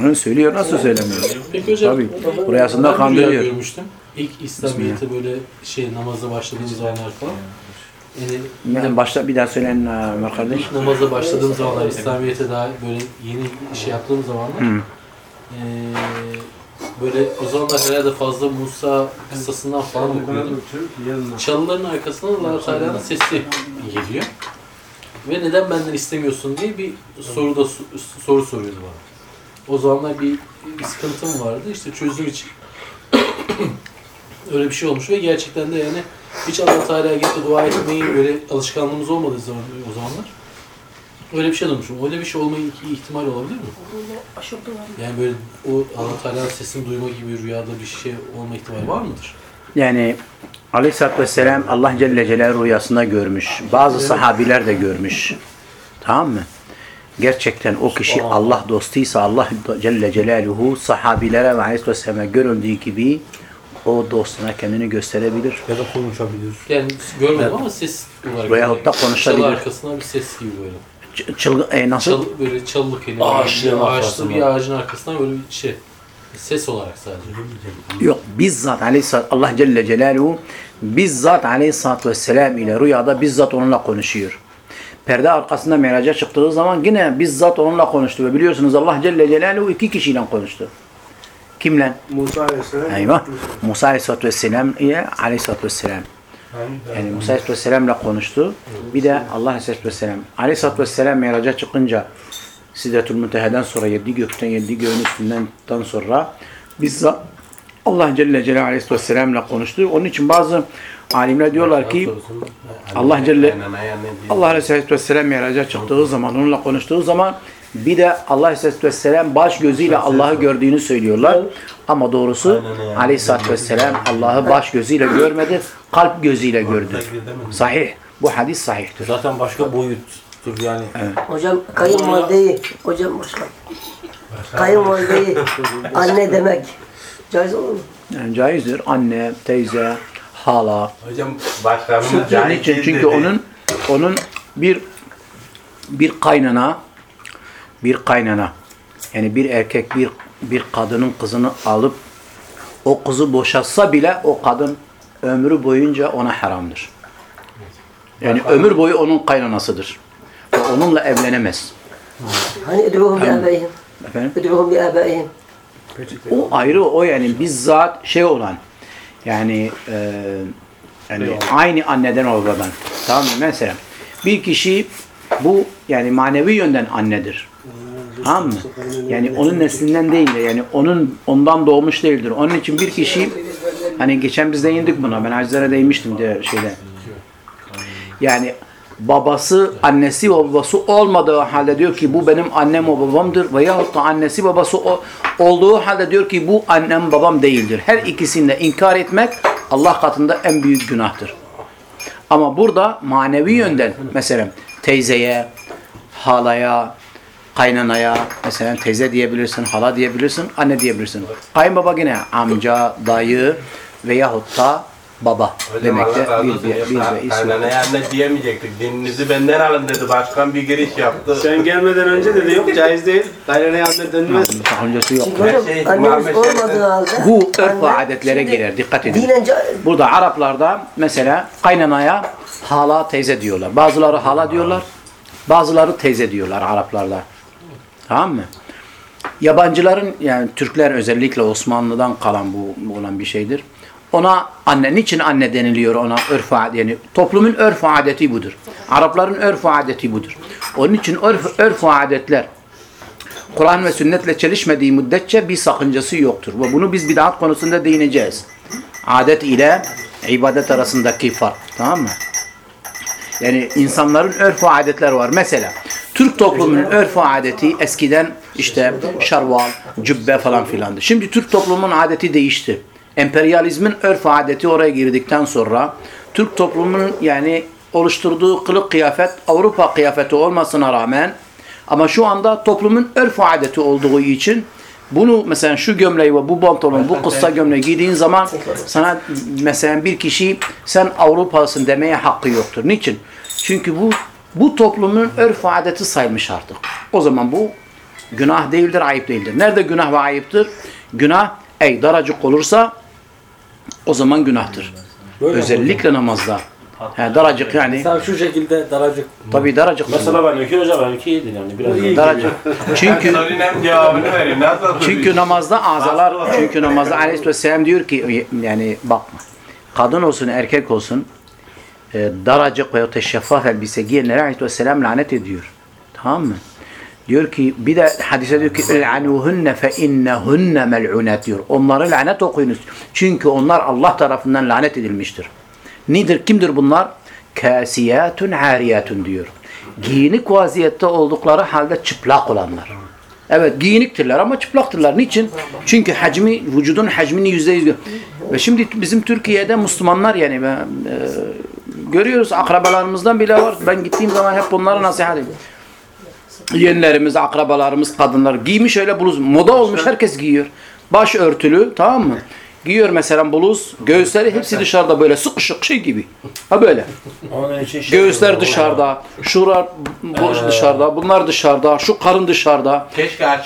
Onu söylüyor nasıl söylemiyor? Peki hocam, Tabii. Rüyasında kandırıyor. görmüştüm. İlk İslamiyet'e böyle şey namaza başladığım zamanlar falan. Yani Yani başta bir daha söyleyin e, kardeş. ilk namaza başladığım zamanlar, İslamiyet'e daha böyle yeni şey yaptığım zamanlar Hı. eee, böyle o zamanlar herhalde fazla Musa kıssasından falan okuyordum. Çalıların arkasından Allah Teala'nın sesi geliyor. Ve neden benden istemiyorsun diye bir soru da soru soruyordu bana. O zamanlar bir, bir sıkıntım vardı. İşte çözüm için öyle bir şey olmuş ve gerçekten de yani hiç Allah Teala'ya de dua etmeyi böyle alışkanlığımız olmadığı zaman o zamanlar öyle bir şey duymuşum. Öyle bir şey olma ihtimal olabilir mi? Yani böyle o Allah Teala'nın sesini duyma gibi rüyada bir şey olma ihtimali var mıdır? Yani Aleyhisselatü Vesselam Allah Celle Celaluhu rüyasında görmüş. Bazı sahabiler de görmüş. Tamam mı? Gerçekten o kişi Allah dostuysa Allah Celle Celaluhu sahabilere ve Aleyhisselatü Vesselam'a göründüğü gibi o dostuna kendini gösterebilir. Ya da konuşabilir. Yani görmedim ama ses olarak. Veyahut da konuşabilir. Çalı arkasından bir ses gibi böyle. Çılgın, e, nasıl? Çal, böyle çalılı kelime. Ağaçlığın Ağaçlı arkasından. bir ağacın arkasından böyle bir şey. Ses olarak sadece. Yok bizzat Aleyhisselatü Allah Celle Celaluhu bizzat Aleyhisselatü Vesselam ile rüyada bizzat onunla konuşuyor. Perde arkasında meraca çıktığı zaman yine bizzat onunla konuştu ve biliyorsunuz Allah Celle Celaluhu iki kişiyle konuştu. Kimle? Musa Aleyhisselam. Eyvah. Musa Aleyhisselatü Vesselam ile Aleyhisselatü Vesselam. Yani Musa Aleyhisselatü Vesselam'la konuştu. Bir de Allah Aleyhisselatü Vesselam. Aleyhisselatü Vesselam meraca çıkınca Sidretül Münteha'dan sonra yedi gökten yedi göğün üstünden sonra bizzat Allah Celle Celaluhu Aleyhisselatü Vesselam'la konuştu. Onun için bazı alimler diyorlar ki Allah Celle Allah Aleyhisselatü Vesselam miraca çıktığı zaman, onunla konuştuğu zaman bir de Allah Aleyhisselatü Vesselam baş gözüyle Allah'ı gördüğünü söylüyorlar. Ama doğrusu Aleyhisselatü Vesselam Allah'ı baş gözüyle görmedi, kalp gözüyle gördü. Sahih. Bu hadis sahihtir. Zaten başka boyuttur yani. Hocam kayınvalideyi, hocam başka. Kayınvalideyi anne demek caiz olur mu? Yani caizdir. Anne, teyze, hala. Hocam başkanımız cahil Çünkü onun onun bir bir kaynana bir kaynana yani bir erkek bir bir kadının kızını alıp o kızı boşatsa bile o kadın ömrü boyunca ona haramdır. Yani ömür boyu onun kaynanasıdır. Ve onunla evlenemez. Hani edruhum bi. Efendim? Edruhum bi. O ayrı o yani bizzat şey olan yani e, yani aynı anneden babadan. Tamam mı? Mesela bir kişi bu yani manevi yönden annedir. Tamam mı? Yani onun neslinden değildir. Yani onun ondan doğmuş değildir. Onun için bir kişi hani geçen biz değindik buna. Ben Acizlere değinmiştim diye şeyde. Yani babası, annesi babası olmadığı halde diyor ki bu benim annem ve babamdır veyahut da annesi babası o- olduğu halde diyor ki bu annem babam değildir. Her ikisini de inkar etmek Allah katında en büyük günahtır. Ama burada manevi yönden mesela teyzeye, halaya, kaynanaya mesela teyze diyebilirsin, hala diyebilirsin, anne diyebilirsin. Kayınbaba yine amca, dayı veyahut da baba Hocam demekte Allah razı bir, olsun. bir, bir, Yoksa kaynanaya anne diyemeyecektik. Dininizi benden alın dedi. Başkan bir giriş yaptı. Sen gelmeden önce dedi yok caiz değil. Kaynanaya anne denmez. Sakıncası yok. Çünkü hocam şey, annemiz Muhammed olmadığı halde Bu örf ve anne- adetlere Şimdi girer. Dikkat edin. Dinen ca- Burada Araplarda mesela kaynanaya hala teyze diyorlar. Bazıları hala diyorlar. Bazıları teyze diyorlar Araplarda. Tamam mı? Yabancıların yani Türkler özellikle Osmanlı'dan kalan bu olan bir şeydir. Ona anne niçin anne deniliyor ona örf yani toplumun örf adeti budur. Arapların örf adeti budur. Onun için örf örf adetler Kur'an ve sünnetle çelişmediği müddetçe bir sakıncası yoktur. Ve bunu biz bid'at konusunda değineceğiz. Adet ile ibadet arasındaki fark. Tamam mı? Yani insanların örf ve adetler var. Mesela Türk toplumunun örf adeti eskiden işte şarval, cübbe falan filandı. Şimdi Türk toplumunun adeti değişti. Emperyalizmin örf adeti oraya girdikten sonra Türk toplumunun yani oluşturduğu kılık kıyafet Avrupa kıyafeti olmasına rağmen ama şu anda toplumun örf adeti olduğu için bunu mesela şu gömleği ve bu pantolon, bu kısa gömleği giydiğin zaman sana mesela bir kişi sen Avrupalısın demeye hakkı yoktur. Niçin? Çünkü bu bu toplumun örf ve adeti sayılmış artık. O zaman bu günah değildir, ayıp değildir. Nerede günah ve ayıptır? Günah ey daracık olursa o zaman günahtır. Özellikle namazda. He, daracık yani. Mesela şu şekilde daracık. Tabii daracık. Mesela benimki hocam benimki iyidir yani biraz. Daracık. Çünkü Çünkü namazda azalar, çünkü namazda aleyhisselam diyor ki yani bakma. Kadın olsun erkek olsun daracık veya da şeffaf elbise giyenlere aleyhisselam lanet ediyor. Tamam mı? Diyor ki bir de hadise diyor ki "İl'anuhunne fe innehunne mel'unet" diyor. Onları lanet okuyunuz. Çünkü onlar Allah tarafından lanet edilmiştir. Nedir? Kimdir bunlar? Kasiyatun ariyatun diyor. Giyinik vaziyette oldukları halde çıplak olanlar. Evet giyiniktirler ama çıplaktırlar. Niçin? Çünkü hacmi, vücudun hacmini yüzde yüz. Ve şimdi bizim Türkiye'de Müslümanlar yani ben, e, görüyoruz akrabalarımızdan bile var. Ben gittiğim zaman hep onlara nasihat ediyorum. Yeğenlerimiz, akrabalarımız, kadınlar giymiş öyle bluz. Moda olmuş herkes giyiyor. Baş örtülü tamam mı? Giyiyor mesela bluz, göğüsleri hepsi dışarıda böyle sıkışık şey gibi. Ha böyle. Göğüsler dışarıda, boş dışarıda, bunlar dışarıda, şu karın dışarıda.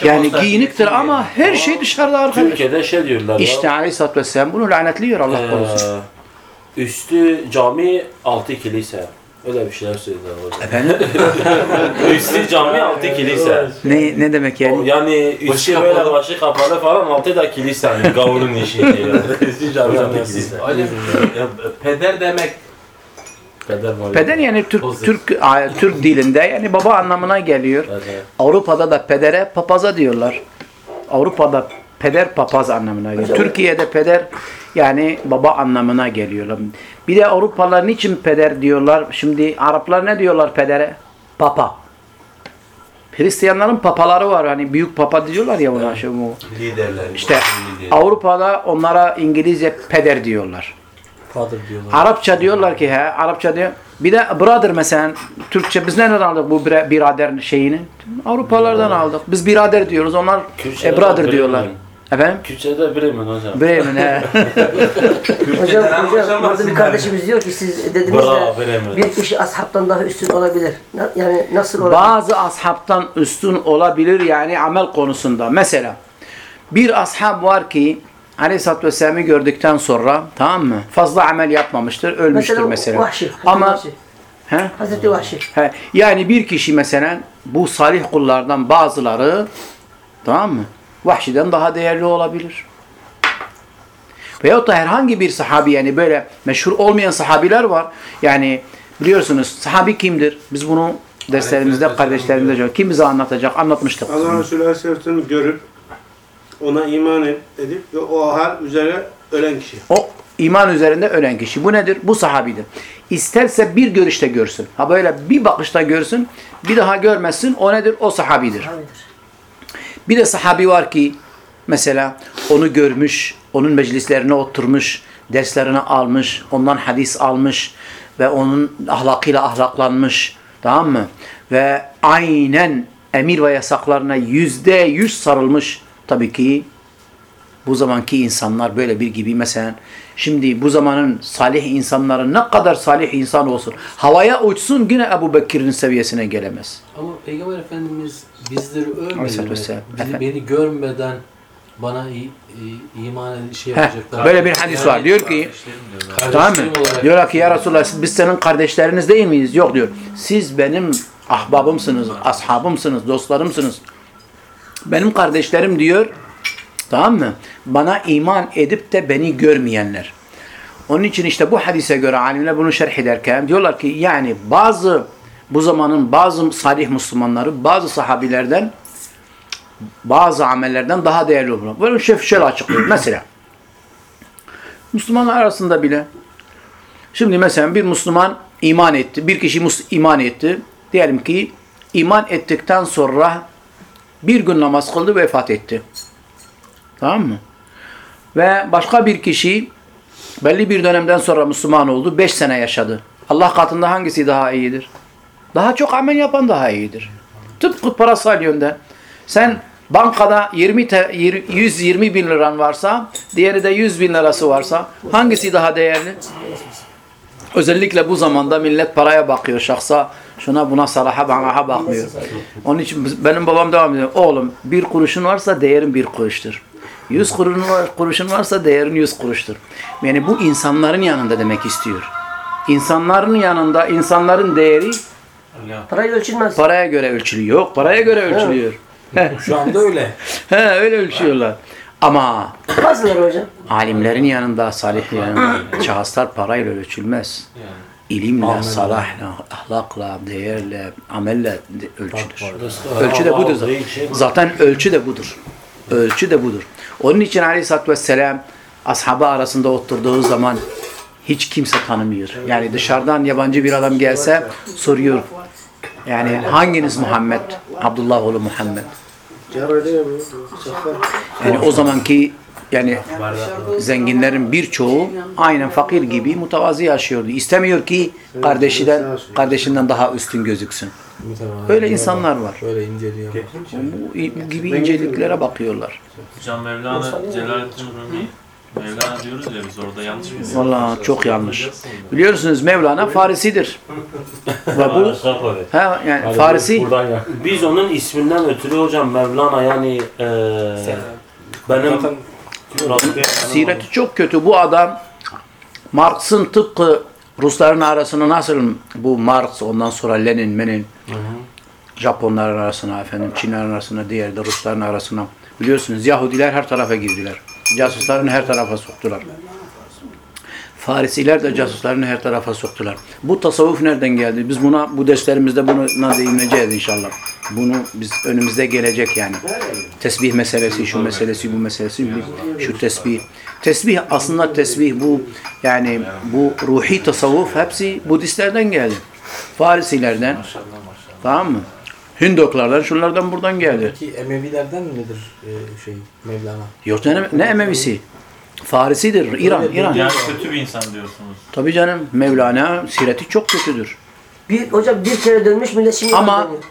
Yani giyiniktir ama her şey dışarıda arkadaş. Türkiye'de şey diyorlar. İşte Aleyhisselatü Vesselam bunu lanetliyor Allah korusun. Üstü cami, altı kilise. Öyle bir şeyler söylediler hocam. Efendim? üstü cami, altı kilise. ne, ne demek O, yani? yani üstü böyle başı kapalı falan, altı da kilise. Yani gavurun işi diyor. üstü cami, altı kilise. Ya, peder demek Peder var. Peder yani Türk Türk a- Türk dilinde yani baba anlamına geliyor. Evet, evet. Avrupa'da da pedere papaza diyorlar. Avrupa'da peder papaz anlamına geliyor. Türkiye'de peder yani baba anlamına geliyor. Bir de Avrupalılar niçin peder diyorlar? Şimdi Araplar ne diyorlar pedere? Papa. Hristiyanların papaları var. Hani büyük papa diyorlar ya ona. Şey, bu. liderler. İşte lider. Avrupa'da onlara İngilizce peder diyorlar. Father diyorlar. Arapça diyorlar ki he, Arapça diyor. Bir de brother mesela Türkçe biz nereden aldık bu bira- birader şeyini? Avrupalardan aldık. Biz birader diyoruz. Onlar e, brother diyorlar. Efendim? Kürtçe'de Bremen hocam. Bremen he. Hocam, hocam burada bir kardeşimiz diyor ki siz dediniz Bravo, de Bremen. bir kişi ashabtan daha üstün olabilir. Yani nasıl olabilir? Bazı ashabtan üstün olabilir yani amel konusunda. Mesela bir ashab var ki Aleyhisselatü Vesselam'ı gördükten sonra tamam mı? Fazla amel yapmamıştır. Ölmüştür mesela. Mesela Vahşi. Ama Vahşi. he? Hazreti Vahşi. He, yani bir kişi mesela bu salih kullardan bazıları tamam mı? Vahşiden daha değerli olabilir. Veyahut da herhangi bir sahabi yani böyle meşhur olmayan sahabiler var. Yani biliyorsunuz sahabi kimdir? Biz bunu derslerimizde kardeşlerimizde kim bize anlatacak? Anlatmıştık. Allah Resulü Aleyhisselatü'nü görüp ona iman et- edip ve o hal üzere ölen kişi. O iman üzerinde ölen kişi. Bu nedir? Bu sahabidir. İsterse bir görüşte görsün. Ha böyle bir bakışta görsün, bir daha görmezsin. O nedir? O sahabidir. Bir de sahabi var ki mesela onu görmüş, onun meclislerine oturmuş, derslerini almış, ondan hadis almış ve onun ahlakıyla ahlaklanmış. Tamam mı? Ve aynen emir ve yasaklarına yüzde yüz sarılmış. Tabii ki bu zamanki insanlar böyle bir gibi mesela şimdi bu zamanın salih insanları ne kadar salih insan olsun havaya uçsun yine Ebu Bekir'in seviyesine gelemez. Ama Peygamber Efendimiz bizleri Aleyhisselatü mi? Bizi, beni görmeden bana iman şey Heh, yapacaklar. böyle bir hadis var. Diyor ki tamam mı? Diyorlar ki ya Resulallah biz senin kardeşleriniz değil miyiz? Yok diyor. Siz benim ahbabımsınız, ashabımsınız, dostlarımsınız. Benim kardeşlerim diyor tamam mı? Bana iman edip de beni görmeyenler. Onun için işte bu hadise göre alimler bunu şerh ederken diyorlar ki yani bazı bu zamanın bazı salih Müslümanları bazı sahabilerden bazı amellerden daha değerli olur. Böyle şef şöyle açıklıyor. Mesela Müslümanlar arasında bile şimdi mesela bir Müslüman iman etti. Bir kişi iman etti. Diyelim ki iman ettikten sonra bir gün namaz kıldı vefat etti. Tamam mı? Ve başka bir kişi belli bir dönemden sonra Müslüman oldu. Beş sene yaşadı. Allah katında hangisi daha iyidir? Daha çok amel yapan daha iyidir. Tıpkı parasal yönden. Sen bankada 20 te- yir- 120 bin liran varsa, diğeri de 100 bin lirası varsa hangisi daha değerli? Özellikle bu zamanda millet paraya bakıyor şahsa. Şuna buna salaha bana bakmıyor. Onun için benim babam devam ediyor. Oğlum bir kuruşun varsa değerin bir kuruştur. Yüz kuruşun, var, kuruşun varsa değerin yüz kuruştur. Yani bu insanların yanında demek istiyor. İnsanların yanında insanların değeri Parayla ölçülmez. paraya göre ölçülüyor. Yok paraya göre ölçülüyor. He, Şu anda öyle. he, öyle ölçüyorlar. Ama Bazıları hocam. alimlerin yanında, salihlerin yanında şahıslar parayla ölçülmez. İlimle, salahla, ahlakla, değerle, amelle ölçülür. Ölçü de budur. Zaten ölçü de budur. Ölçü de budur. Onun için Aleyhisselatü Vesselam ashabı arasında oturduğu zaman hiç kimse tanımıyor. Yani dışarıdan yabancı bir adam gelse soruyor. Yani hanginiz Muhammed? Abdullah oğlu Muhammed. Yani o zamanki yani zenginlerin birçoğu aynen fakir gibi mutavazi yaşıyordu. İstemiyor ki kardeşinden kardeşinden daha üstün gözüksün. Böyle insanlar var. Böyle inceliyor. Bu gibi inceliklere bakıyorlar. Hocam Mevlana Celaleddin Rumi Mevlana diyoruz ya biz orada yanlış mı? Vallahi çok yanlış. Biliyorsunuz Mevlana Farisidir. Ve bu ha, yani Farisi Biz onun isminden ötürü hocam Mevlana yani eee benim Sireti çok kötü. Bu adam Marx'ın tıpkı Rusların arasını nasıl bu Marx ondan sonra Lenin, Menin Japonların arasına efendim Çinlerin arasına diğer de Rusların arasına biliyorsunuz Yahudiler her tarafa girdiler. Casuslarını her tarafa soktular. Farisiler de casuslarını her tarafa soktular. Bu tasavvuf nereden geldi? Biz buna bu derslerimizde buna değineceğiz inşallah. Bunu biz önümüzde gelecek yani. Tesbih meselesi, şu meselesi, bu meselesi, şu tesbih. Tesbih aslında tesbih bu yani bu ruhi tasavvuf hepsi Budistlerden geldi. Farisilerden. Tamam mı? Hindoklardan, şunlardan buradan geldi. Peki Emevilerden midir e, şey Mevlana? Yok canım ne Emevisi? Farisidir. İran, İran. Yani kötü bir insan diyorsunuz. Tabii canım Mevlana sireti çok kötüdür. Bir, hocam bir kere dönmüş millet şimdi Ama- dönüyor.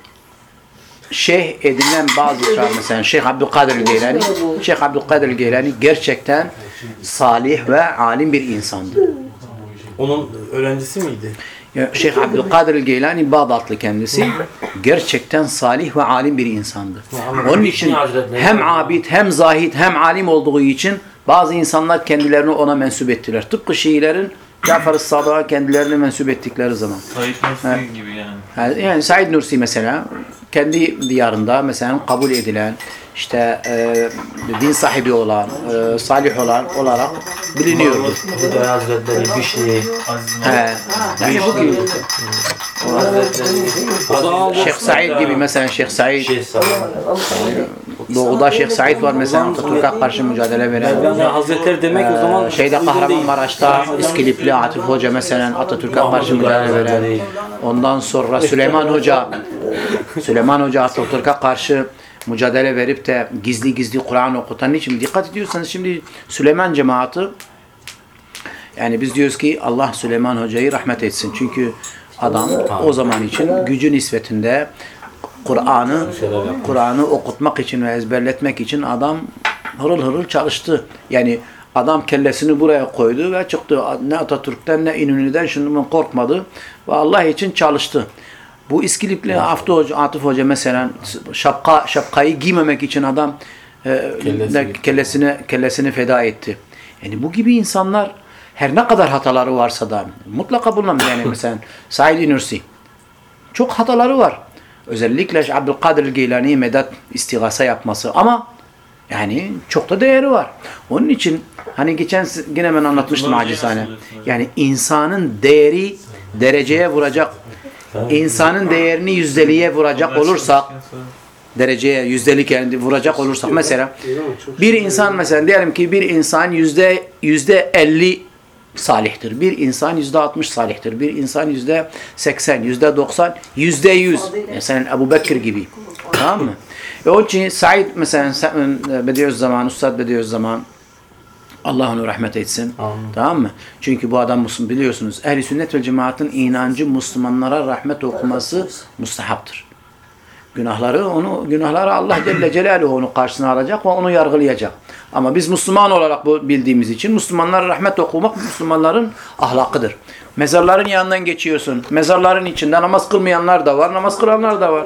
Şeyh edilen bazı şahı mesela Şeyh Abdülkadir Geylani, Şeyh Abdülkadir Geylani gerçekten salih ve alim bir insandı. Onun öğrencisi miydi? Ya Şeyh Abdülkadir Geylani Bağdatlı kendisi gerçekten salih ve alim bir insandı. Onun için hem abid hem zahid hem alim olduğu için bazı insanlar kendilerini ona mensup ettiler. Tıpkı Şiilerin Cafer-ı Sadık'a kendilerini mensup ettikleri zaman. Said Nursi gibi yani. Yani, Said Nursi mesela kendi diyarında mesela kabul edilen işte e, din sahibi olan, e, salih olan olarak biliniyordu. Hüdayi Hazretleri Aziz He. Yani bu gibi. Şeyh Said gibi mesela Şeyh Said Şeyh Said. Doğuda Şeyh Said var mesela Atatürk'e karşı mücadele veren. Hazretleri demek o zaman Ee, Şeyde Kahramanmaraş'ta İskilipli Atif Hoca mesela Atatürk'e karşı mücadele veren. Ondan sonra Süleyman Hoca Süleyman Hoca Atatürk'e karşı mücadele verip de gizli gizli Kur'an okutan için dikkat ediyorsanız şimdi Süleyman cemaati yani biz diyoruz ki Allah Süleyman Hoca'yı rahmet etsin. Çünkü adam o zaman için gücü nispetinde Kur'an'ı Kur'an'ı okutmak için ve ezberletmek için adam hırıl hırıl çalıştı. Yani adam kellesini buraya koydu ve çıktı. Ne Atatürk'ten ne İnönü'den şundan korkmadı ve Allah için çalıştı. Bu İskilipli Aftı Hoca, Atıf Hoca mesela şapka şapkayı giymemek için adam e, Kellesi de- gitti. kellesini kellesini feda etti. Yani bu gibi insanlar her ne kadar hataları varsa da mutlaka bulunan yani mesela Said Nursi çok hataları var. Özellikle Abdülkadir Geylani medet istigasa yapması ama yani çok da değeri var. Onun için hani geçen yine ben anlatmıştım acizane. Yani insanın değeri dereceye vuracak insanın değerini yüzdeliğe vuracak olursak dereceye yüzdelik yani vuracak olursak mesela bir insan mesela diyelim ki bir insan yüzde yüzde elli salihtir. Bir insan yüzde 60 salihtir. Bir insan yüzde 80, yüzde 90, yüzde 100. Mesela Ebu Bekir gibi. Tamam mı? E onun için Said mesela Sa- Bediüzzaman, Üstad Bediüzzaman Allah onu rahmet etsin. Tamam mı? Çünkü bu adam Müslüman biliyorsunuz. Ehli sünnet ve cemaatin inancı Müslümanlara rahmet okuması mustahaptır. Günahları onu günahları Allah Celle Celaluhu onu karşısına alacak ve onu yargılayacak. Ama biz Müslüman olarak bu bildiğimiz için Müslümanlara rahmet okumak Müslümanların ahlakıdır. Mezarların yanından geçiyorsun. Mezarların içinde namaz kılmayanlar da var, namaz kılanlar da var.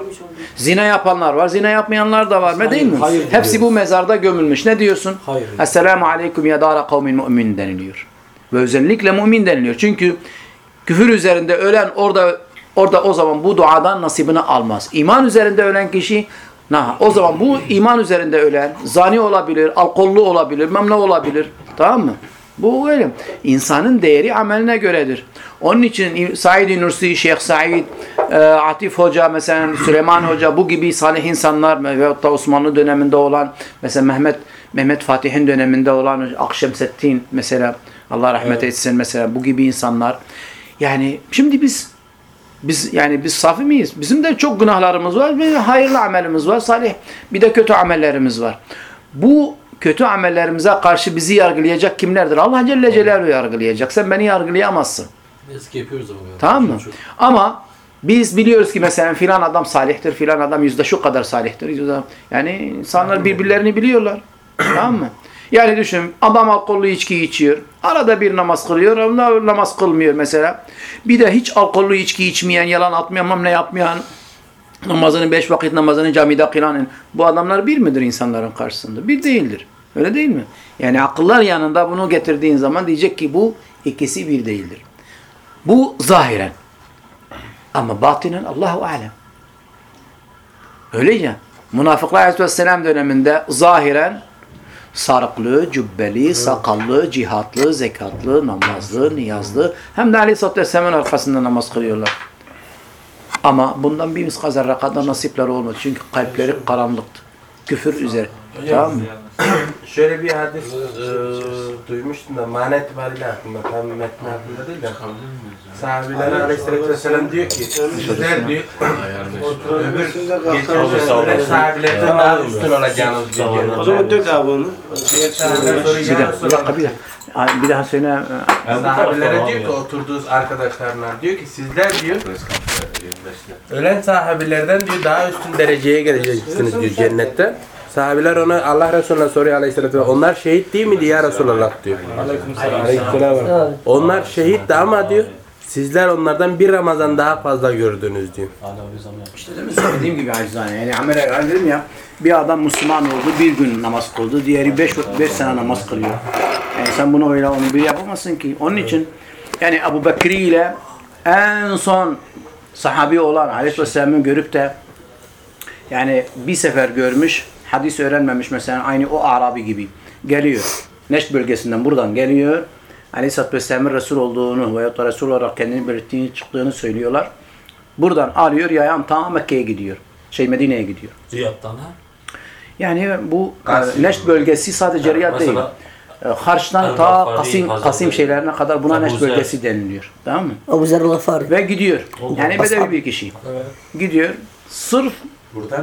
Zina yapanlar var, zina yapmayanlar da var. Ne değil mi? hayır Hepsi bu mezarda gömülmüş. Ne diyorsun? Hayır. Esselamu aleyküm ya dara kavmin mu'min deniliyor. Ve özellikle mümin deniliyor. Çünkü küfür üzerinde ölen orada orada o zaman bu duadan nasibini almaz. İman üzerinde ölen kişi na o zaman bu iman üzerinde ölen zani olabilir, alkollü olabilir, memle olabilir. Tamam mı? Bu öyle. İnsanın değeri ameline göredir. Onun için Said Nursi, Şeyh Said, e, Atif Hoca, mesela Süleyman Hoca bu gibi salih insanlar veyahut da Osmanlı döneminde olan mesela Mehmet Mehmet Fatih'in döneminde olan Akşemseddin mesela Allah rahmet etsin mesela bu gibi insanlar. Yani şimdi biz biz yani biz safi miyiz? Bizim de çok günahlarımız var. Bir hayırlı amelimiz var. Salih. Bir de kötü amellerimiz var. Bu kötü amellerimize karşı bizi yargılayacak kimlerdir? Allah Celle Celaluhu yargılayacak. Sen beni yargılayamazsın. Eski yapıyoruz ama. Tamam mı? Çok- Ama biz biliyoruz ki mesela filan adam salihtir, filan adam yüzde şu kadar salihtir. yüzde- Yani insanlar birbirlerini biliyorlar. tamam mı? Yani düşün adam alkollü içki içiyor. Arada bir namaz kılıyor ama namaz kılmıyor mesela. Bir de hiç alkollü içki içmeyen, yalan atmayan, ne yapmayan, namazını beş vakit namazını camide kılan. Bu adamlar bir midir insanların karşısında? Bir değildir. Öyle değil mi? Yani akıllar yanında bunu getirdiğin zaman diyecek ki bu ikisi bir değildir. Bu zahiren. Ama batinen Allahu alem. Öyle ya. Münafıklar Aleyhisselam döneminde zahiren sarıklı, cübbeli, sakallı, cihatlı, zekatlı, namazlı, niyazlı hem de Aleyhisselatü Vesselam'ın arkasında namaz kılıyorlar. Ama bundan bir miskal zerre kadar nasipleri olmadı. Çünkü kalpleri karanlıktı. Küfür üzere. Tamam mı? Şöyle bir hadis e, duymuştum da mana itibariyle aklımda tam metni aklımda değil de. Sahabilere aleyhissalatü vesselam diyor ki sizler diyor öbür geçen ölen sahabilerden daha üstün olacağınız diyor. O zaman dök abi onu. Diğer sahabeler soruyor Bir dakika, bir dakika, bir daha söyle. Sahabilere diyor ki oturduğu arkadaşlarına diyor ki sizler diyor ölen sahabilerden diyor daha üstün dereceye geleceksiniz diyor cennette. Sahabiler ona Allah Resulü'ne soruyor aleyhissalatü vesselam. Onlar şehit değil miydi ya Resulallah diyor. Aleykümselam. Onlar şehitti ama diyor sizler onlardan bir Ramazan daha fazla gördünüz diyor. İşte demin söylediğim gibi acizane. Yani amele yani dedim ya bir adam Müslüman oldu bir gün namaz kıldı. Diğeri beş, beş sene namaz kılıyor. Yani sen bunu öyle onu bir yapamazsın ki. Onun için yani Ebu Bekri ile en son sahabi olan Aleyhisselam'ı görüp de yani bir sefer görmüş hadis öğrenmemiş mesela aynı o Arabi gibi geliyor. Neşt bölgesinden buradan geliyor. Aleyhisselatü Vesselam'ın Resul olduğunu veyahut da Resul olarak kendini belirttiğini çıktığını söylüyorlar. Buradan alıyor yayan ta Mekke'ye gidiyor. Şey Medine'ye gidiyor. Ziyad'dan ha. Yani bu Kasim. e, Neşt bölgesi sadece Riyad değil. mesela- E, Harçtan ta Kasim, Kasim şeylerine kadar buna Neşt bölgesi deniliyor. Tamam mı? Abu Zer. Ve gidiyor. Yani bedevi bir kişi. Gidiyor. Sırf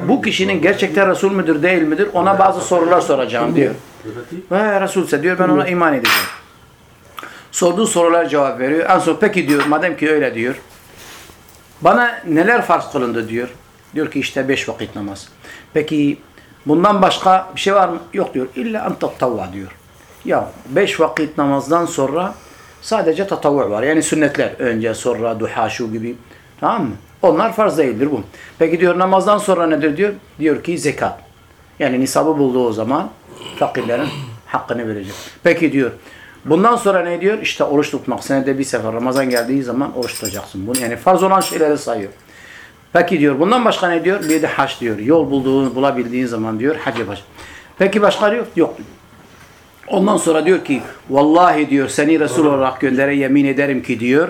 bu kişinin gerçekten Resul müdür değil midir ona bazı sorular soracağım diyor. Ve Resulse diyor ben ona iman edeceğim. Sorduğu sorular cevap veriyor. En son peki diyor madem ki öyle diyor. Bana neler farz kılındı diyor. Diyor ki işte beş vakit namaz. Peki bundan başka bir şey var mı? Yok diyor. İlla en tattavva diyor. Ya beş vakit namazdan sonra sadece tatavvu var. Yani sünnetler. Önce sonra duha şu gibi. Tamam mı? Onlar farz değildir bu. Peki diyor namazdan sonra nedir diyor? Diyor ki zekat. Yani nisabı bulduğu zaman fakirlerin hakkını verecek. Peki diyor. Bundan sonra ne diyor? İşte oruç tutmak. Senede bir sefer Ramazan geldiği zaman oruç tutacaksın. Bunu yani farz olan şeyleri sayıyor. Peki diyor. Bundan başka ne diyor? Bir de hac diyor. Yol bulduğun, bulabildiğin zaman diyor hac yapacak. Peki başka diyor? Yok. Ondan sonra diyor ki vallahi diyor seni Resul olarak göndere yemin ederim ki diyor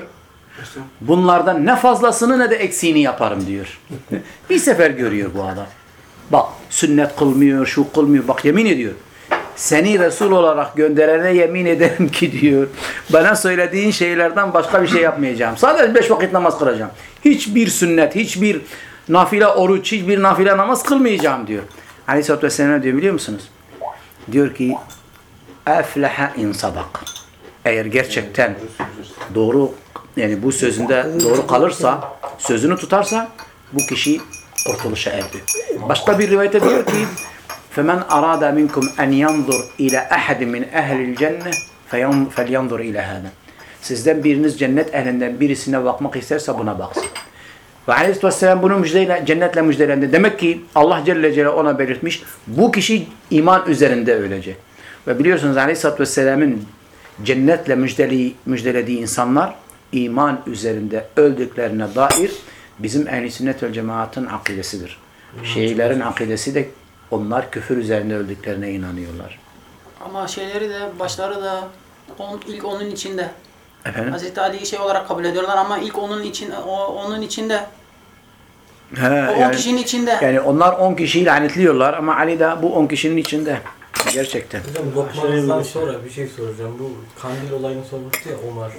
bunlardan ne fazlasını ne de eksiğini yaparım diyor. bir sefer görüyor bu adam. Bak sünnet kılmıyor, şu kılmıyor. Bak yemin ediyor. seni Resul olarak gönderene yemin ederim ki diyor bana söylediğin şeylerden başka bir şey yapmayacağım. Sadece beş vakit namaz kılacağım. Hiçbir sünnet, hiçbir nafile oruç, hiçbir nafile namaz kılmayacağım diyor. Aleyhisselatü Vesselam diyor biliyor musunuz? Diyor ki efleha in sadak. Eğer gerçekten doğru yani bu sözünde doğru kalırsa, sözünü tutarsa bu kişi kurtuluşa erdi. Başka bir rivayette diyor ki فَمَنْ أَرَادَ مِنْكُمْ أَنْ يَنْظُرْ إِلَى أَحَدٍ مِنْ أَهْلِ الْجَنَّةِ فَلْيَنْظُرْ إِلَى هَذَا Sizden biriniz cennet ehlinden birisine bakmak isterse buna baksın. Ve Aleyhisselatü Vesselam bunu müjdeyle, cennetle müjdelendi. Demek ki Allah Celle Celle ona belirtmiş. Bu kişi iman üzerinde ölecek. Ve biliyorsunuz Aleyhisselatü Vesselam'ın cennetle müjdeli, müjdelediği insanlar iman üzerinde öldüklerine dair bizim ehl-i sünnet vel cemaatın akidesidir. Şiilerin akidesi de onlar küfür üzerinde öldüklerine inanıyorlar. Ama şeyleri de başları da on, ilk onun içinde. Efendim? Hazreti Ali'yi şey olarak kabul ediyorlar ama ilk onun için o, onun içinde. He, O 10 yani, kişinin içinde. yani onlar 10 kişiyi lanetliyorlar ama Ali de bu 10 kişinin içinde. Gerçekten. Hocam lokmanızdan sonra bir şey soracağım. Bu kandil olayını sormuştu ya Omar.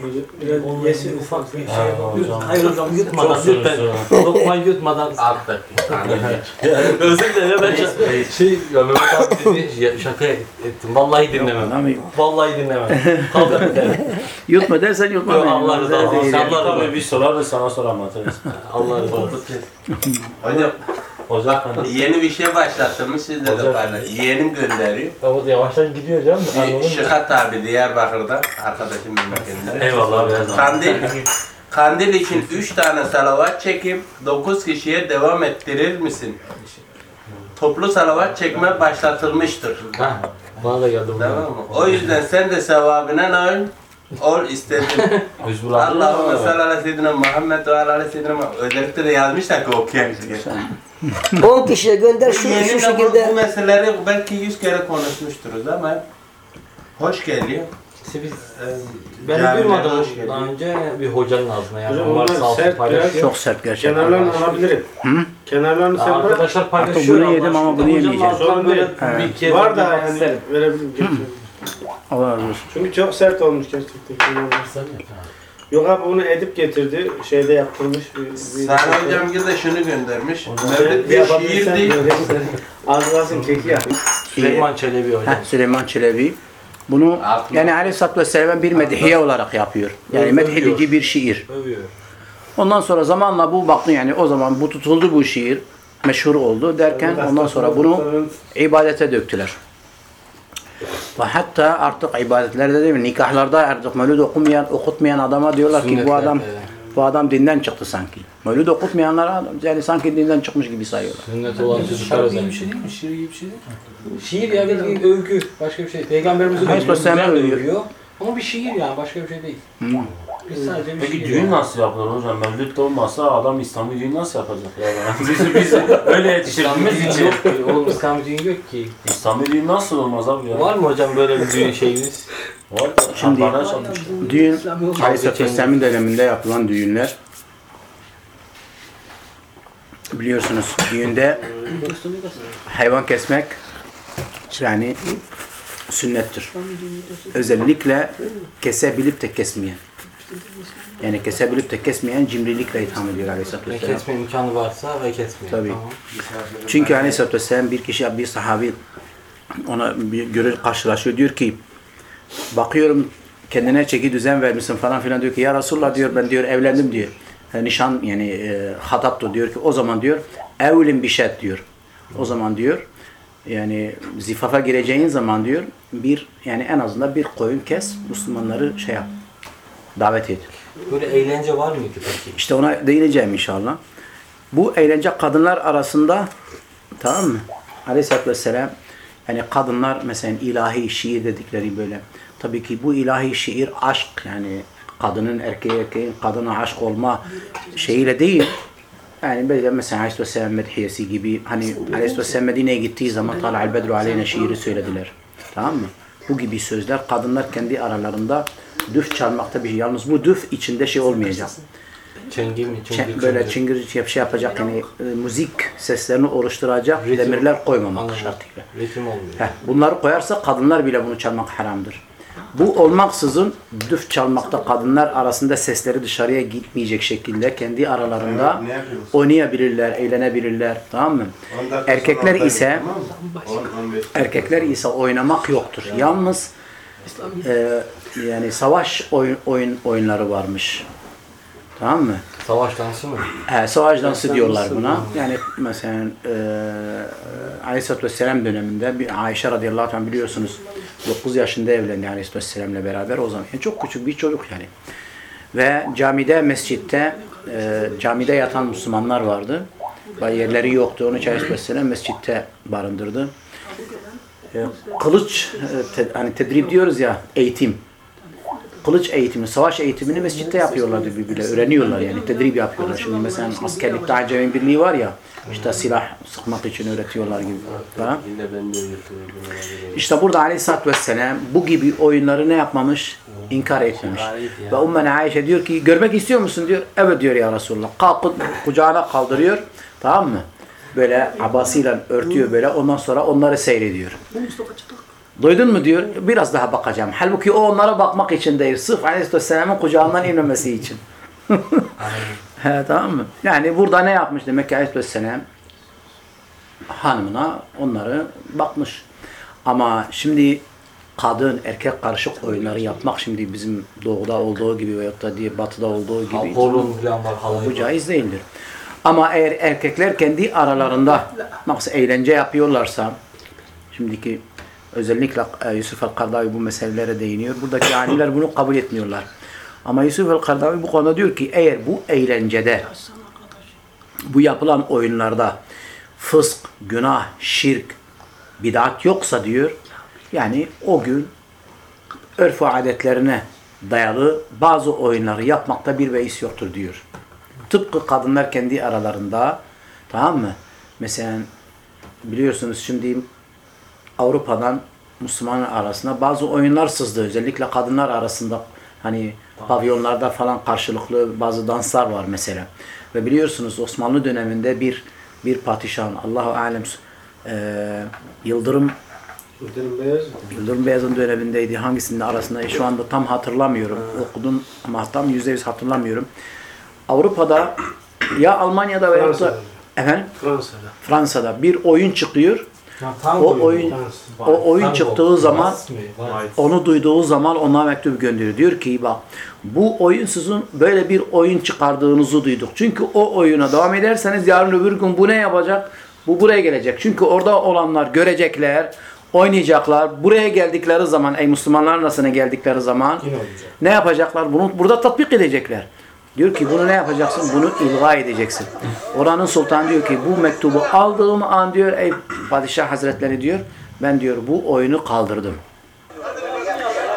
Biraz Onunla yesin. ufak bir şey Ha, var. hocam. Hayır hocam yutmadan Çok lütfen. Lokmayı yutmadan. Artık. Özür dilerim ben şa- şey ya Mehmet abi dedi ya şaka ettim. Vallahi dinlemem. Vallahi dinlemem. Kaldır yutma dersen yutma. Yok. Allah Değil. olsun. Allah Tabii razı bir sorar da sana anlatırız. Allah razı olsun. Hocam Hocam yeni bir şey başlattırmış siz de de Hocam. paylaş. Yeğenim gönderiyor. Ama yavaştan gidiyor canım. Bir Şıkat abi Diyarbakır'da arkadaşım memleketinde. Eyvallah abi her zaman. Kandil, kandil için 3 tane salavat çekip 9 kişiye devam ettirir misin? Toplu salavat çekme başlatılmıştır. Ha, bana da geldi bu. Tamam mı? O yüzden sen de sevabına nail ol istedin. Allahümme salli ala seyyidina Muhammed ve ala seyyidina Muhammed. Özellikle de yazmışlar ki okuyalım. 10 kişiye gönder şu, şu Yeğenimle bu, bu şekilde. meseleleri belki yüz kere konuşmuşturuz ama hoş geliyor. İşte biz Ee, ben camilere duymadım hoş daha önce bir hocanın ağzına yani. Hocam Onlar bunlar sağ olsun sert paylaşıyor. Çok sert gerçekten. kenarlarını alabilirim. Hı? Kenarlarını sen bırak. Arkadaşlar paylaşıyor. bunu yedim ama bunu yemeyeceğim. Sorun böyle değil. Bir kez Var da yani isterim. verebilirim. Allah razı olsun. Çünkü çok sert olmuş gerçekten. Yok abi bunu Edip getirdi. Şeyde yaptırmış. Bir, bir Sami de şunu göndermiş. Mevlid Bir yapabilsen şiir değil. Az kalsın keki yap. Süleyman Çelebi hocam. Heh, Süleyman Çelebi bunu Aklına- yani Aleyhisselatü Vesselam bir medhiye olarak yapıyor. Yani medhedici bir şiir. Övüyor. Ondan sonra zamanla bu baktı yani o zaman bu tutuldu bu şiir. Meşhur oldu derken ondan sonra bunu ibadete döktüler. Ve hatta artık ibadetlerde değil mi? Nikahlarda artık mevlid okumayan, okutmayan adama diyorlar ki bu adam evet. bu adam dinden çıktı sanki. Mevlid okutmayanlara yani sanki dinden çıkmış gibi sayıyorlar. Sünnet olan çocuklar özellikle. şey değil mi? Şiir gibi bir şey değil mi? Şiir ya bildiğin övgü. Başka bir şey. Peygamberimizi Hayır, övüyor. Ama bir şiir yani başka bir şey değil. Biz sadece bir Peki şiir. düğün nasıl yapılır hocam? Mevlüt de olmasa adam İslami düğün nasıl yapacak ya? biz, biz öyle yetiştirdiğimiz için. yok ki. Oğlum İslam düğün yok ki. İslami düğün nasıl olmaz abi ya? Var mı hocam böyle bir düğün şeyiniz? Var. Şimdi- Bana çalmış. Düğün Aleyhisselatü Vesselam'ın döneminde yapılan düğünler biliyorsunuz düğünde hayvan kesmek yani sünnettir. Özellikle kesebilip de kesmeyen. Yani kesebilip de kesmeyen cimrilikle itham ediyor Aleyhisselatü Ve Vesselam. kesme imkanı varsa ve kesmeyin. Tabii. Tamam. Çünkü Aleyhisselatü Vesselam bir kişi, bir sahabi ona bir görür karşılaşıyor. Diyor ki bakıyorum kendine çeki düzen vermişsin falan filan diyor ki ya Resulullah diyor ben diyor evlendim diyor. Yani nişan yani e, hataptı diyor ki o zaman diyor evlim bişet diyor. O zaman diyor yani zifafa gireceğin zaman diyor bir yani en azından bir koyun kes Müslümanları şey yap davet et. Böyle eğlence var mıydı peki? İşte ona değineceğim inşallah. Bu eğlence kadınlar arasında tamam mı? Aleyhisselatü Vesselam yani kadınlar mesela ilahi şiir dedikleri böyle. Tabii ki bu ilahi şiir aşk yani kadının erkeğe erkeğin kadına aşk olma şeyiyle değil. Yani böyle mesela Aleyhisselatü Vesselam medhiyesi gibi hani Aleyhisselatü Vesselam Medine'ye gittiği zaman Tala'l bedru aleyne şiiri söylediler. Tamam mı? Bu gibi sözler kadınlar kendi aralarında düf çalmakta bir şey. Yalnız bu düf içinde şey olmayacak. Çengi mi? çe- Çengi böyle çengi. çıngır yap şey yapacak yani e, müzik seslerini oluşturacak Ritim. demirler koymamak Anladım. şartıyla. Ritim olmuyor. Heh, bunları koyarsa kadınlar bile bunu çalmak haramdır. Bu olmaksızın düf çalmakta kadınlar arasında sesleri dışarıya gitmeyecek şekilde kendi aralarında yapıyorsun? oynayabilirler, eğlenebilirler. Tamam mı? 10 dakika Erkekler ise tamam mı? 10 15 erkekler ise oynamak yoktur. Yalnız e, yani savaş oyun, oyun oyunları varmış. Tamam mı? Savaş dansı mı? He, savaş dansı diyorlar buna. Yani mesela e, Aleyhisselatü Vesselam döneminde bir Ayşe radıyallahu anh biliyorsunuz 9 yaşında evlendi Aleyhisselatü Vesselam'la beraber o zaman. Yani çok küçük bir çocuk yani. Ve camide, mescitte e, camide yatan Müslümanlar vardı. Yerleri yoktu. Onu Aleyhisselatü Vesselam mescitte barındırdı. E, kılıç, e, te- hani tedrib diyoruz ya, eğitim kılıç eğitimi, savaş eğitimini mescitte yapıyorlardı birbirine. Öğreniyorlar yani. Tedrib yapıyorlar. Şimdi mesela askerlikte Acemi Birliği var ya, işte silah sıkmak için öğretiyorlar gibi. Yürütüyorum. İşte burada Aleyhisselatü Vesselam bu gibi oyunları ne yapmamış? İnkar etmemiş. Ve Ummen Ayşe diyor ki görmek istiyor musun diyor. Evet diyor ya Resulullah. Kalkıp kucağına kaldırıyor. Tamam mı? Böyle abasıyla örtüyor böyle. Ondan sonra onları seyrediyor. Duydun mu diyor. Biraz daha bakacağım. Halbuki o onlara bakmak için değil. Sırf Aleyhisselam'ın kucağından inmemesi için. He, tamam mı? Yani burada ne yapmış demek ki Aleyhisselam hanımına onları bakmış. Ama şimdi kadın erkek karışık oyunları yapmak şimdi bizim doğuda olduğu gibi veyahut da diye batıda olduğu gibi Horon falan var. halay bu caiz değildir. Ama eğer erkekler kendi aralarında nasıl eğlence yapıyorlarsa şimdiki özellikle e, Yusuf el-Kardavi bu meselelere değiniyor. Buradaki alimler bunu kabul etmiyorlar. Ama Yusuf el-Kardavi bu konuda diyor ki eğer bu eğlencede bu yapılan oyunlarda fısk, günah, şirk, bid'at yoksa diyor yani o gün örf adetlerine dayalı bazı oyunları yapmakta bir beis yoktur diyor. Tıpkı kadınlar kendi aralarında tamam mı? Mesela biliyorsunuz şimdi Avrupa'dan Müslümanlar arasında bazı oyunlar sızdı. Özellikle kadınlar arasında hani pavyonlarda falan karşılıklı bazı danslar var mesela. Ve biliyorsunuz Osmanlı döneminde bir bir padişahın Allahu alem eee Yıldırım Yıldırım Beyazıt'ın dönemindeydi. Hangisinin arasında şu anda tam hatırlamıyorum. Okudum ama tam yüzde yüz hatırlamıyorum. Avrupa'da ya Almanya'da veya da efendim Fransa'da. Fransa'da bir oyun çıkıyor. O oyun o oyun çıktığı zaman onu duyduğu zaman ona mektup gönderiyor. Diyor ki bak bu oyun sizin böyle bir oyun çıkardığınızı duyduk. Çünkü o oyuna devam ederseniz yarın öbür gün bu ne yapacak? Bu buraya gelecek. Çünkü orada olanlar görecekler, oynayacaklar. Buraya geldikleri zaman, ey Müslümanlar arasına geldikleri zaman ne yapacaklar? Bunu burada tatbik edecekler. Diyor ki bunu ne yapacaksın? Bunu ilga edeceksin. Oranın sultanı diyor ki bu mektubu aldığım an diyor ey padişah hazretleri diyor ben diyor bu oyunu kaldırdım.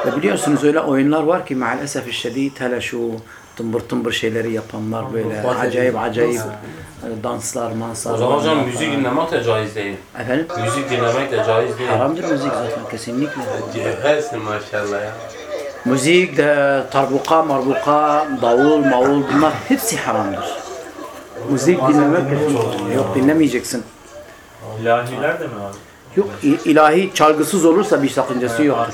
Ve biliyorsunuz öyle oyunlar var ki maalesef şiddet hele şu tımbır tımbır şeyleri yapanlar böyle acayip acayip e, danslar, manslar. O zaman hocam müzik dinlemek de caiz değil. Efendim? Müzik dinlemek de caiz değil. Haramdır müzik zaten kesinlikle. Cevhersin maşallah ya. Müzik de tarbuka, marbuka, davul, mavul bunlar hepsi haramdır. Müzik dinlemek yok dinlemeyeceksin. İlahiler de mi abi? Yok ilahi çalgısız olursa bir sakıncası yok.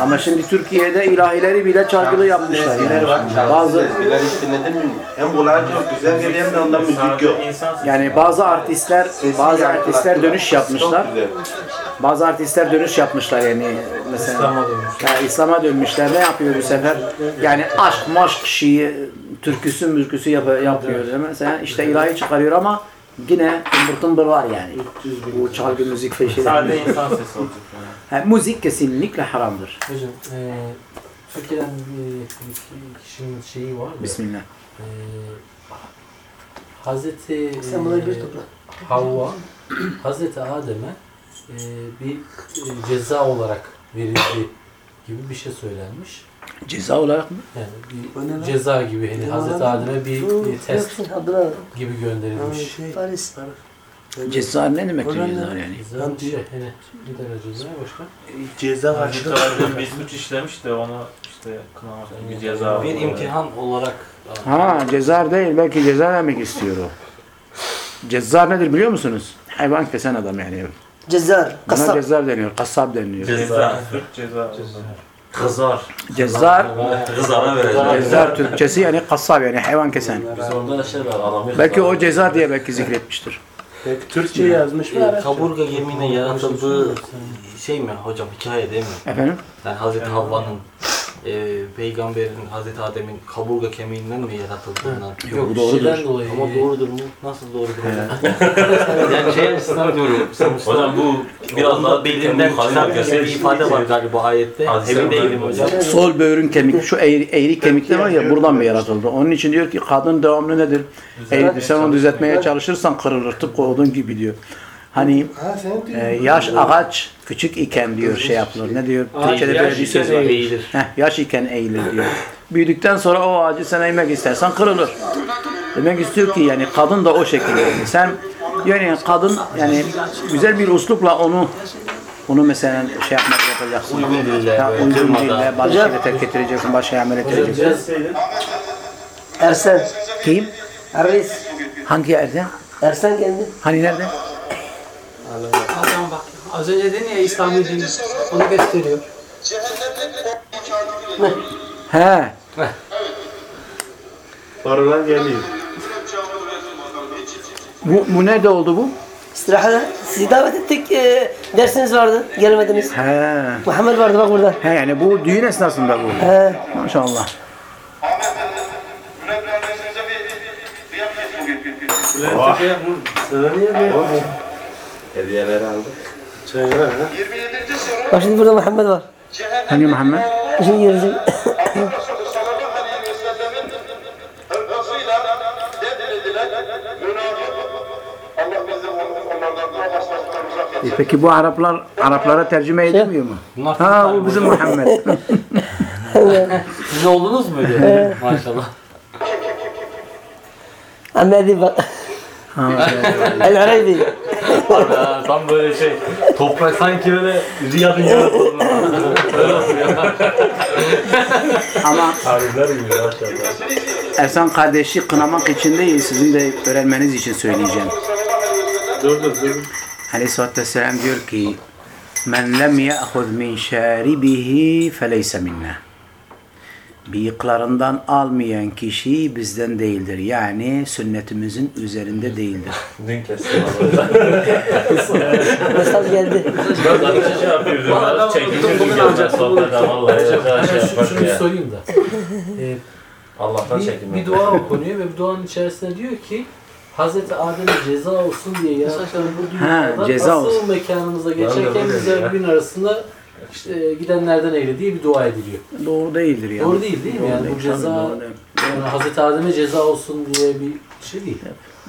Ama şimdi Türkiye'de ilahileri bile çalgılı yapmışlar. Yani bazı? Hem çok güzel geliyor hem de ondan müzik yok. Yani bazı artistler bazı artistler dönüş yapmışlar. Bazı artistler dönüş yapmışlar yani mesela İslam'a dönmüş. Ya İslam'a dönmüşler. Ne yapıyor bu sefer? Yani aşk, maşk, şiir, türküsü, mürküsü yap yapıyor. Değil mi? Mesela işte ilahi çıkarıyor ama yine tımbır tımbır var yani. Bu çalgı müzik ve şeyler. Sadece insan sesi olacak yani. Ha, müzik kesinlikle haramdır. Hocam, eee Türkiye'den bir, kişinin şeyi var da, Bismillah. eee Hazreti Sen bunları bir eee, topla. Havva, Hazreti Adem'e eee, bir ceza olarak verildi gibi bir şey söylenmiş. Ceza olarak mı? Yani bir ceza gibi hani Hazreti Adem'e bir, bir test gibi gönderilmiş. Paris. Cezzar ne demek cezzar yani? Zan diyor. Hele bir derece ne başka? Ceza Hazreti Adem bir suç işlemiş de onu işte kınamak bir ceza Bir imtihan olarak Ha cezzar değil belki ceza demek istiyor o. Cezzar nedir biliyor musunuz? Hayvan kesen adam yani. Cezzar, Buna kasap. cezzar deniyor, kasap deniliyor. Ceza. Türk ceza. Kızar. Cezzar, Kızara vereceğim. cezzar Türkçesi yani kasap yani hayvan kesen. Biz orada şey var Belki o ceza diye belki zikretmiştir. Türkçe yazmış mı? Kaburga yeminle yaratıldığı şey mi hocam hikaye değil mi? Efendim? Yani Hazreti Havva'nın e, peygamberin Hazreti Adem'in kaburga kemiğinden mi yaratıldığından? Yok, bu doğrudur. şeyden dolayı. Ama doğrudur mu? Nasıl doğrudur hocam? yani şey açısından diyorum. Hocam bu biraz daha belinden çıkan bir ifade var galiba ayette. Emin değilim hocam. Sol böğrün kemik, şu eğri, eğri kemikler var ya buradan mı yaratıldı? Onun için diyor ki kadın devamlı nedir? Eğridir. Sen onu düzeltmeye çalışırsan kırılır. Tıpkı odun gibi diyor. Hani e, yaş ağaç küçük iken diyor şey yapılır. Ne diyor? Türkçe'de böyle bir söz var. Eğilir. Heh, yaş iken eğilir diyor. Büyüdükten sonra o ağacı sen eğmek istersen kırılır. Demek istiyor ki yani kadın da o şekilde. Sen yani kadın yani güzel bir uslupla onu onu mesela şey yapmak yapacaksın. Uygun dille, böyle uygun dille bazı şeyleri terk ettireceksin, başka amel ettireceksin. Ersen. Kim? Arris. Hangi yerde? Ersen geldi. Hani nerede? Az önce dedin ya İslami din. Onu gösteriyor. He. Sorular geliyor. Bu, bu nerede oldu bu? İstirahada. Sizi davet ettik. E, dersiniz vardı. Gelmediniz. He. Muhammed vardı bak burada. He yani bu düğün esnasında bu. He. Maşallah. Hediyeleri aldık. Bak şimdi burada Muhammed var. Hani Muhammed? Şimdi gelecek. E peki bu Araplar Araplara tercüme edilmiyor mu? Bunlar Ha bu bizim Muhammed. Siz oldunuz mu öyle? Maşallah. Anne bak. Ha, El Araybi. Ha, tam böyle şey. Toprak sanki böyle Riyad'ın yaratıldığı. Öyle oluyor. Ama Tarihler gibi maşallah. Ersan kardeşi kınamak için değil, sizin de öğrenmeniz için söyleyeceğim. Dur dur dur. Aleyhisselatü Vesselam diyor ki Men lem ye'hud min şaribihi feleyse minna. Bıyıklarından almayan kişi bizden değildir. Yani sünnetimizin üzerinde değildir. Dün kestim Mesaj geldi. Ben şey yapıyordum. Biraz çekiliyordum gelmez sohbete vallahi. Ya şey Şunu, yapar şunu ya. sorayım da. Ee, Allah'tan bir, çekinme. bir dua okunuyor ve bu duanın içerisinde diyor ki Hazreti Adem'e ceza olsun diye yaratılan bu Ha, dünyada ceza asıl olsun. mekanımıza geçerken bize gün arasında işte e, gidenlerden eyle diye bir dua ediliyor. Doğru değildir yani. Doğru değil değil mi? Doğru Yani değil, bu tabii ceza doğru değil. yani Hazreti Adem'e ceza olsun diye bir şey değil.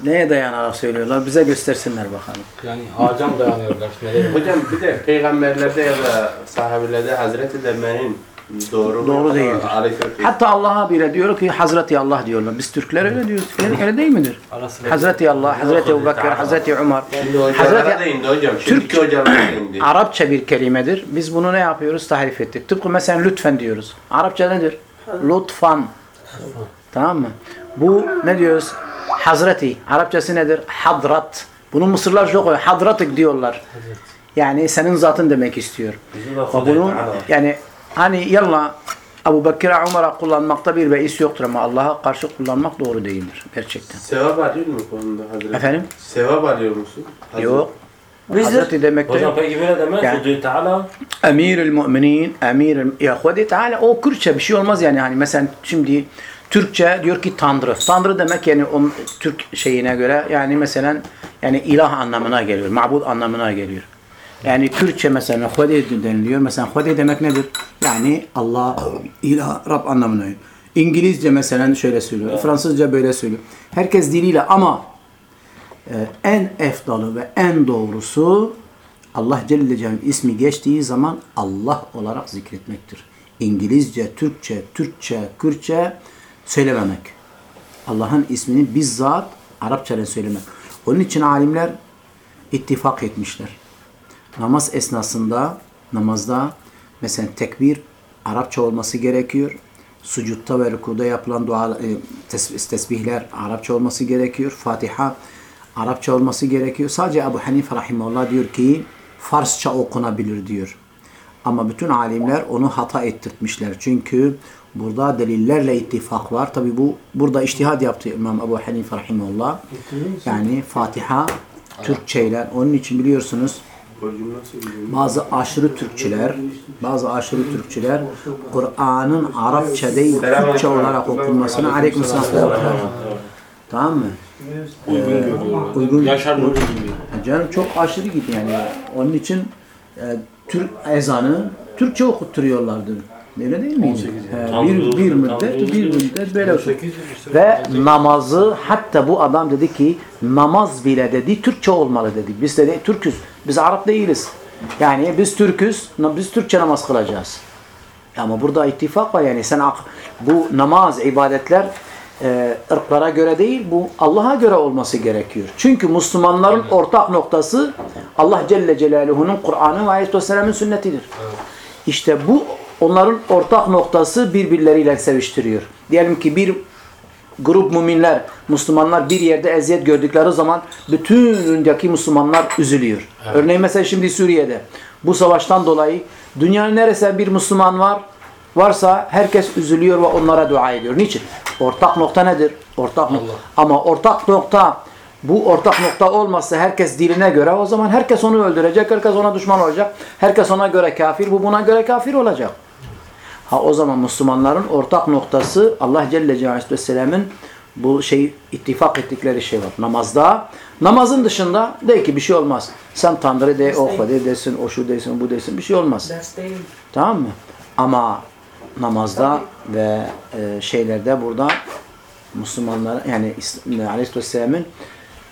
Neye dayanarak söylüyorlar? Bize göstersinler bakalım. Yani ağaca mı dayanıyorlar? Hocam bir de peygamberlerde ya da sahabelerde Hazreti demenin doğru Doğru değildir. Hatta Allah'a bile diyor ki Hazreti Allah diyorlar. Biz Türkler öyle diyoruz. Öyle, öyle değil midir? Hazreti Allah, Hazreti Ebu Bekir, Hazreti Umar. Hazreti değindi. Arapça bir kelimedir. Biz bunu ne yapıyoruz? Tahrif ettik. Tıpkı mesela lütfen diyoruz. Arapça nedir? Lütfan. Tamam mı? Bu ne diyoruz? Hazreti. Arapçası nedir? Hadrat. Bunu Mısırlar çok oluyor. Hadratık diyorlar. Yani senin zatın demek istiyor. Bunu yani hani yalla Abu Bekir'e Umar'a kullanmakta bir beis yoktur ama Allah'a karşı kullanmak doğru değildir. Gerçekten. Sevap alıyor mu konuda Hazreti? Efendim? Sevap alıyor musun? Hazreti? Yok. Bizdir. Hazreti demek de Hocam peki böyle demek Yani- Teala Emir el müminin, emir el ya Hudi Teala o Kürtçe bir şey olmaz yani hani mesela şimdi Türkçe diyor ki Tanrı. Tanrı demek yani onun Türk şeyine göre yani mesela yani ilah anlamına geliyor. Mabud anlamına geliyor. Yani Kürtçe mesela Hudi deniliyor. Mesela Hudi demek nedir? Yani Allah, ilah, Rab anlamına geliyor. İngilizce mesela şöyle söylüyor. Fransızca böyle söylüyor. Herkes diliyle ama e, en efdalı ve en doğrusu Allah Celle Celaluhu ismi geçtiği zaman Allah olarak zikretmektir. İngilizce, Türkçe, Türkçe, Kürtçe söylememek. Allah'ın ismini bizzat Arapçayla söylemek. Onun için alimler ittifak etmişler. Namaz esnasında, namazda mesela tekbir Arapça olması gerekiyor. Sucutta ve rükuda yapılan dua, e, tes- tesbihler Arapça olması gerekiyor. Fatiha Arapça olması gerekiyor. Sadece Ebu Hanife Rahimullah diyor ki Farsça okunabilir diyor. Ama bütün alimler onu hata ettirtmişler. Çünkü burada delillerle ittifak var. Tabi bu burada iştihad yaptı İmam Ebu Hanife Rahimullah. Yani Fatiha Türkçe ile onun için biliyorsunuz bazı aşırı Türkçüler, bazı aşırı Türkçüler Kur'an'ın Arapça değil Türkçe olarak okunmasını aleykümselam diyorlar. Tamam mı? Uygun görüyor. Uygun, Yaşar Nuri gibi. Ha Canım çok aşırı gitti yani. Onun için e, Türk ezanı Türkçe okutturuyorlardı. Öyle değil miydi? He, bir, bir müddet, bir müddet böyle okut. Ve namazı hatta bu adam dedi ki namaz bile dedi Türkçe olmalı dedi. Biz dedi Türküz. Biz Arap değiliz. Yani biz Türküz. Biz Türkçe namaz kılacağız. Ama burada ittifak var yani sen bu namaz, ibadetler e, ırklara göre değil bu Allah'a göre olması gerekiyor. Çünkü Müslümanların ortak noktası Allah Celle Celaluhu'nun Kur'an'ı ve Aleyhisselam'ın sünnetidir. İşte bu onların ortak noktası birbirleriyle seviştiriyor. Diyelim ki bir grup müminler, Müslümanlar bir yerde eziyet gördükleri zaman bütün dünyadaki Müslümanlar üzülüyor. Örneğin mesela şimdi Suriye'de bu savaştan dolayı dünyanın neresinde bir Müslüman var, varsa herkes üzülüyor ve onlara dua ediyor. Niçin? Ortak nokta nedir? Ortak nokta. Ama ortak nokta bu ortak nokta olmazsa herkes diline göre o zaman herkes onu öldürecek, herkes ona düşman olacak. Herkes ona göre kafir, bu buna göre kafir olacak. Ha o zaman Müslümanların ortak noktası Allah Celle Selam'ın bu şey ittifak ettikleri şey var. Namazda. Namazın dışında de ki bir şey olmaz. Sen Tanrı de, o de desin, o şu desin, bu desin. Bir şey olmaz. Tamam mı? Ama namazda ve e, şeylerde burada Müslümanlar yani Aleyhisselam'ın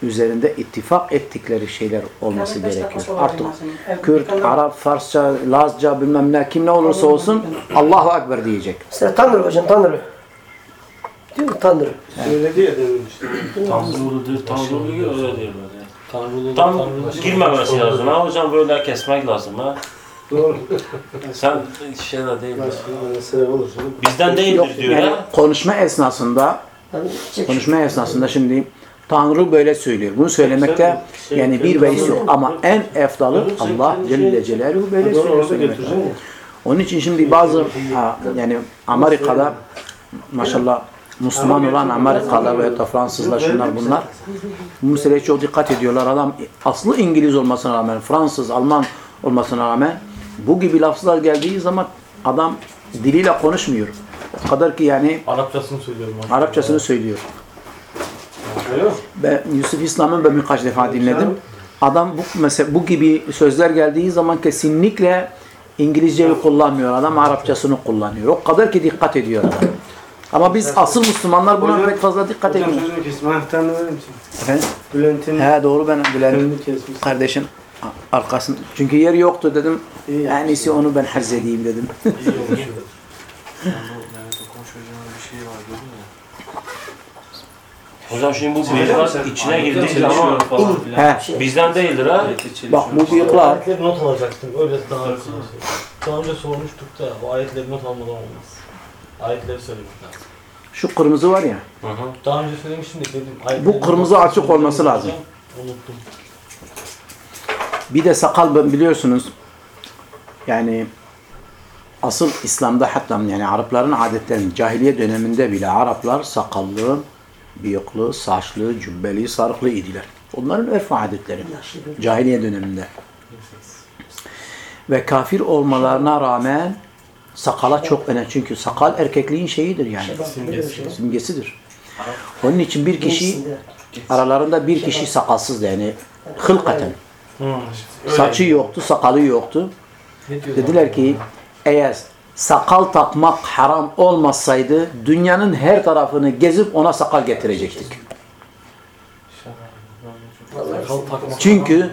üzerinde ittifak ettikleri şeyler olması gerekiyor. Artık Kürt, Arap, Farsça, Lazca bilmem ne kim ne olursa olsun Allahu Ekber diyecek. Mesela Tanrı hocam Tanrı. Değil mi Tanrı? Söyledi ya demin işte. Tanrılıdır, tanrılıdır öyle diyorlar. ya. Tanrılı Tam girmemesi lazım ha hocam böyle kesmek lazım ha. Doğru. Sen şeyler değil. Başka mesele olursa. Bizden değildir diyor yani ya. konuşma esnasında çek. konuşma esnasında şimdi Tanrı böyle söylüyor. Bunu söylemekte yani bir beis yok. Ama en efdalı Allah Celle Celaluhu böyle söylüyor. söylemekte. Onun için şimdi bazı ha, yani Amerika'da maşallah Müslüman olan Amerikalılar veya da Fransızlar şunlar bunlar bu meseleye çok dikkat ediyorlar. Adam aslı İngiliz olmasına rağmen Fransız, Alman olmasına rağmen bu gibi lafızlar geldiği zaman adam diliyle konuşmuyor. O kadar ki yani Arapçasını söylüyorum. Arapçasını söylüyor. Ben Yusuf İslam'ın ben birkaç defa dinledim. Adam bu mesela bu gibi sözler geldiği zaman kesinlikle İngilizceyi kullanmıyor. Adam Arapçasını kullanıyor. O kadar ki dikkat ediyor adam. Ama biz asıl Müslümanlar buna Hocam- pek fazla dikkat Hocam etmiyoruz. sözünü kesme. Verir misin? Efendim? Bülent'in He doğru ben Bülent önünü kesmiş. kardeşin arkasın. Çünkü yer yoktu dedim. En iyisi onu ben halledeyim dedim. Hocam şimdi bu bıyıklar içine girdi ama He. bizden değildir ha. Bak bu bıyıklar Ayetleri not alacaktım. Öyle daha Daha önce sormuştuk da o ayetleri not almadan olmaz. Ayetleri söylemek lazım. şu kırmızı var ya. Hı hı. Daha önce söylemiştim de dedim. Bu kırmızı açık olması lazım. Unuttum. Bir de sakal ben- biliyorsunuz yani asıl İslam'da hatta yani Arapların adetlerinin cahiliye döneminde bile Araplar sakallı, bıyıklı, saçlı, cübbeli, sarıklı idiler. Onların örf adetleri. Cahiliye döneminde. Ve kafir olmalarına rağmen sakala çok önemli. Çünkü sakal erkekliğin şeyidir yani. Simgesidir. Onun için bir kişi aralarında bir kişi sakalsız yani hılkaten. Saçı yoktu, sakalı yoktu. Dediler ki eğer sakal takmak haram olmasaydı dünyanın her tarafını gezip ona sakal getirecektik. Çünkü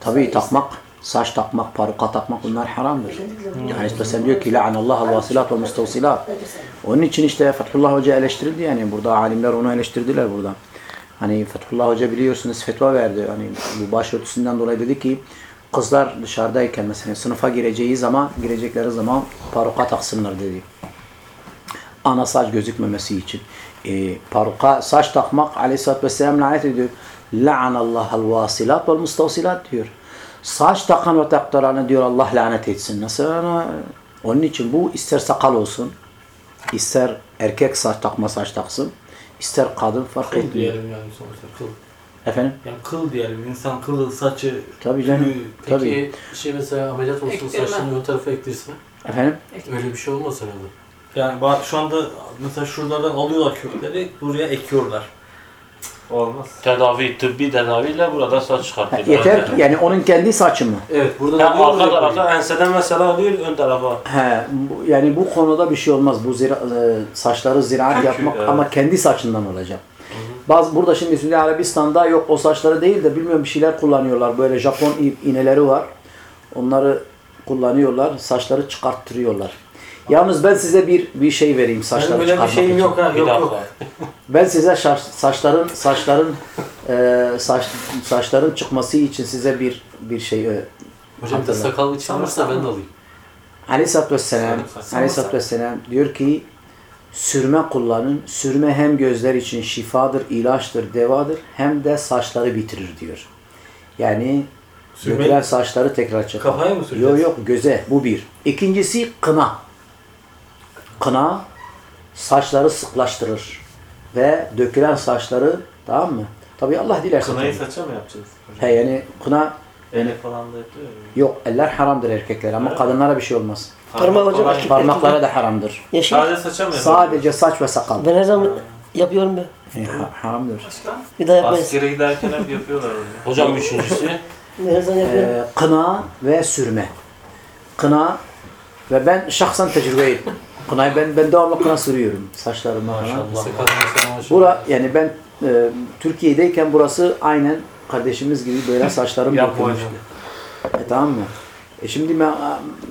tabii takmak, saç takmak, paruka takmak bunlar haramdır. Yani işte sen diyor ki la'anallahu vasilat ve mustavsilat. Onun için işte Fethullah Hoca eleştirildi yani burada alimler onu eleştirdiler burada. Hani Fethullah Hoca biliyorsunuz fetva verdi. Hani bu başörtüsünden dolayı dedi ki kızlar dışarıdayken mesela sınıfa gireceği zaman girecekleri zaman paruka taksınlar dedi. Ana saç gözükmemesi için. E, paruka saç takmak aleyhissalatü vesselam lanet ediyor. La'anallahal vasilat vel mustavsilat diyor. Saç takan ve taktıranı diyor Allah lanet etsin. Nasıl? Onun için bu ister sakal olsun, ister erkek saç takma saç taksın, ister kadın fark etmiyor. yani sonuçta kıl. Efendim? Yani kıl diyelim. İnsan kılı, saçı, Tabii canım. tüyü. Peki Tabii. şey mesela ameliyat olsun Ektirme. saçlarını ön tarafa ektirsin. Efendim? Öyle bir şey olmaz herhalde. Yani bak şu anda mesela şuralardan alıyorlar kökleri, buraya ekiyorlar. Olmaz. Tedavi, tıbbi tedaviyle burada saç Ha, çıkartıyor. yeter ki yani onun kendi saçı mı? Evet buradan Hem arka koyuyor. enseden mesela alıyor ön tarafa. He, bu- yani bu konuda bir şey olmaz. Bu zira, e, saçları ziraat yapmak evet. ama kendi saçından olacak. Bazı burada şimdi Suudi Arabistan'da yok o saçları değil de bilmiyorum bir şeyler kullanıyorlar. Böyle Japon iğneleri var. Onları kullanıyorlar. Saçları çıkarttırıyorlar. Yalnız ben size bir bir şey vereyim saçları Benim böyle bir şeyim için. yok ha, yok yok. Ben size saç, saçların saçların e, saç, saçların çıkması için size bir bir şey e, Hocam bir de Hatırla. sakal için varsa ben de alayım. Aleyhisselatü Vesselam, Sarımsak. Aleyhisselatü Vesselam diyor ki sürme kullanın. Sürme hem gözler için şifadır, ilaçtır, devadır hem de saçları bitirir diyor. Yani Sürmeyi- dökülen saçları tekrar çıkar. Kafaya mı süreceğiz? Yok yok göze bu bir. İkincisi kına. Kına saçları sıklaştırır ve dökülen saçları tamam mı? Tabii Allah dilerse. Kınayı tabii. saça mı yapacağız? He, yani kına Ele falan da yapıyor ya. yok eller haramdır erkekler ama Evet. kadınlara bir şey olmaz. Parmağı hocam Kolay. erkek- Parmaklara da haramdır. Yeşil. Sadece saça mı yapıyor? Sadece saç ve sakal. Ben her zaman yapıyorum ben. E, ha- haramdır. Başka? Bir daha yapmayız. Askere giderken hep yapıyorlar öyle. Hocam üçüncüsü. Ben her zaman yapıyorum. Ee, kına ve sürme. Kına ve ben şahsen tecrübe ettim. Kınayı ben ben devamlı kına sürüyorum saçlarıma falan. Maşallah. Bura yani ben e, Türkiye'deyken burası aynen kardeşimiz gibi böyle saçlarım dökülmüştü. E, tamam mı? E şimdi ben,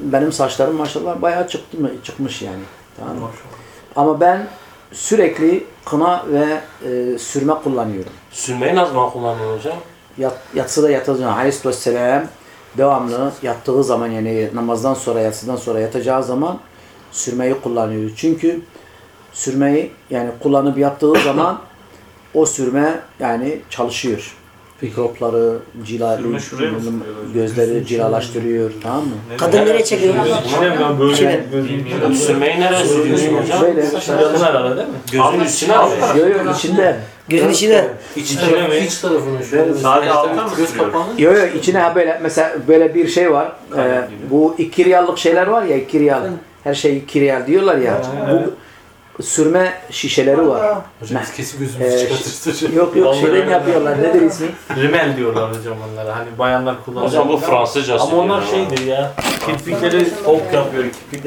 benim saçlarım maşallah bayağı çıktı mı çıkmış yani. Tamam mı? Ama ben sürekli kına ve e, sürme kullanıyorum. Sürmeyi ne zaman kullanıyor hocam? Yat, yatsıda yatacağı Aleyhisselam devamlı yattığı zaman yani namazdan sonra yatsıdan sonra yatacağı zaman sürmeyi kullanıyor. Çünkü sürmeyi yani kullanıp yattığı zaman o sürme yani çalışıyor. Mikropları, cila, gözleri cilalaştırıyor tamam mı? Kadın nereye çekiyor? ben böyle Sürmeyi nereye sürüyorsun hocam? Böyle herhalde değil mi? Gözün üstüne alıyor. yo yo içinde Gözün içine. İçine mi? İç tarafını şöyle. Sadece alttan mı Göz kapağını. yo yo içine ha böyle mesela böyle bir şey var. Ee, bu iki riyallık şeyler var ya iki riyal. Her şey iki riyal diyorlar ya. Bu sürme şişeleri var. Hocam biz kesin Ee, gözümüzü çıkartırız hocam. Yok yok Vallahi şeyden yapıyorlar. Nedir ismi? Rimel diyorlar hocam onlara. Hani bayanlar kullanıyor. Hocam bu Fransızcası Ama onlar şeydir ya. Kirpikleri ok yapıyor. Kirpikleri